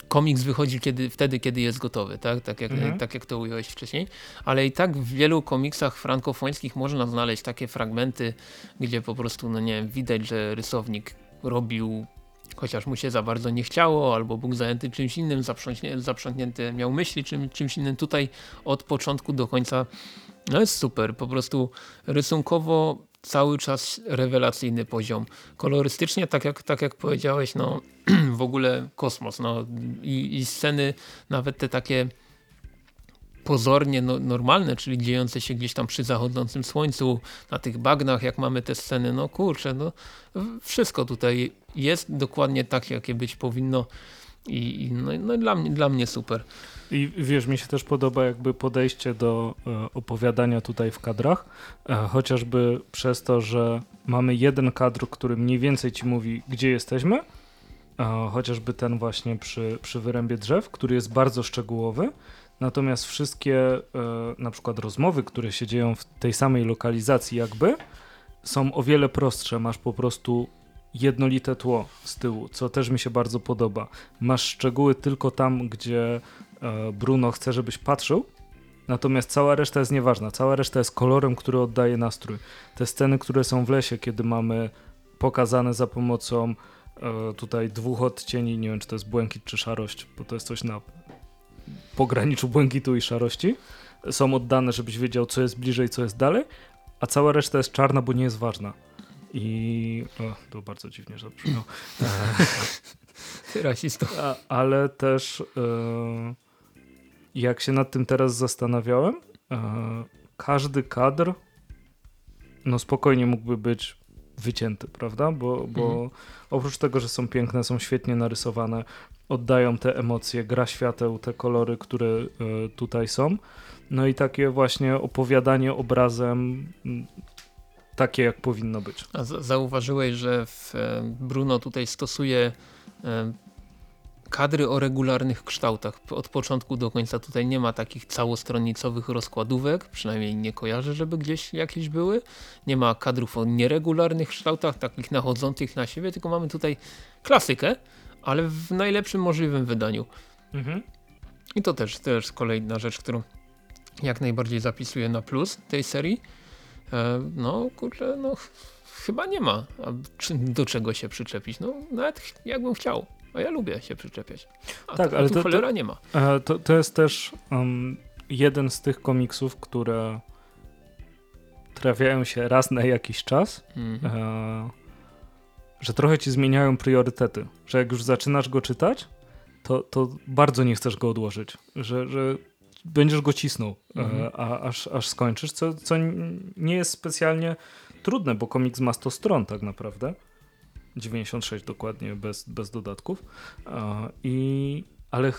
komiks wychodzi kiedy, wtedy, kiedy jest gotowy, tak? Tak, jak, Mhm. tak jak to ująłeś wcześniej. Ale i tak w wielu komiksach frankofońskich można znaleźć takie fragmenty, gdzie po prostu, no nie wiem, widać, że rysownik robił chociaż mu się za bardzo nie chciało, albo był zajęty czymś innym, zaprzątnięty miał myśli czym, czymś innym. Tutaj od początku do końca no jest super, po prostu rysunkowo cały czas rewelacyjny poziom. Kolorystycznie, tak jak, tak jak powiedziałeś, no [CLEARS THROAT] w ogóle kosmos. No, i, I sceny, nawet te takie pozornie no, normalne, czyli dziejące się gdzieś tam przy zachodzącym słońcu, na tych bagnach, jak mamy te sceny, no kurczę, no wszystko tutaj jest dokładnie tak, jakie być powinno i, i no, no dla, mnie, dla mnie super. I wiesz, mi się też podoba jakby podejście do e, opowiadania tutaj w kadrach, e, chociażby przez to, że mamy jeden kadr, który mniej więcej ci mówi, gdzie jesteśmy, e, chociażby ten właśnie przy, przy wyrębie drzew, który jest bardzo szczegółowy, natomiast wszystkie na przykład rozmowy, które się dzieją w tej samej lokalizacji jakby, są o wiele prostsze, masz po prostu jednolite tło z tyłu, co też mi się bardzo podoba. Masz szczegóły tylko tam, gdzie e, Bruno chce, żebyś patrzył, natomiast cała reszta jest nieważna. Cała reszta jest kolorem, który oddaje nastrój. Te sceny, które są w lesie, kiedy mamy pokazane za pomocą e, tutaj dwóch odcieni, nie wiem czy to jest błękit czy szarość, bo to jest coś na pograniczu błękitu i szarości, są oddane, żebyś wiedział, co jest bliżej, co jest dalej, a cała reszta jest czarna, bo nie jest ważna. I o, to bardzo dziwnie zabrzmiało. Ty rasisto. Ale też e, jak się nad tym teraz zastanawiałem, e, każdy kadr no spokojnie mógłby być wycięty, prawda? Bo, bo Mhm. oprócz tego, że są piękne, są świetnie narysowane, oddają te emocje, gra świateł, te kolory, które e, tutaj są. No i takie właśnie opowiadanie obrazem takie, jak powinno być. A za- zauważyłeś, że w, e, Bruno tutaj stosuje e, kadry o regularnych kształtach. Od początku do końca tutaj nie ma takich całostronicowych rozkładówek, przynajmniej nie kojarzę, żeby gdzieś jakieś były. Nie ma kadrów o nieregularnych kształtach, takich nachodzących na siebie, tylko mamy tutaj klasykę, ale w najlepszym możliwym wydaniu. I to też, też kolejna rzecz, którą jak najbardziej zapisuję na plus tej serii. E, no kurczę, no ch- chyba nie ma do czego się przyczepić. No nawet jakbym chciał, a ja lubię się przyczepiać. A, Tak, ale to- to- cholera nie ma. E, To, to jest też um, jeden z tych komiksów, które trafiają się raz na jakiś czas, Mhm. e, że trochę ci zmieniają priorytety. Że jak już zaczynasz go czytać, to, to bardzo nie chcesz go odłożyć. Że, że będziesz go cisnął, Mhm. e, a, aż, aż skończysz, co, co nie jest specjalnie trudne, bo komiks ma 100 stron tak naprawdę. 96 dokładnie, bez, bez dodatków. E, I, ale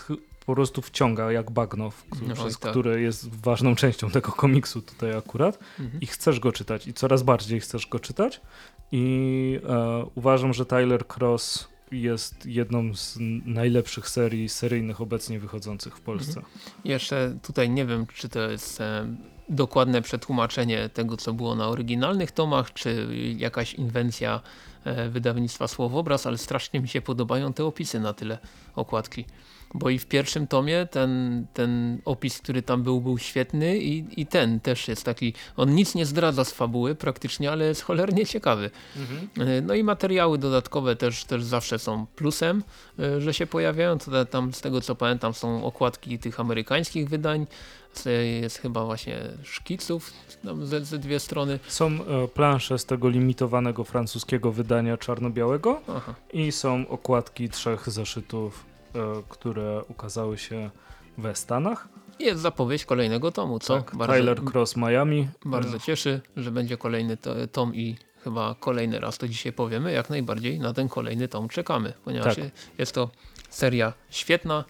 po prostu wciąga jak bagno, No przez tak. które jest ważną częścią tego komiksu tutaj akurat Mhm. i chcesz go czytać i coraz bardziej chcesz go czytać i e, uważam, że Tyler Cross jest jedną z najlepszych serii seryjnych obecnie wychodzących w Polsce. Jeszcze tutaj nie wiem, czy to jest e, dokładne przetłumaczenie tego, co było na oryginalnych tomach, czy jakaś inwencja e, wydawnictwa Słowobraz, ale strasznie mi się podobają te opisy na tyle okładki. Bo i w pierwszym tomie ten, ten opis, który tam był, był świetny i, i ten też jest taki, on nic nie zdradza z fabuły praktycznie, ale jest cholernie ciekawy. E, No i materiały dodatkowe też, też zawsze są plusem, e, że się pojawiają. To tam z tego co pamiętam są okładki tych amerykańskich wydań. Jest chyba właśnie szkiców tam ze, ze dwie strony. Są e, plansze z tego limitowanego francuskiego wydania czarno-białego i są okładki trzech zeszytów, które ukazały się we Stanach. Jest zapowiedź kolejnego tomu, co? Tak, Tyler Cross Miami. bardzo E, cieszy, że będzie kolejny to, tom i chyba kolejny raz to dzisiaj powiemy. Jak najbardziej na ten kolejny tom czekamy, ponieważ Tak. jest to seria świetna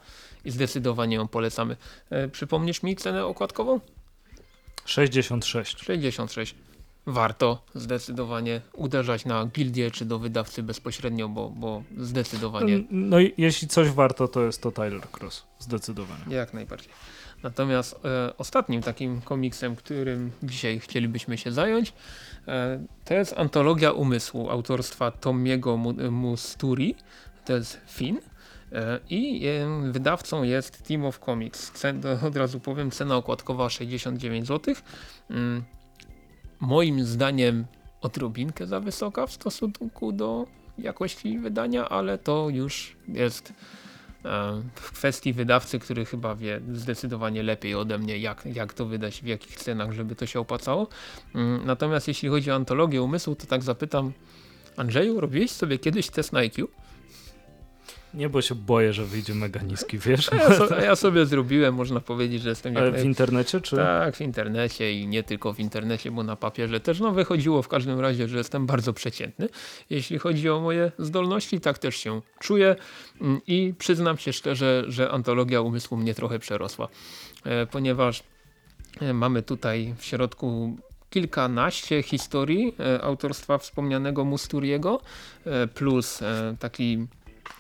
i zdecydowanie ją polecamy. E, przypomnisz mi cenę okładkową? 66. 66. Warto zdecydowanie uderzać na gildię czy do wydawcy bezpośrednio, bo, bo zdecydowanie No i jeśli coś warto, to jest to Tyler Cross. Zdecydowanie. jak najbardziej. Natomiast e, ostatnim takim komiksem, którym dzisiaj chcielibyśmy się zająć, e, to jest Antologia Umysłu autorstwa Tomiego Mu- Musturi. To jest Fin. E, I e, wydawcą jest Team of Comics. Cen, od razu powiem, cena okładkowa 69 zł. Moim zdaniem odrobinkę za wysoka w stosunku do jakości wydania, ale to już jest e, w kwestii wydawcy, który chyba wie zdecydowanie lepiej ode mnie, jak, jak to wydać, w jakich cenach, żeby to się opłacało. Mm, Natomiast jeśli chodzi o antologię umysłu, to tak zapytam, Andrzeju, robiłeś sobie kiedyś test na IQ? Nie, bo się boję, że wyjdzie mega niski, [LAUGHS] wiesz? Ja, so, ja sobie zrobiłem, można powiedzieć, że jestem... Ale w internecie, czy? Tak, w internecie i nie tylko w internecie, bo na papierze też no, wychodziło w każdym razie, że jestem bardzo przeciętny. Jeśli chodzi o moje zdolności, tak też się czuję mm, i przyznam się szczerze, że antologia umysłu mnie trochę przerosła, e, ponieważ e, mamy tutaj w środku kilkanaście historii e, autorstwa wspomnianego Musturiego plus taki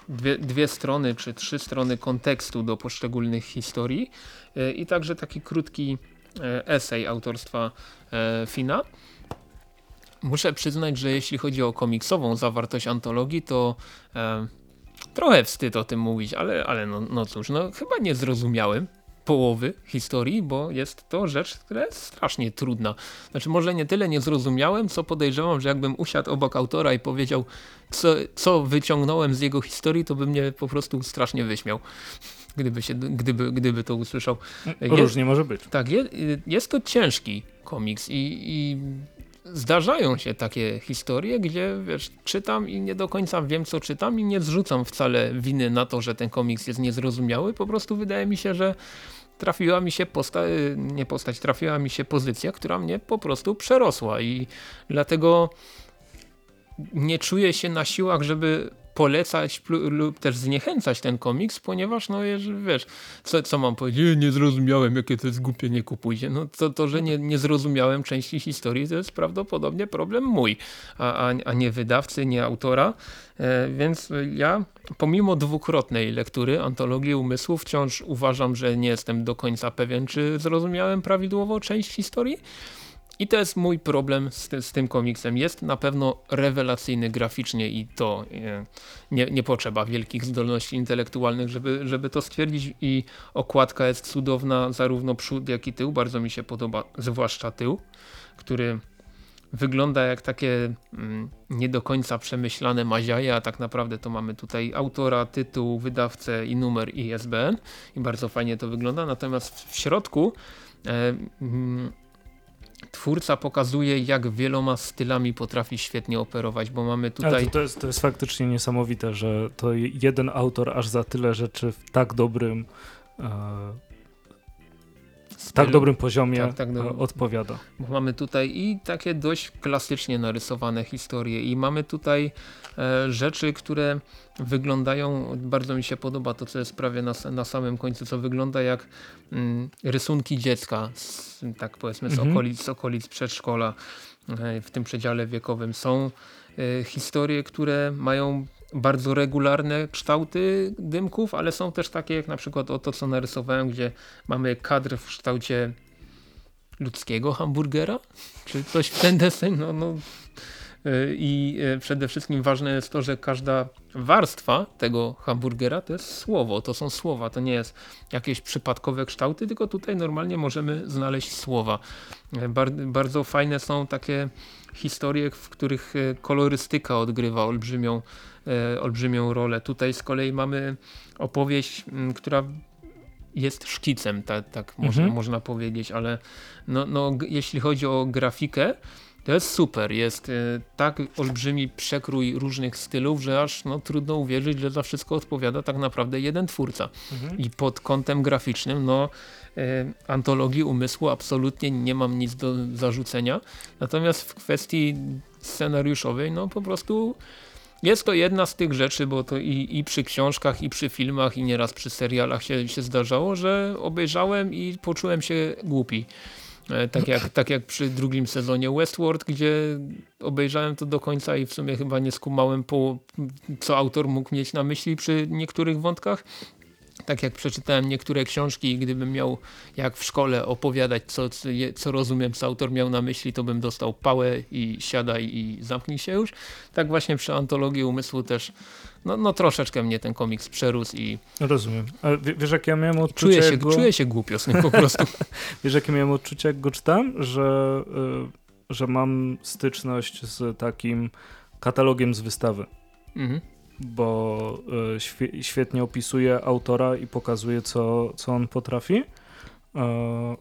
dwie, dwie strony czy trzy strony kontekstu do poszczególnych historii i także taki krótki esej autorstwa Fina. Muszę przyznać, że jeśli chodzi o komiksową zawartość antologii, to e, trochę wstyd o tym mówić, ale, ale no, no cóż, no chyba nie zrozumiałem połowy historii, bo jest to rzecz, która jest strasznie trudna. Znaczy może nie tyle nie zrozumiałem, co podejrzewam, że jakbym usiadł obok autora i powiedział, co, co wyciągnąłem z jego historii, to by mnie po prostu strasznie wyśmiał. Gdyby, się, gdyby, gdyby to usłyszał. Różnie może być. Tak, jest, jest to ciężki komiks i, i zdarzają się takie historie, gdzie wiesz, czytam i nie do końca wiem co czytam i nie zrzucam wcale winy na to, że ten komiks jest niezrozumiały. Po prostu wydaje mi się, że trafiła mi się postać, nie postać, trafiła mi się pozycja, która mnie po prostu przerosła i dlatego nie czuję się na siłach, żeby polecać lub też zniechęcać ten komiks, ponieważ no wiesz, co, co mam powiedzieć, nie zrozumiałem jakie to jest głupie, nie kupujcie. No to, to że nie, nie zrozumiałem części historii to jest prawdopodobnie problem mój, a, a, a nie wydawcy, nie autora, e, więc ja pomimo dwukrotnej lektury antologii umysłu wciąż uważam, że nie jestem do końca pewien, czy zrozumiałem prawidłowo część historii, i to jest mój problem z, z, tym komiksem. Jest na pewno rewelacyjny graficznie i to e, nie, nie potrzeba wielkich zdolności intelektualnych, żeby, żeby to stwierdzić. I okładka jest cudowna, zarówno przód, jak i tył. Bardzo mi się podoba, zwłaszcza tył, który wygląda jak takie mm, nie do końca przemyślane maziaje, a tak naprawdę to mamy tutaj autora, tytuł, wydawcę i numer ISBN i bardzo fajnie to wygląda. Natomiast w środku e, mm, twórca pokazuje, jak wieloma stylami potrafi świetnie operować, bo mamy tutaj... To, to, jest, to jest faktycznie niesamowite, że to jeden autor aż za tyle rzeczy w tak dobrym e, tak dobrym poziomie tak, tak do... odpowiada. Bo mamy tutaj i takie dość klasycznie narysowane historie i mamy tutaj e, rzeczy, które wyglądają, bardzo mi się podoba to, co jest prawie na, na samym końcu, co wygląda jak mm, rysunki dziecka, z, tak powiedzmy z, mhm. okolic, z okolic przedszkola e, w tym przedziale wiekowym. Są e, historie, które mają bardzo regularne kształty dymków, ale są też takie jak na przykład o to, co narysowałem, gdzie mamy kadr w kształcie ludzkiego hamburgera, czy coś w ten deseń. No, no. Y, I y, przede wszystkim ważne jest to, że każda warstwa tego hamburgera to jest słowo, to są słowa, to nie jest jakieś przypadkowe kształty, tylko tutaj normalnie możemy znaleźć słowa. Y, bardzo fajne są takie historie, w których kolorystyka odgrywa olbrzymią olbrzymią rolę. Tutaj z kolei mamy opowieść, która jest szkicem, tak, tak mhm. można, można powiedzieć, ale no, no, jeśli chodzi o grafikę, to jest super. Jest y, tak olbrzymi przekrój różnych stylów, że aż no, trudno uwierzyć, że za wszystko odpowiada tak naprawdę jeden twórca. Mhm. I pod kątem graficznym, no y, antologii umysłu absolutnie nie mam nic do zarzucenia. Natomiast w kwestii scenariuszowej, no po prostu jest to jedna z tych rzeczy, bo to i, i przy książkach, i przy filmach, i nieraz przy serialach się, się zdarzało, że obejrzałem i poczułem się głupi. E, tak jak, tak jak przy drugim sezonie Westworld, gdzie obejrzałem to do końca i w sumie chyba nie skumałem, po, co autor mógł mieć na myśli przy niektórych wątkach tak jak przeczytałem niektóre książki i gdybym miał jak w szkole opowiadać co, co rozumiem, co autor miał na myśli, to bym dostał pałę i siadaj i zamknij się już. Tak właśnie przy antologii umysłu też no, no troszeczkę mnie ten komiks przerósł i... Rozumiem. Ale wiesz, jak ja miałem odczucie... Czuję się, go... czuję się głupio z nim po prostu. [LAUGHS] wiesz, jakie miałem odczucie, jak go czytam? Że, y, że mam styczność z takim katalogiem z wystawy. Mhm bo e, świetnie opisuje autora i pokazuje, co, co on potrafi. E,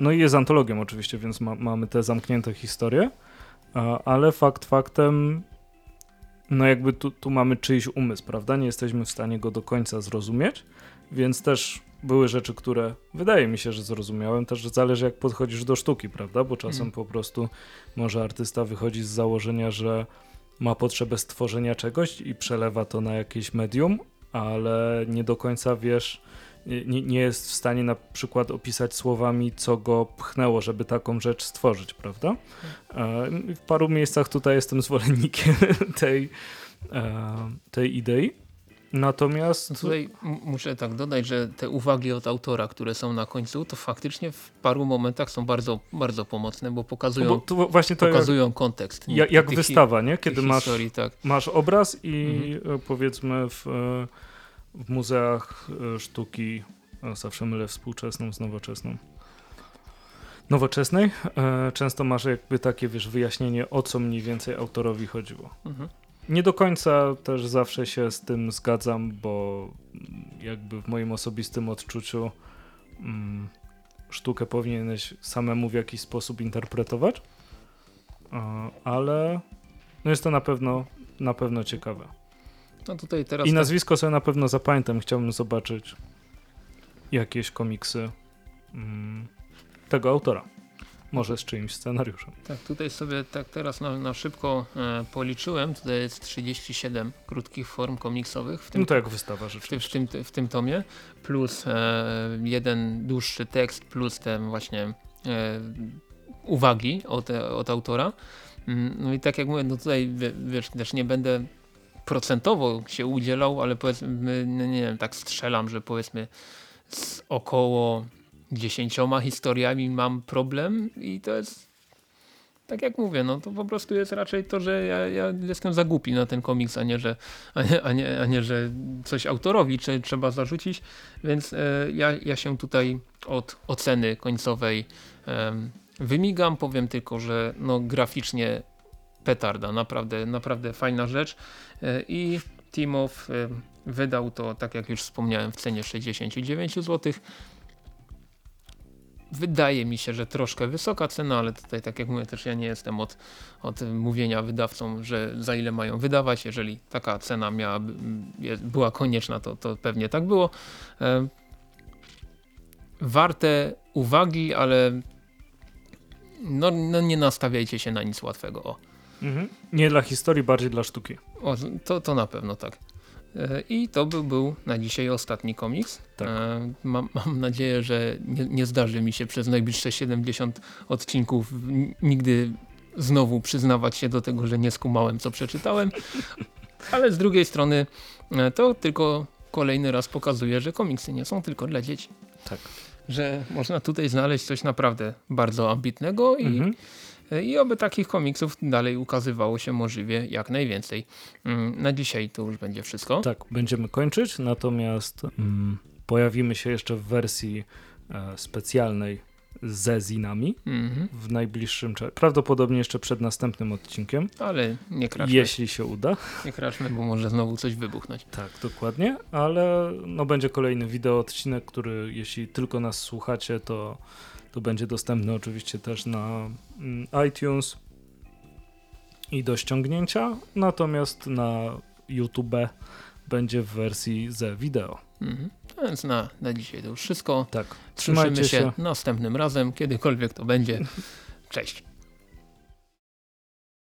no i jest antologiem oczywiście, więc ma, mamy te zamknięte historie, e, ale fakt faktem no jakby tu, tu mamy czyjś umysł, prawda? Nie jesteśmy w stanie go do końca zrozumieć, więc też były rzeczy, które wydaje mi się, że zrozumiałem, też zależy jak podchodzisz do sztuki, prawda? Bo czasem Mm. po prostu może artysta wychodzi z założenia, że ma potrzebę stworzenia czegoś i przelewa to na jakieś medium, ale nie do końca wiesz, nie, nie jest w stanie na przykład opisać słowami, co go pchnęło, żeby taką rzecz stworzyć, prawda? E, W paru miejscach tutaj jestem zwolennikiem [LAUGHS] tej, e, tej idei. Natomiast No tutaj muszę tak dodać, że te uwagi od autora, które są na końcu, to faktycznie w paru momentach są bardzo, bardzo pomocne, bo pokazują, bo tu właśnie to jak, pokazują kontekst. jak, jak tych wystawa, nie? Kiedy masz, historii, tak. masz obraz i Mhm. e, powiedzmy w, e, w muzeach e, sztuki, o, zawsze mylę współczesną z nowoczesną, nowoczesnej, e, często masz jakby takie, wiesz, wyjaśnienie, o co mniej więcej autorowi chodziło. Mhm. Nie do końca też zawsze się z tym zgadzam, bo jakby w moim osobistym odczuciu mm, sztukę powinieneś samemu w jakiś sposób interpretować, E, ale no jest to na pewno, na pewno ciekawe. No tutaj teraz I tak- nazwisko sobie na pewno zapamiętam, chciałbym zobaczyć jakieś komiksy mm, tego autora. Może z czyimś scenariuszem. Tak, tutaj sobie tak teraz na, na szybko e, policzyłem. Tutaj jest 37 krótkich form komiksowych w tym, No to jak wystawa w, tym, rzeczywiście. w, tym, w tym tomie, plus e, jeden dłuższy tekst, plus te właśnie e, uwagi od, od autora. Mm, No i tak jak mówię, no tutaj wie- wiesz, też nie będę procentowo się udzielał, ale powiedzmy, no nie wiem, tak strzelam, że powiedzmy z około dziesięcioma historiami mam problem i to jest tak jak mówię, no to po prostu jest raczej to, że ja, ja jestem za głupi na ten komiks, a nie, że, a nie, a nie, a nie że coś autorowi czy, trzeba zarzucić, więc e, ja, ja się tutaj od oceny końcowej em, wymigam, powiem tylko, że no graficznie petarda, naprawdę, naprawdę fajna rzecz. E, i Timow e, wydał to, tak jak już wspomniałem, w cenie 69 zł. Wydaje mi się, że troszkę wysoka cena, ale tutaj tak jak mówię, też ja nie jestem od, od mówienia wydawcom, że za ile mają wydawać. Jeżeli taka cena jest, była konieczna, to, to pewnie tak było. E, warte uwagi, ale no, no nie nastawiajcie się na nic łatwego. O. Mhm. Nie dla historii, bardziej dla sztuki. O, to, to na pewno tak. I to był, był na dzisiaj ostatni komiks. Tak. E, Mam, [LAUGHS] mam nadzieję, że nie, nie zdarzy mi się przez najbliższe 70 odcinków nigdy znowu przyznawać się do tego, że nie skumałem co przeczytałem. [LAUGHS] Ale z drugiej strony e, to tylko kolejny raz pokazuje, że komiksy nie są tylko dla dzieci. Tak. Że można tutaj znaleźć coś naprawdę bardzo ambitnego i Mhm. I oby takich komiksów dalej ukazywało się możliwie jak najwięcej. Mm, Na dzisiaj to już będzie wszystko. Tak, będziemy kończyć, natomiast mm, pojawimy się jeszcze w wersji e, specjalnej ze zinami Mhm. w najbliższym czasie. Prawdopodobnie jeszcze przed następnym odcinkiem, Ale nie kraczmy, jeśli się uda. nie kraczmy, bo może znowu coś wybuchnąć. Tak, dokładnie, ale no, będzie kolejny wideo odcinek, który jeśli tylko nas słuchacie, to, to będzie dostępny oczywiście też na mm, iTunes i do ściągnięcia, natomiast na YouTube będzie w wersji ze wideo. Mhm. A Więc na, na dzisiaj to już wszystko. Tak, trzymajcie się się. następnym razem, kiedykolwiek to będzie. [LAUGHS] Cześć.